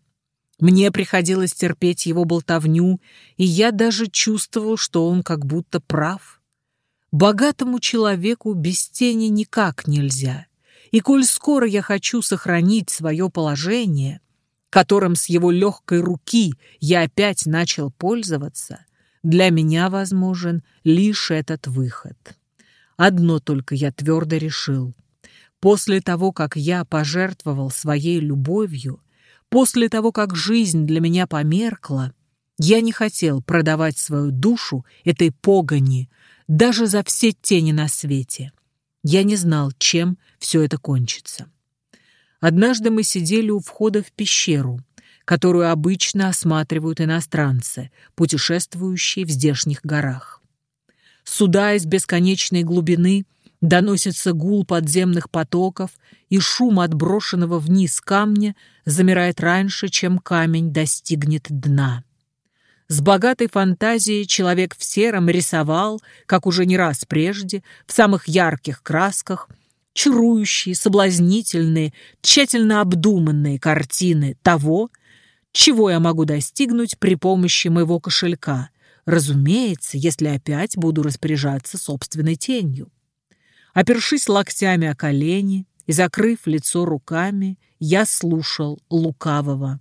Мне приходилось терпеть его болтовню, и я даже чувствовал, что он как будто прав. Богатому человеку без тени никак нельзя. И коль скоро я хочу сохранить свое положение, которым с его легкой руки я опять начал пользоваться, для меня возможен лишь этот выход. Одно только я твердо решил. После того, как я пожертвовал своей любовью, После того, как жизнь для меня померкла, я не хотел продавать свою душу этой погони даже за все тени на свете. Я не знал, чем все это кончится. Однажды мы сидели у входа в пещеру, которую обычно осматривают иностранцы, путешествующие в здешних горах. Суда из бесконечной глубины — Доносится гул подземных потоков, и шум отброшенного вниз камня замирает раньше, чем камень достигнет дна. С богатой фантазией человек в сером рисовал, как уже не раз прежде, в самых ярких красках, чарующие, соблазнительные, тщательно обдуманные картины того, чего я могу достигнуть при помощи моего кошелька, разумеется, если опять буду распоряжаться собственной тенью. Опершись локтями о колени и закрыв лицо руками, я слушал лукавого.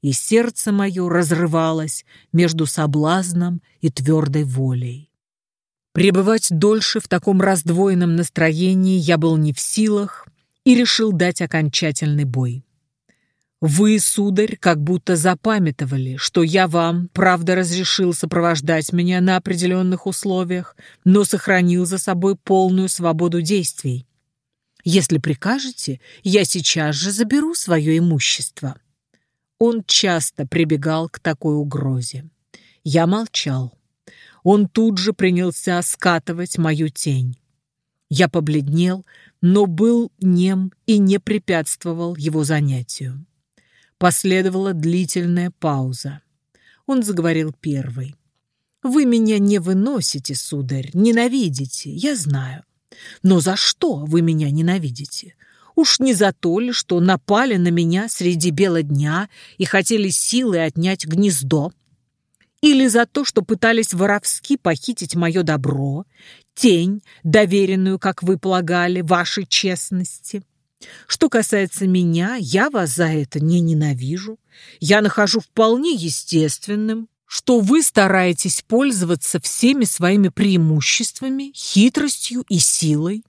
И сердце мое разрывалось между соблазном и твердой волей. Пребывать дольше в таком раздвоенном настроении я был не в силах и решил дать окончательный бой. Вы, сударь, как будто запамятовали, что я вам, правда, разрешил сопровождать меня на определенных условиях, но сохранил за собой полную свободу действий. Если прикажете, я сейчас же заберу свое имущество». Он часто прибегал к такой угрозе. Я молчал. Он тут же принялся скатывать мою тень. Я побледнел, но был нем и не препятствовал его занятию. Последовала длительная пауза. Он заговорил первый. «Вы меня не выносите, сударь, ненавидите, я знаю. Но за что вы меня ненавидите? Уж не за то ли, что напали на меня среди бела дня и хотели силой отнять гнездо? Или за то, что пытались воровски похитить мое добро, тень, доверенную, как вы полагали, вашей честности? Что касается меня, я вас за это не ненавижу. Я нахожу вполне естественным, что вы стараетесь пользоваться всеми своими преимуществами, хитростью и силой.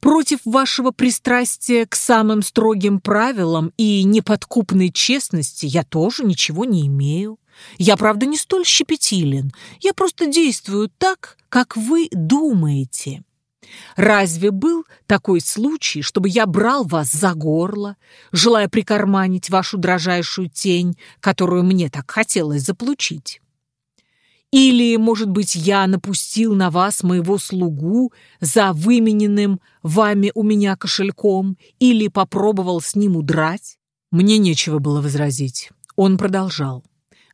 Против вашего пристрастия к самым строгим правилам и неподкупной честности я тоже ничего не имею. Я, правда, не столь щепетилен. Я просто действую так, как вы думаете. Разве был такой случай, чтобы я брал вас за горло, желая прикарманить вашу дрожайшую тень, которую мне так хотелось заполучить? Или, может быть, я напустил на вас моего слугу за вымененным вами у меня кошельком или попробовал с ним удрать? Мне нечего было возразить. Он продолжал.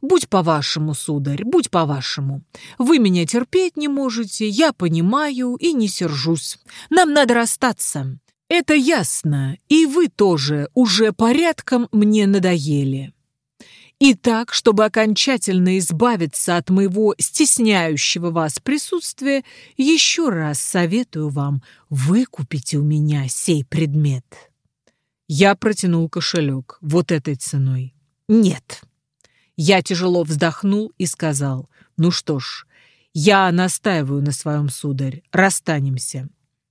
Будь по-вашему, сударь, будь по-вашему. Вы меня терпеть не можете, я понимаю и не сержусь. Нам надо расстаться. Это ясно, и вы тоже уже порядком мне надоели. И так, чтобы окончательно избавиться от моего стесняющего вас присутствия, еще раз советую вам выкупить у меня сей предмет. Я протянул кошелек вот этой ценой. Нет. Я тяжело вздохнул и сказал, ну что ж, я настаиваю на своем, сударь, расстанемся.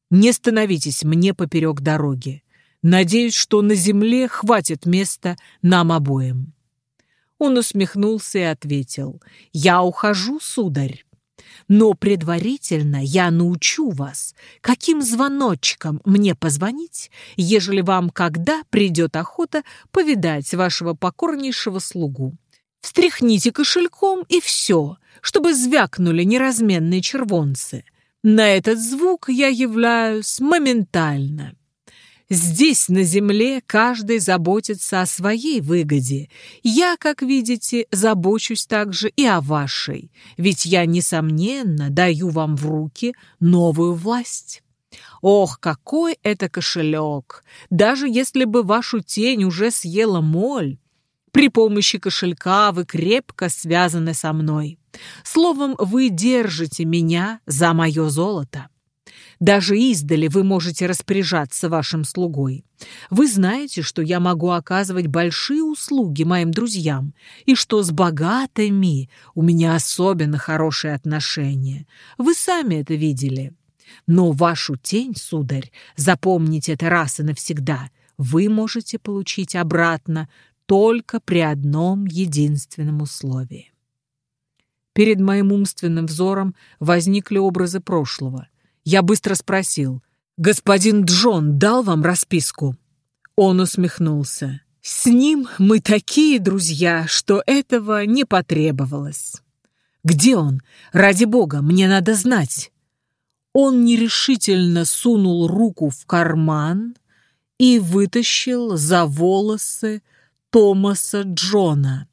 Не становитесь мне поперек дороги. Надеюсь, что на земле хватит места нам обоим. Он усмехнулся и ответил, «Я ухожу, сударь, но предварительно я научу вас, каким звоночком мне позвонить, ежели вам когда придет охота повидать вашего покорнейшего слугу. Встряхните кошельком и все, чтобы звякнули неразменные червонцы. На этот звук я являюсь моментально». Здесь, на земле, каждый заботится о своей выгоде. Я, как видите, забочусь также и о вашей, ведь я, несомненно, даю вам в руки новую власть. Ох, какой это кошелек! Даже если бы вашу тень уже съела моль, при помощи кошелька вы крепко связаны со мной. Словом, вы держите меня за мое золото. Даже издали вы можете распоряжаться вашим слугой. Вы знаете, что я могу оказывать большие услуги моим друзьям, и что с богатыми у меня особенно хорошие отношения. Вы сами это видели. Но вашу тень, сударь, запомните это раз и навсегда, вы можете получить обратно только при одном единственном условии. Перед моим умственным взором возникли образы прошлого. Я быстро спросил, «Господин Джон дал вам расписку?» Он усмехнулся. «С ним мы такие друзья, что этого не потребовалось». «Где он? Ради бога, мне надо знать». Он нерешительно сунул руку в карман и вытащил за волосы Томаса Джона,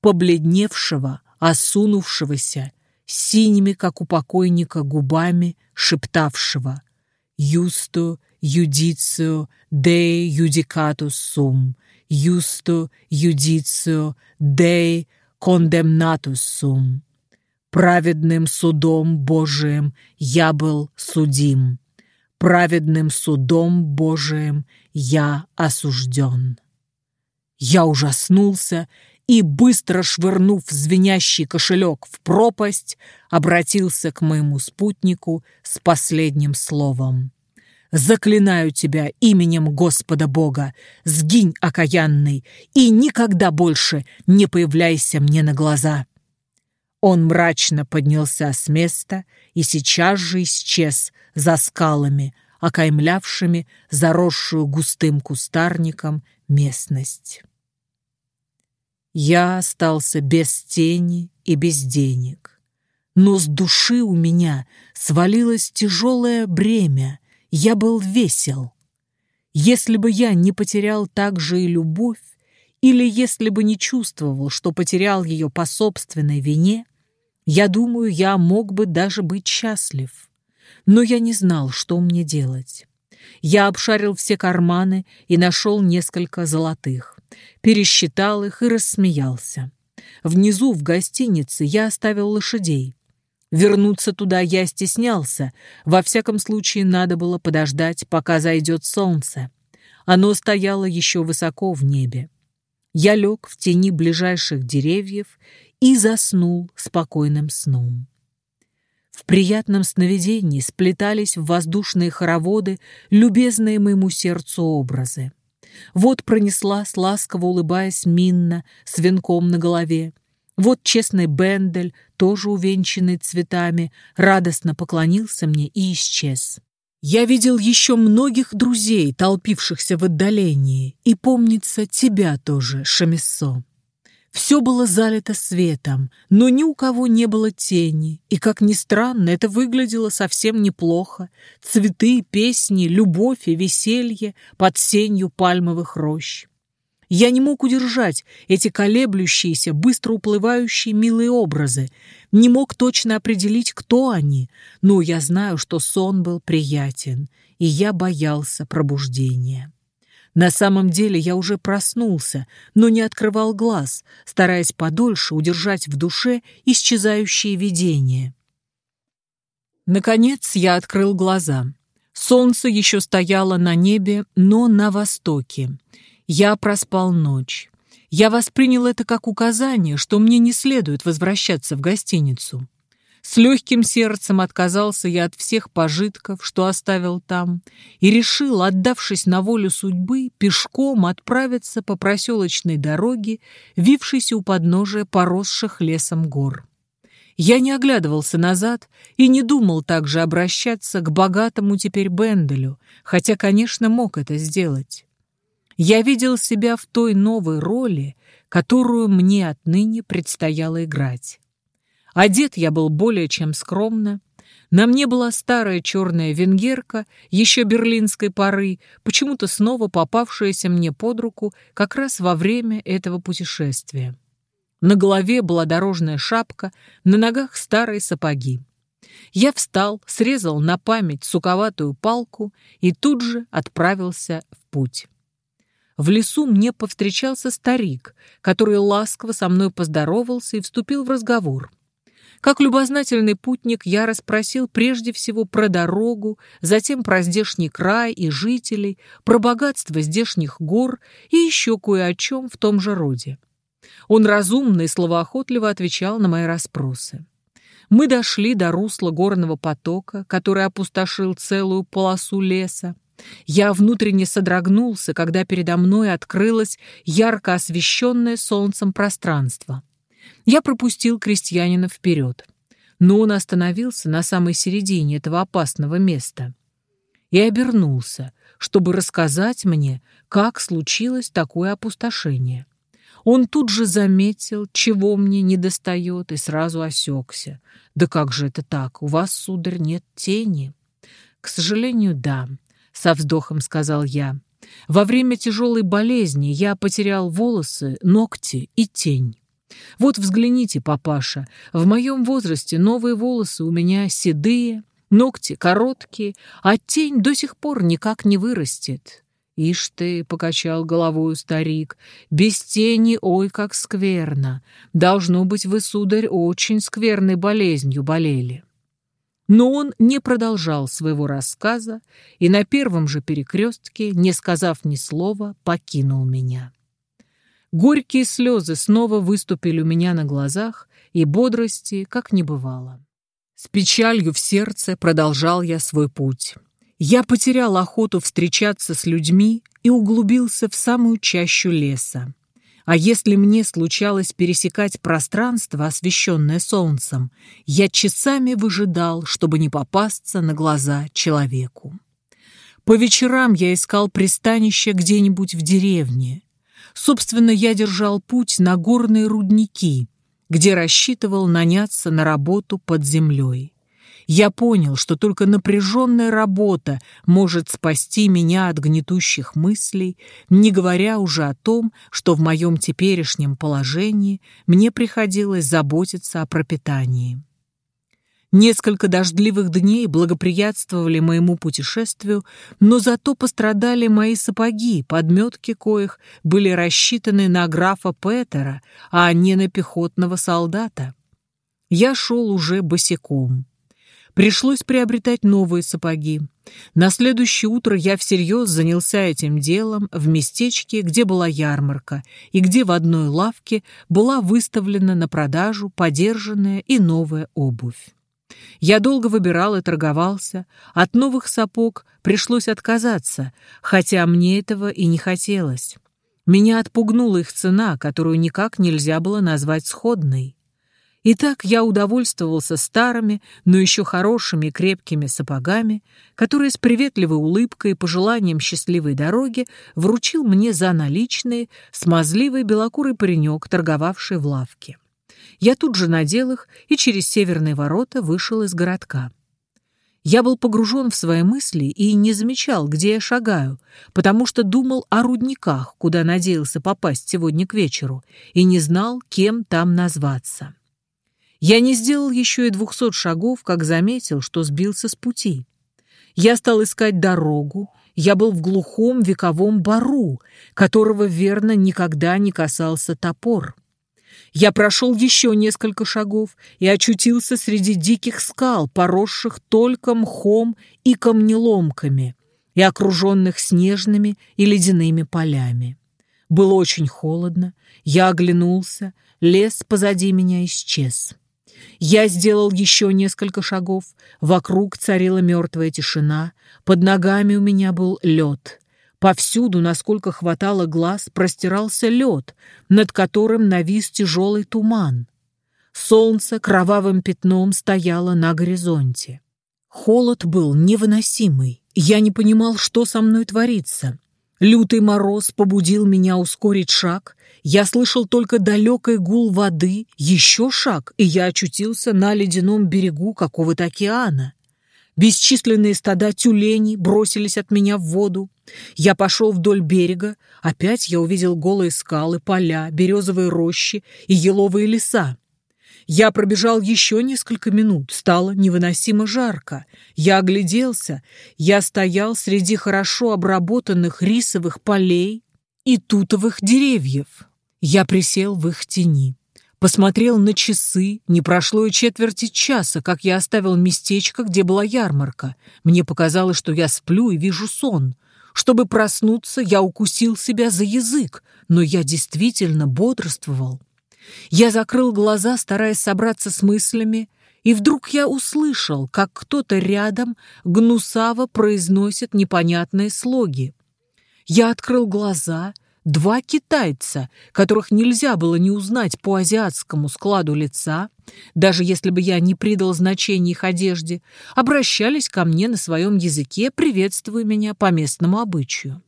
побледневшего, осунувшегося, синими, как у покойника, губами, шептавшего «Юсто юдицио дей юдикатус сум, юсто юдицио дей кондемнатус сум». Праведным судом Божиим я был судим, праведным судом Божиим я осужден. Я ужаснулся и, быстро швырнув звенящий кошелек в пропасть, обратился к моему спутнику с последним словом. «Заклинаю тебя именем Господа Бога, сгинь, окаянный, и никогда больше не появляйся мне на глаза». Он мрачно поднялся с места и сейчас же исчез за скалами, окаймлявшими заросшую густым кустарником местность. Я остался без тени и без денег. Но с души у меня свалилось тяжелое бремя, я был весел. Если бы я не потерял также и любовь, или если бы не чувствовал, что потерял ее по собственной вине, я думаю, я мог бы даже быть счастлив. Но я не знал, что мне делать. Я обшарил все карманы и нашел несколько золотых. Пересчитал их и рассмеялся. Внизу, в гостинице, я оставил лошадей. Вернуться туда я стеснялся. Во всяком случае, надо было подождать, пока зайдет солнце. Оно стояло еще высоко в небе. Я лег в тени ближайших деревьев и заснул спокойным сном. В приятном сновидении сплетались в воздушные хороводы любезные моему сердцу образы. Вот пронеслась, ласково улыбаясь Минна с венком на голове. Вот честный Бендель, тоже увенчанный цветами, радостно поклонился мне и исчез. Я видел еще многих друзей, толпившихся в отдалении, и, помнится, тебя тоже, Шамиссо. Все было залито светом, но ни у кого не было тени, и, как ни странно, это выглядело совсем неплохо. Цветы, песни, любовь и веселье под сенью пальмовых рощ. Я не мог удержать эти колеблющиеся, быстро уплывающие милые образы, не мог точно определить, кто они, но я знаю, что сон был приятен, и я боялся пробуждения. На самом деле я уже проснулся, но не открывал глаз, стараясь подольше удержать в душе исчезающие видения. Наконец я открыл глаза. Солнце еще стояло на небе, но на востоке. Я проспал ночь. Я воспринял это как указание, что мне не следует возвращаться в гостиницу. С легким сердцем отказался я от всех пожитков, что оставил там, и решил, отдавшись на волю судьбы, пешком отправиться по проселочной дороге, вившейся у подножия поросших лесом гор. Я не оглядывался назад и не думал также обращаться к богатому теперь Бенделю, хотя, конечно, мог это сделать. Я видел себя в той новой роли, которую мне отныне предстояло играть. Одет я был более чем скромно. На мне была старая черная венгерка, еще берлинской поры, почему-то снова попавшаяся мне под руку как раз во время этого путешествия. На голове была дорожная шапка, на ногах старые сапоги. Я встал, срезал на память суковатую палку и тут же отправился в путь. В лесу мне повстречался старик, который ласково со мной поздоровался и вступил в разговор — как любознательный путник я расспросил прежде всего про дорогу, затем про здешний край и жителей, про богатство здешних гор и еще кое о чем в том же роде. Он разумно и словоохотливо отвечал на мои расспросы. Мы дошли до русла горного потока, который опустошил целую полосу леса. Я внутренне содрогнулся, когда передо мной открылось ярко освещенное солнцем пространство. Я пропустил крестьянина вперед, но он остановился на самой середине этого опасного места и обернулся, чтобы рассказать мне, как случилось такое опустошение. Он тут же заметил, чего мне недостает, и сразу осекся. «Да как же это так? У вас, сударь, нет тени?» «К сожалению, да», — со вздохом сказал я. «Во время тяжелой болезни я потерял волосы, ногти и тень. Вот взгляните, папаша, в моем возрасте новые волосы у меня седые, ногти короткие, а тень до сих пор никак не вырастет. «Ишь ты!» — покачал головою старик. «Без тени, ой, как скверно! Должно быть, вы, сударь, очень скверной болезнью болели». Но он не продолжал своего рассказа и на первом же перекрестке, не сказав ни слова, покинул меня. Горькие слезы снова выступили у меня на глазах, и бодрости как не бывало. С печалью в сердце продолжал я свой путь. Я потерял охоту встречаться с людьми и углубился в самую чащу леса. А если мне случалось пересекать пространство, освещенное солнцем, я часами выжидал, чтобы не попасться на глаза человеку. По вечерам я искал пристанище где-нибудь в деревне, Собственно, я держал путь на горные рудники, где рассчитывал наняться на работу под землей. Я понял, что только напряженная работа может спасти меня от гнетущих мыслей, не говоря уже о том, что в моем теперешнем положении мне приходилось заботиться о пропитании. Несколько дождливых дней благоприятствовали моему путешествию, но зато пострадали мои сапоги, подметки коих были рассчитаны на графа Петера, а не на пехотного солдата. Я шел уже босиком. Пришлось приобретать новые сапоги. На следующее утро я всерьез занялся этим делом в местечке, где была ярмарка, и где в одной лавке была выставлена на продажу подержанная и новая обувь. Я долго выбирал и торговался. От новых сапог пришлось отказаться, хотя мне этого и не хотелось. Меня отпугнула их цена, которую никак нельзя было назвать сходной. Итак, я удовольствовался старыми, но еще хорошими крепкими сапогами, которые с приветливой улыбкой и пожеланием счастливой дороги вручил мне за наличные смазливый белокурый паренек, торговавший в лавке. Я тут же надел их и через северные ворота вышел из городка. Я был погружен в свои мысли и не замечал, где я шагаю, потому что думал о рудниках, куда надеялся попасть сегодня к вечеру, и не знал, кем там назваться. Я не сделал еще и двухсот шагов, как заметил, что сбился с пути. Я стал искать дорогу, я был в глухом вековом бару, которого, верно, никогда не касался топор. Я прошел еще несколько шагов и очутился среди диких скал, поросших только мхом и камнеломками, и окруженных снежными и ледяными полями. Было очень холодно, я оглянулся, лес позади меня исчез. Я сделал еще несколько шагов, вокруг царила мертвая тишина, под ногами у меня был лед — Повсюду, насколько хватало глаз, простирался лед, над которым навис тяжелый туман. Солнце кровавым пятном стояло на горизонте. Холод был невыносимый. Я не понимал, что со мной творится. Лютый мороз побудил меня ускорить шаг. Я слышал только далекий гул воды, еще шаг, и я очутился на ледяном берегу какого-то океана. Бесчисленные стада тюленей бросились от меня в воду. Я пошел вдоль берега. Опять я увидел голые скалы, поля, березовые рощи и еловые леса. Я пробежал еще несколько минут, стало невыносимо жарко. Я огляделся, я стоял среди хорошо обработанных рисовых полей и тутовых деревьев. Я присел в их тени. Посмотрел на часы, не прошло и четверти часа, как я оставил местечко, где была ярмарка. Мне показалось, что я сплю и вижу сон. Чтобы проснуться, я укусил себя за язык, но я действительно бодрствовал. Я закрыл глаза, стараясь собраться с мыслями, и вдруг я услышал, как кто-то рядом гнусаво произносит непонятные слоги. Я открыл глаза Два китайца, которых нельзя было не узнать по азиатскому складу лица, даже если бы я не придал значения их одежде, обращались ко мне на своем языке, приветствуя меня по местному обычаю.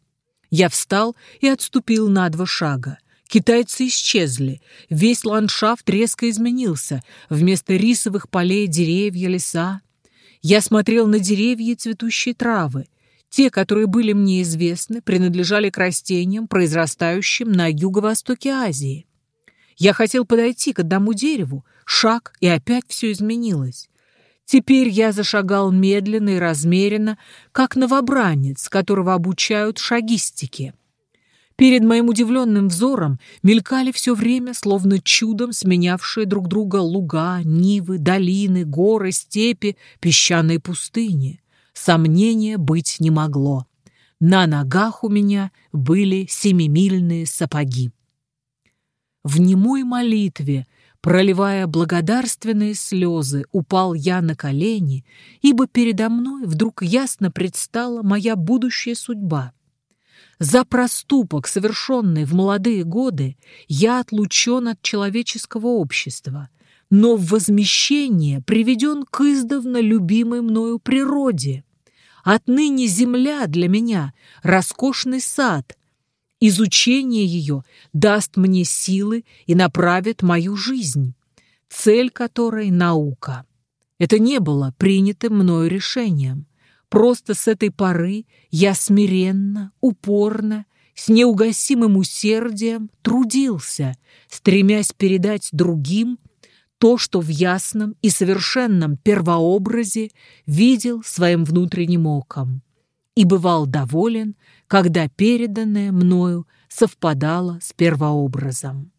Я встал и отступил на два шага. Китайцы исчезли, весь ландшафт резко изменился, вместо рисовых полей деревья, леса. Я смотрел на деревья и цветущие травы, те, которые были мне известны, принадлежали к растениям, произрастающим на юго-востоке Азии. Я хотел подойти к одному дереву, шаг, и опять все изменилось. Теперь я зашагал медленно и размеренно, как новобранец, которого обучают шагистике. Перед моим удивленным взором мелькали все время, словно чудом сменявшие друг друга луга, нивы, долины, горы, степи, песчаные пустыни. Сомнения быть не могло. На ногах у меня были семимильные сапоги. В немой молитве, проливая благодарственные слезы, упал я на колени, ибо передо мной вдруг ясно предстала моя будущая судьба. За проступок, совершенный в молодые годы, я отлучен от человеческого общества, но в возмещение приведен к издавна любимой мною природе. Отныне земля для меня — роскошный сад. Изучение ее даст мне силы и направит мою жизнь, цель которой — наука. Это не было принятым мною решением. Просто с этой поры я смиренно, упорно, с неугасимым усердием трудился, стремясь передать другим то, что в ясном и совершенном первообразе видел своим внутренним оком и бывал доволен, когда переданное мною совпадало с первообразом.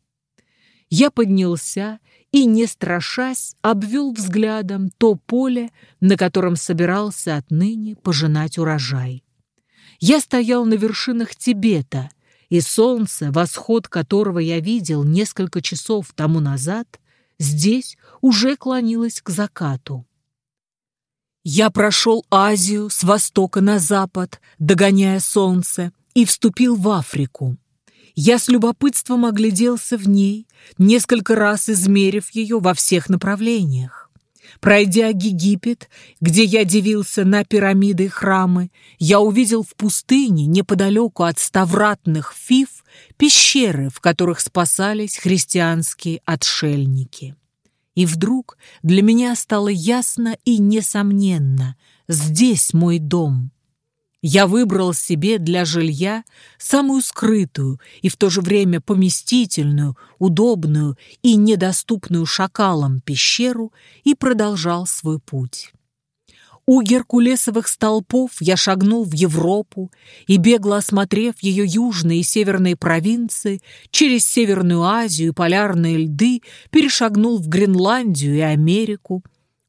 Я поднялся и, не страшась, обвел взглядом то поле, на котором собирался отныне пожинать урожай. Я стоял на вершинах Тибета, и солнце, восход которого я видел несколько часов тому назад, здесь уже клонилось к закату. Я прошел Азию с востока на запад, догоняя солнце, и вступил в Африку. Я с любопытством огляделся в ней, несколько раз измерив ее во всех направлениях. Пройдя Египет, где я дивился на пирамиды и храмы, я увидел в пустыне, неподалеку от ставратных фиф, пещеры, в которых спасались христианские отшельники. И вдруг для меня стало ясно и несомненно – здесь мой дом. Я выбрал себе для жилья самую скрытую и в то же время поместительную, удобную и недоступную шакалам пещеру и продолжал свой путь. У геркулесовых столпов я шагнул в Европу и, бегло осмотрев ее южные и северные провинции, через Северную Азию и полярные льды, перешагнул в Гренландию и Америку,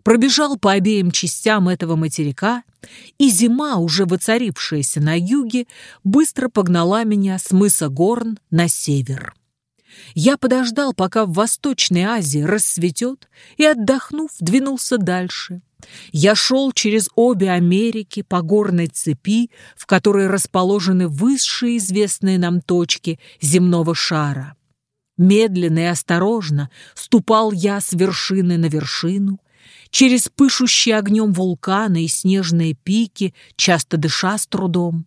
пробежал по обеим частям этого материка, и зима, уже воцарившаяся на юге, быстро погнала меня с мыса Горн на север. Я подождал, пока в Восточной Азии рассветет, и, отдохнув, двинулся дальше. Я шел через обе Америки по горной цепи, в которой расположены высшие известные нам точки земного шара. Медленно и осторожно ступал я с вершины на вершину, через пышущие огнем вулканы и снежные пики, часто дыша с трудом.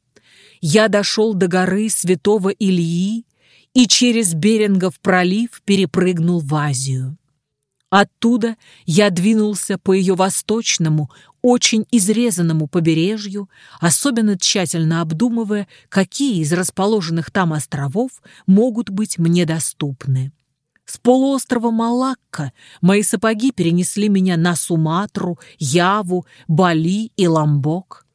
Я дошел до горы Святого Ильи и через Берингов пролив перепрыгнул в Азию. Оттуда я двинулся по ее восточному, очень изрезанному побережью, особенно тщательно обдумывая, какие из расположенных там островов могут быть мне доступны. С полуострова Малакка мои сапоги перенесли меня на Суматру, Яву, Бали и Ламбок.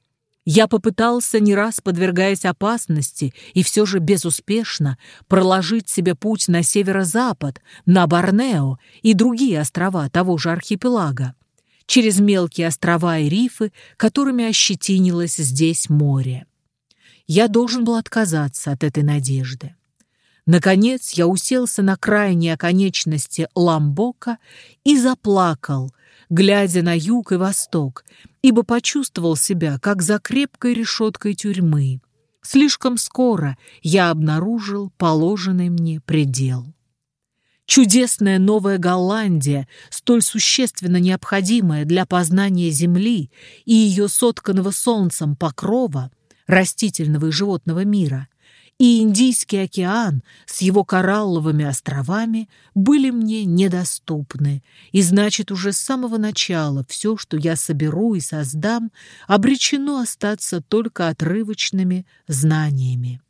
Я попытался, не раз подвергаясь опасности, и все же безуспешно проложить себе путь на северо-запад, на Борнео и другие острова того же архипелага, через мелкие острова и рифы, которыми ощетинилось здесь море. Я должен был отказаться от этой надежды. Наконец я уселся на крайней оконечности Ламбока и заплакал, глядя на юг и восток, ибо почувствовал себя, как за крепкой решеткой тюрьмы. Слишком скоро я обнаружил положенный мне предел. Чудесная Новая Голландия, столь существенно необходимая для познания Земли и ее сотканного солнцем покрова, растительного и животного мира, и Индийский океан с его коралловыми островами были мне недоступны, и значит, уже с самого начала все, что я соберу и создам, обречено остаться только отрывочными знаниями.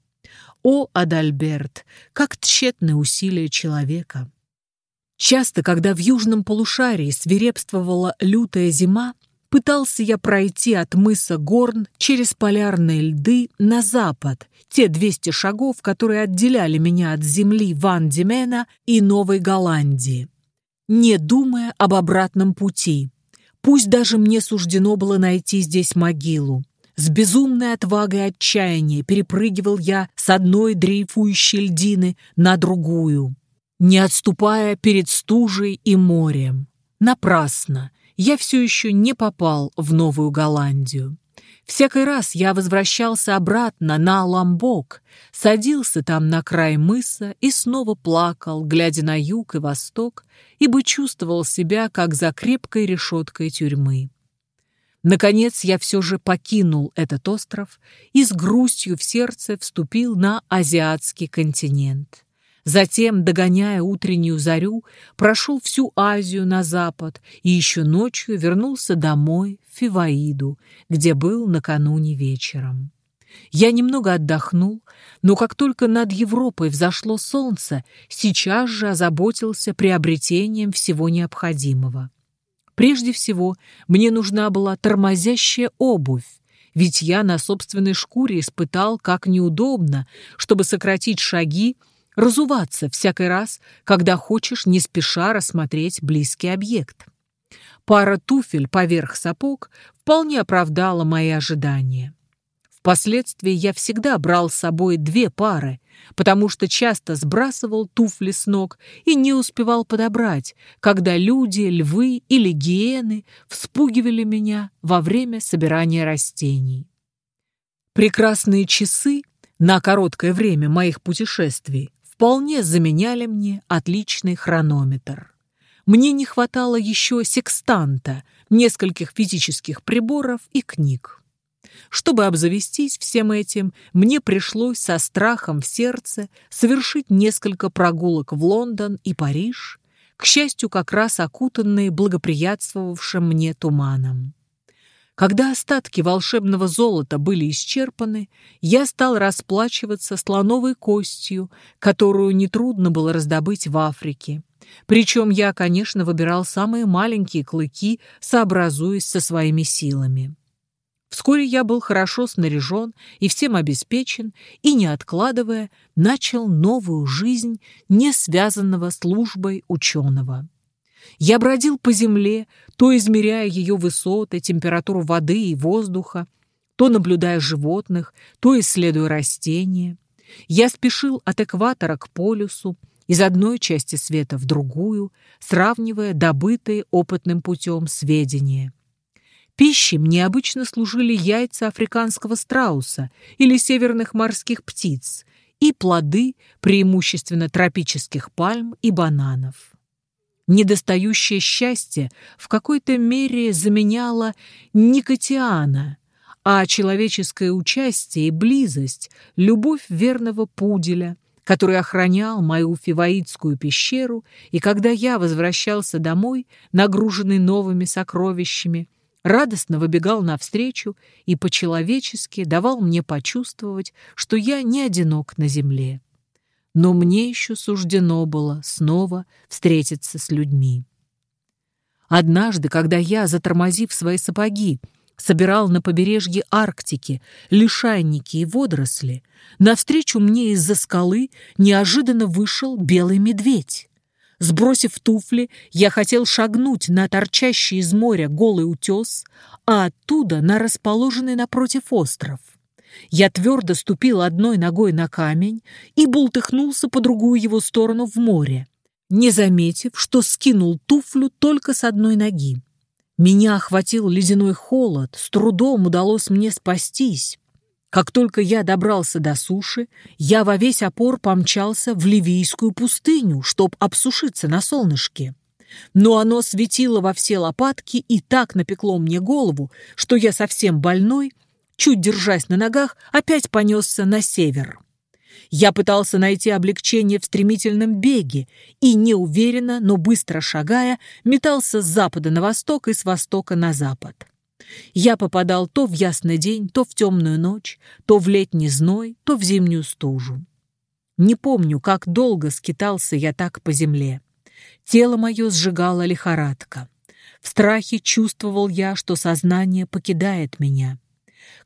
О, Адальберт, как тщетны усилия человека! Часто, когда в южном полушарии свирепствовала лютая зима, Пытался я пройти от мыса Горн через полярные льды на запад, те 200 шагов, которые отделяли меня от земли Ван Димена и Новой Голландии, не думая об обратном пути. Пусть даже мне суждено было найти здесь могилу. С безумной отвагой отчаяния перепрыгивал я с одной дрейфующей льдины на другую, не отступая перед стужей и морем. Напрасно я все еще не попал в Новую Голландию. Всякий раз я возвращался обратно на Ламбок, садился там на край мыса и снова плакал, глядя на юг и восток, ибо чувствовал себя, как за крепкой решеткой тюрьмы. Наконец я все же покинул этот остров и с грустью в сердце вступил на азиатский континент. Затем, догоняя утреннюю зарю, прошел всю Азию на запад и еще ночью вернулся домой, в Фиваиду, где был накануне вечером. Я немного отдохнул, но как только над Европой взошло солнце, сейчас же озаботился приобретением всего необходимого. Прежде всего, мне нужна была тормозящая обувь, ведь я на собственной шкуре испытал, как неудобно, чтобы сократить шаги, разуваться всякий раз, когда хочешь не спеша рассмотреть близкий объект. Пара туфель поверх сапог вполне оправдала мои ожидания. Впоследствии я всегда брал с собой две пары, потому что часто сбрасывал туфли с ног и не успевал подобрать, когда люди, львы или гиены вспугивали меня во время собирания растений. Прекрасные часы на короткое время моих путешествий вполне заменяли мне отличный хронометр. Мне не хватало еще секстанта, нескольких физических приборов и книг. Чтобы обзавестись всем этим, мне пришлось со страхом в сердце совершить несколько прогулок в Лондон и Париж, к счастью, как раз окутанные благоприятствовавшим мне туманом. Когда остатки волшебного золота были исчерпаны, я стал расплачиваться слоновой костью, которую нетрудно было раздобыть в Африке. Причем я, конечно, выбирал самые маленькие клыки, сообразуясь со своими силами. Вскоре я был хорошо снаряжен и всем обеспечен, и, не откладывая, начал новую жизнь, не связанного службой ученого. Я бродил по земле, то измеряя ее высоты, температуру воды и воздуха, то наблюдая животных, то исследуя растения. Я спешил от экватора к полюсу, из одной части света в другую, сравнивая добытые опытным путем сведения. Пищей мне обычно служили яйца африканского страуса или северных морских птиц и плоды преимущественно тропических пальм и бананов. Недостающее счастье в какой-то мере заменяло никотиана, а человеческое участие и близость — любовь верного пуделя, который охранял мою фиваитскую пещеру, и когда я возвращался домой, нагруженный новыми сокровищами, радостно выбегал навстречу и по-человечески давал мне почувствовать, что я не одинок на земле. Но мне еще суждено было снова встретиться с людьми. Однажды, когда я, затормозив свои сапоги, собирал на побережье Арктики лишайники и водоросли, навстречу мне из-за скалы неожиданно вышел белый медведь. Сбросив туфли, я хотел шагнуть на торчащий из моря голый утес, а оттуда на расположенный напротив остров. Я твердо ступил одной ногой на камень и бултыхнулся по другую его сторону в море, не заметив, что скинул туфлю только с одной ноги. Меня охватил ледяной холод, с трудом удалось мне спастись. Как только я добрался до суши, я во весь опор помчался в Ливийскую пустыню, чтоб обсушиться на солнышке. Но оно светило во все лопатки и так напекло мне голову, что я совсем больной, чуть держась на ногах, опять понесся на север. Я пытался найти облегчение в стремительном беге и, неуверенно, но быстро шагая, метался с запада на восток и с востока на запад. Я попадал то в ясный день, то в темную ночь, то в летний зной, то в зимнюю стужу. Не помню, как долго скитался я так по земле. Тело мое сжигало лихорадка. В страхе чувствовал я, что сознание покидает меня.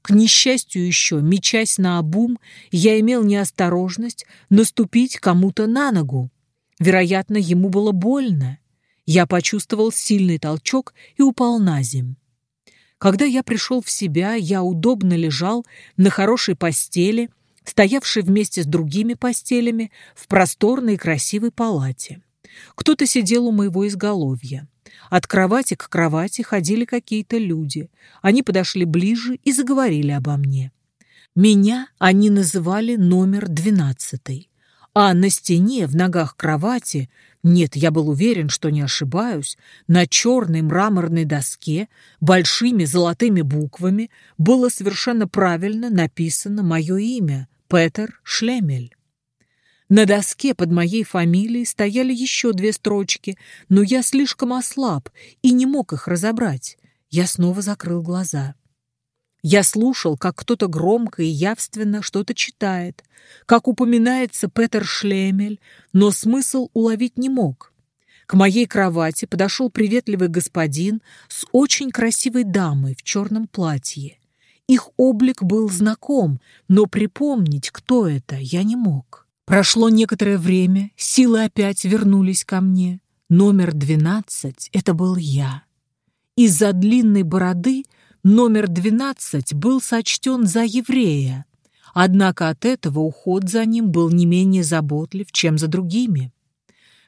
К несчастью еще, мечась на обум, я имел неосторожность наступить кому-то на ногу. Вероятно, ему было больно. Я почувствовал сильный толчок и упал на земь. Когда я пришел в себя, я удобно лежал на хорошей постели, стоявшей вместе с другими постелями в просторной и красивой палате. Кто-то сидел у моего изголовья. От кровати к кровати ходили какие-то люди. Они подошли ближе и заговорили обо мне. Меня они называли номер двенадцатый. А на стене, в ногах кровати, нет, я был уверен, что не ошибаюсь, на черной мраморной доске большими золотыми буквами было совершенно правильно написано мое имя — Петер Шлемель. На доске под моей фамилией стояли еще две строчки, но я слишком ослаб и не мог их разобрать. Я снова закрыл глаза. Я слушал, как кто-то громко и явственно что-то читает, как упоминается Петер Шлемель, но смысл уловить не мог. К моей кровати подошел приветливый господин с очень красивой дамой в черном платье. Их облик был знаком, но припомнить, кто это, я не мог. Прошло некоторое время, силы опять вернулись ко мне. Номер двенадцать — это был я. Из-за длинной бороды номер двенадцать был сочтен за еврея, однако от этого уход за ним был не менее заботлив, чем за другими.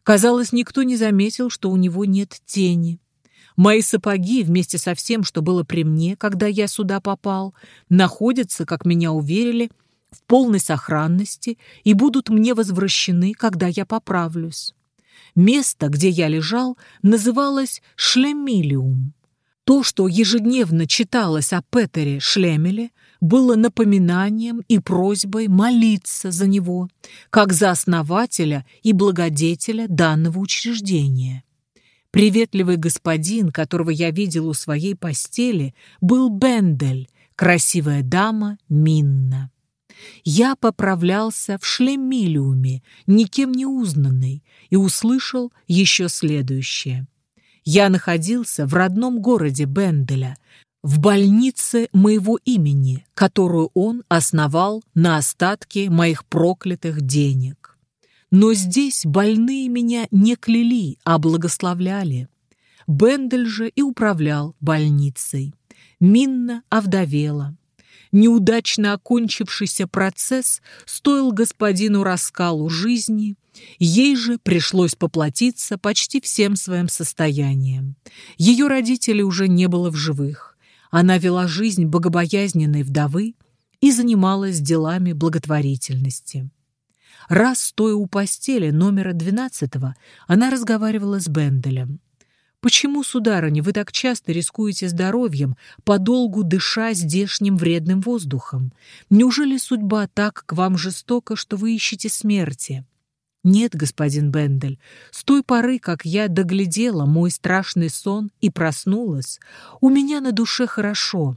Казалось, никто не заметил, что у него нет тени. Мои сапоги, вместе со всем, что было при мне, когда я сюда попал, находятся, как меня уверили, в полной сохранности и будут мне возвращены, когда я поправлюсь. Место, где я лежал, называлось Шлемилиум. То, что ежедневно читалось о Петере Шлемеле, было напоминанием и просьбой молиться за него, как за основателя и благодетеля данного учреждения. Приветливый господин, которого я видел у своей постели, был Бендель, красивая дама Минна. Я поправлялся в шлемилиуме, никем не узнанный, и услышал еще следующее. Я находился в родном городе Бенделя, в больнице моего имени, которую он основал на остатке моих проклятых денег. Но здесь больные меня не кляли, а благословляли. Бендель же и управлял больницей. Минна овдовела. Неудачно окончившийся процесс стоил господину Раскалу жизни, ей же пришлось поплатиться почти всем своим состоянием. Ее родителей уже не было в живых. Она вела жизнь богобоязненной вдовы и занималась делами благотворительности. Раз, стоя у постели номера двенадцатого, она разговаривала с Бенделем. «Почему, сударыня, вы так часто рискуете здоровьем, подолгу дыша здешним вредным воздухом? Неужели судьба так к вам жестока, что вы ищете смерти?» «Нет, господин Бендель, с той поры, как я доглядела мой страшный сон и проснулась, у меня на душе хорошо.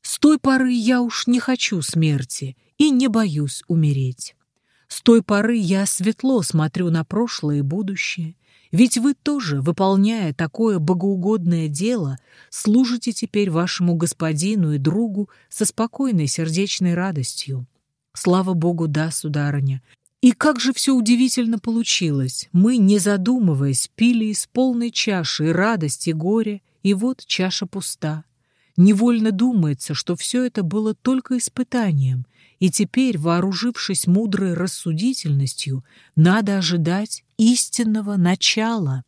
С той поры я уж не хочу смерти и не боюсь умереть». С той поры я светло смотрю на прошлое и будущее, ведь вы тоже, выполняя такое богоугодное дело, служите теперь вашему господину и другу со спокойной сердечной радостью. Слава Богу, да, сударыня. И как же все удивительно получилось. Мы, не задумываясь, пили из полной чаши и радость, и горе, и вот чаша пуста. Невольно думается, что все это было только испытанием, и теперь, вооружившись мудрой рассудительностью, надо ожидать истинного начала.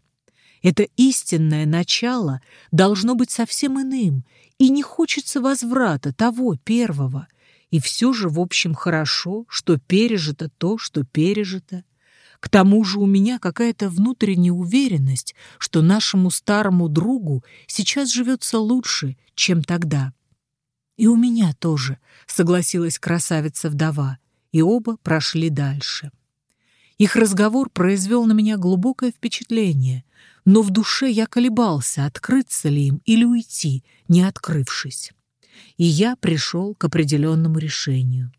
Это истинное начало должно быть совсем иным, и не хочется возврата того первого. И все же, в общем, хорошо, что пережито то, что пережито. К тому же у меня какая-то внутренняя уверенность, что нашему старому другу сейчас живется лучше, чем тогда. «И у меня тоже», — согласилась красавица-вдова, и оба прошли дальше. Их разговор произвел на меня глубокое впечатление, но в душе я колебался, открыться ли им или уйти, не открывшись. И я пришел к определенному решению.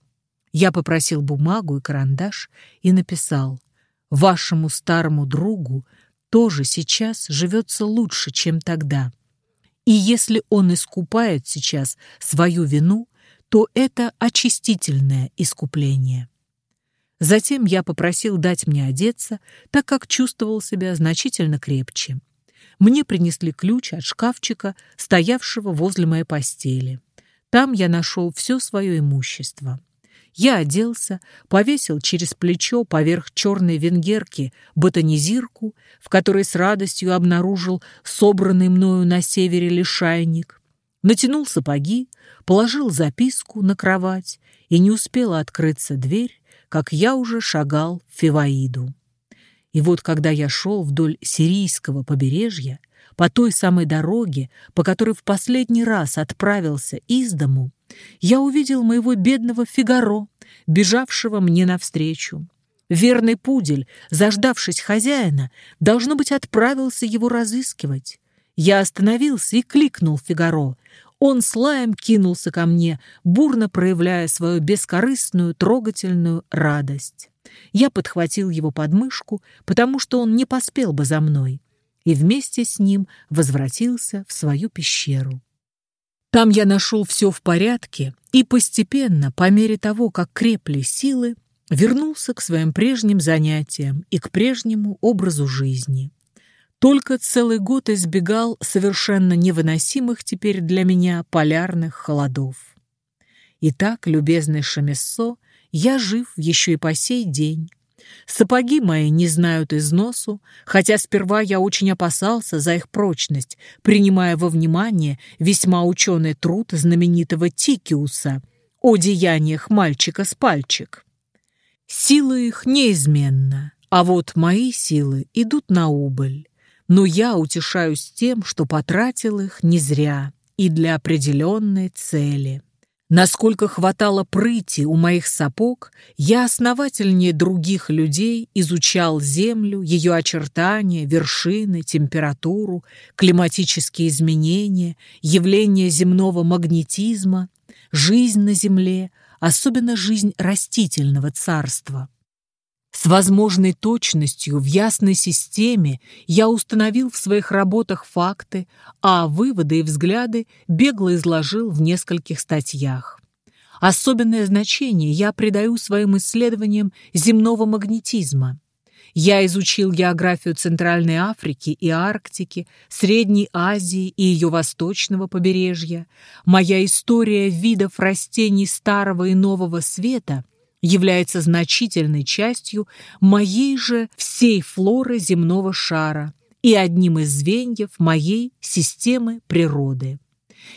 Я попросил бумагу и карандаш и написал «Вашему старому другу тоже сейчас живется лучше, чем тогда». И если он искупает сейчас свою вину, то это очистительное искупление. Затем я попросил дать мне одеться, так как чувствовал себя значительно крепче. Мне принесли ключ от шкафчика, стоявшего возле моей постели. Там я нашел все свое имущество. Я оделся, повесил через плечо поверх черной венгерки ботанизирку, в которой с радостью обнаружил собранный мною на севере лишайник, натянул сапоги, положил записку на кровать, и не успела открыться дверь, как я уже шагал в Фиваиду. И вот когда я шел вдоль сирийского побережья, по той самой дороге, по которой в последний раз отправился из дому, я увидел моего бедного Фигаро, бежавшего мне навстречу. Верный пудель, заждавшись хозяина, должно быть, отправился его разыскивать. Я остановился и кликнул Фигаро. Он с лаем кинулся ко мне, бурно проявляя свою бескорыстную, трогательную радость. Я подхватил его подмышку, потому что он не поспел бы за мной, и вместе с ним возвратился в свою пещеру. Там я нашел все в порядке и постепенно, по мере того, как крепли силы, вернулся к своим прежним занятиям и к прежнему образу жизни. Только целый год избегал совершенно невыносимых теперь для меня полярных холодов. Итак, любезный Шамессо, я жив еще и по сей день. Сапоги мои не знают износу, хотя сперва я очень опасался за их прочность, принимая во внимание весьма ученый труд знаменитого Тикиуса о деяниях мальчика с пальчик. Сила их неизменна, а вот мои силы идут на убыль но я утешаюсь тем, что потратил их не зря и для определенной цели. Насколько хватало прыти у моих сапог, я основательнее других людей изучал Землю, ее очертания, вершины, температуру, климатические изменения, явления земного магнетизма, жизнь на Земле, особенно жизнь растительного царства. С возможной точностью в ясной системе я установил в своих работах факты, а выводы и взгляды бегло изложил в нескольких статьях. Особенное значение я придаю своим исследованиям земного магнетизма. Я изучил географию Центральной Африки и Арктики, Средней Азии и ее восточного побережья. Моя история видов растений Старого и Нового Света – является значительной частью моей же всей флоры земного шара и одним из звеньев моей системы природы.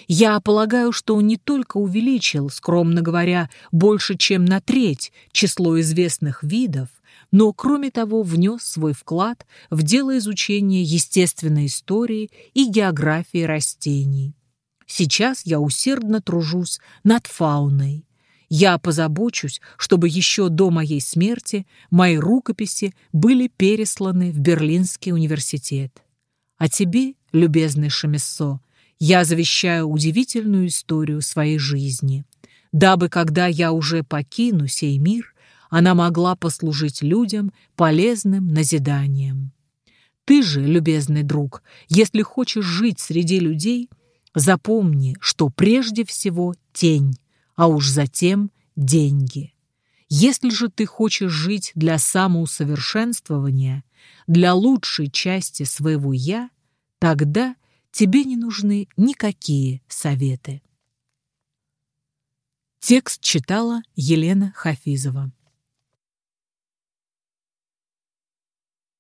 Я полагаю, что он не только увеличил, скромно говоря, больше, чем на треть число известных видов, но, кроме того, внес свой вклад в дело изучения естественной истории и географии растений. Сейчас я усердно тружусь над фауной, я позабочусь, чтобы еще до моей смерти мои рукописи были пересланы в Берлинский университет. А тебе, любезный Шамиссо, я завещаю удивительную историю своей жизни, дабы, когда я уже покину сей мир, она могла послужить людям полезным назиданием. Ты же, любезный друг, если хочешь жить среди людей, запомни, что прежде всего тень, а уж затем деньги. Если же ты хочешь жить для самоусовершенствования, для лучшей части своего «я», тогда тебе не нужны никакие советы. Текст читала Елена Хафизова.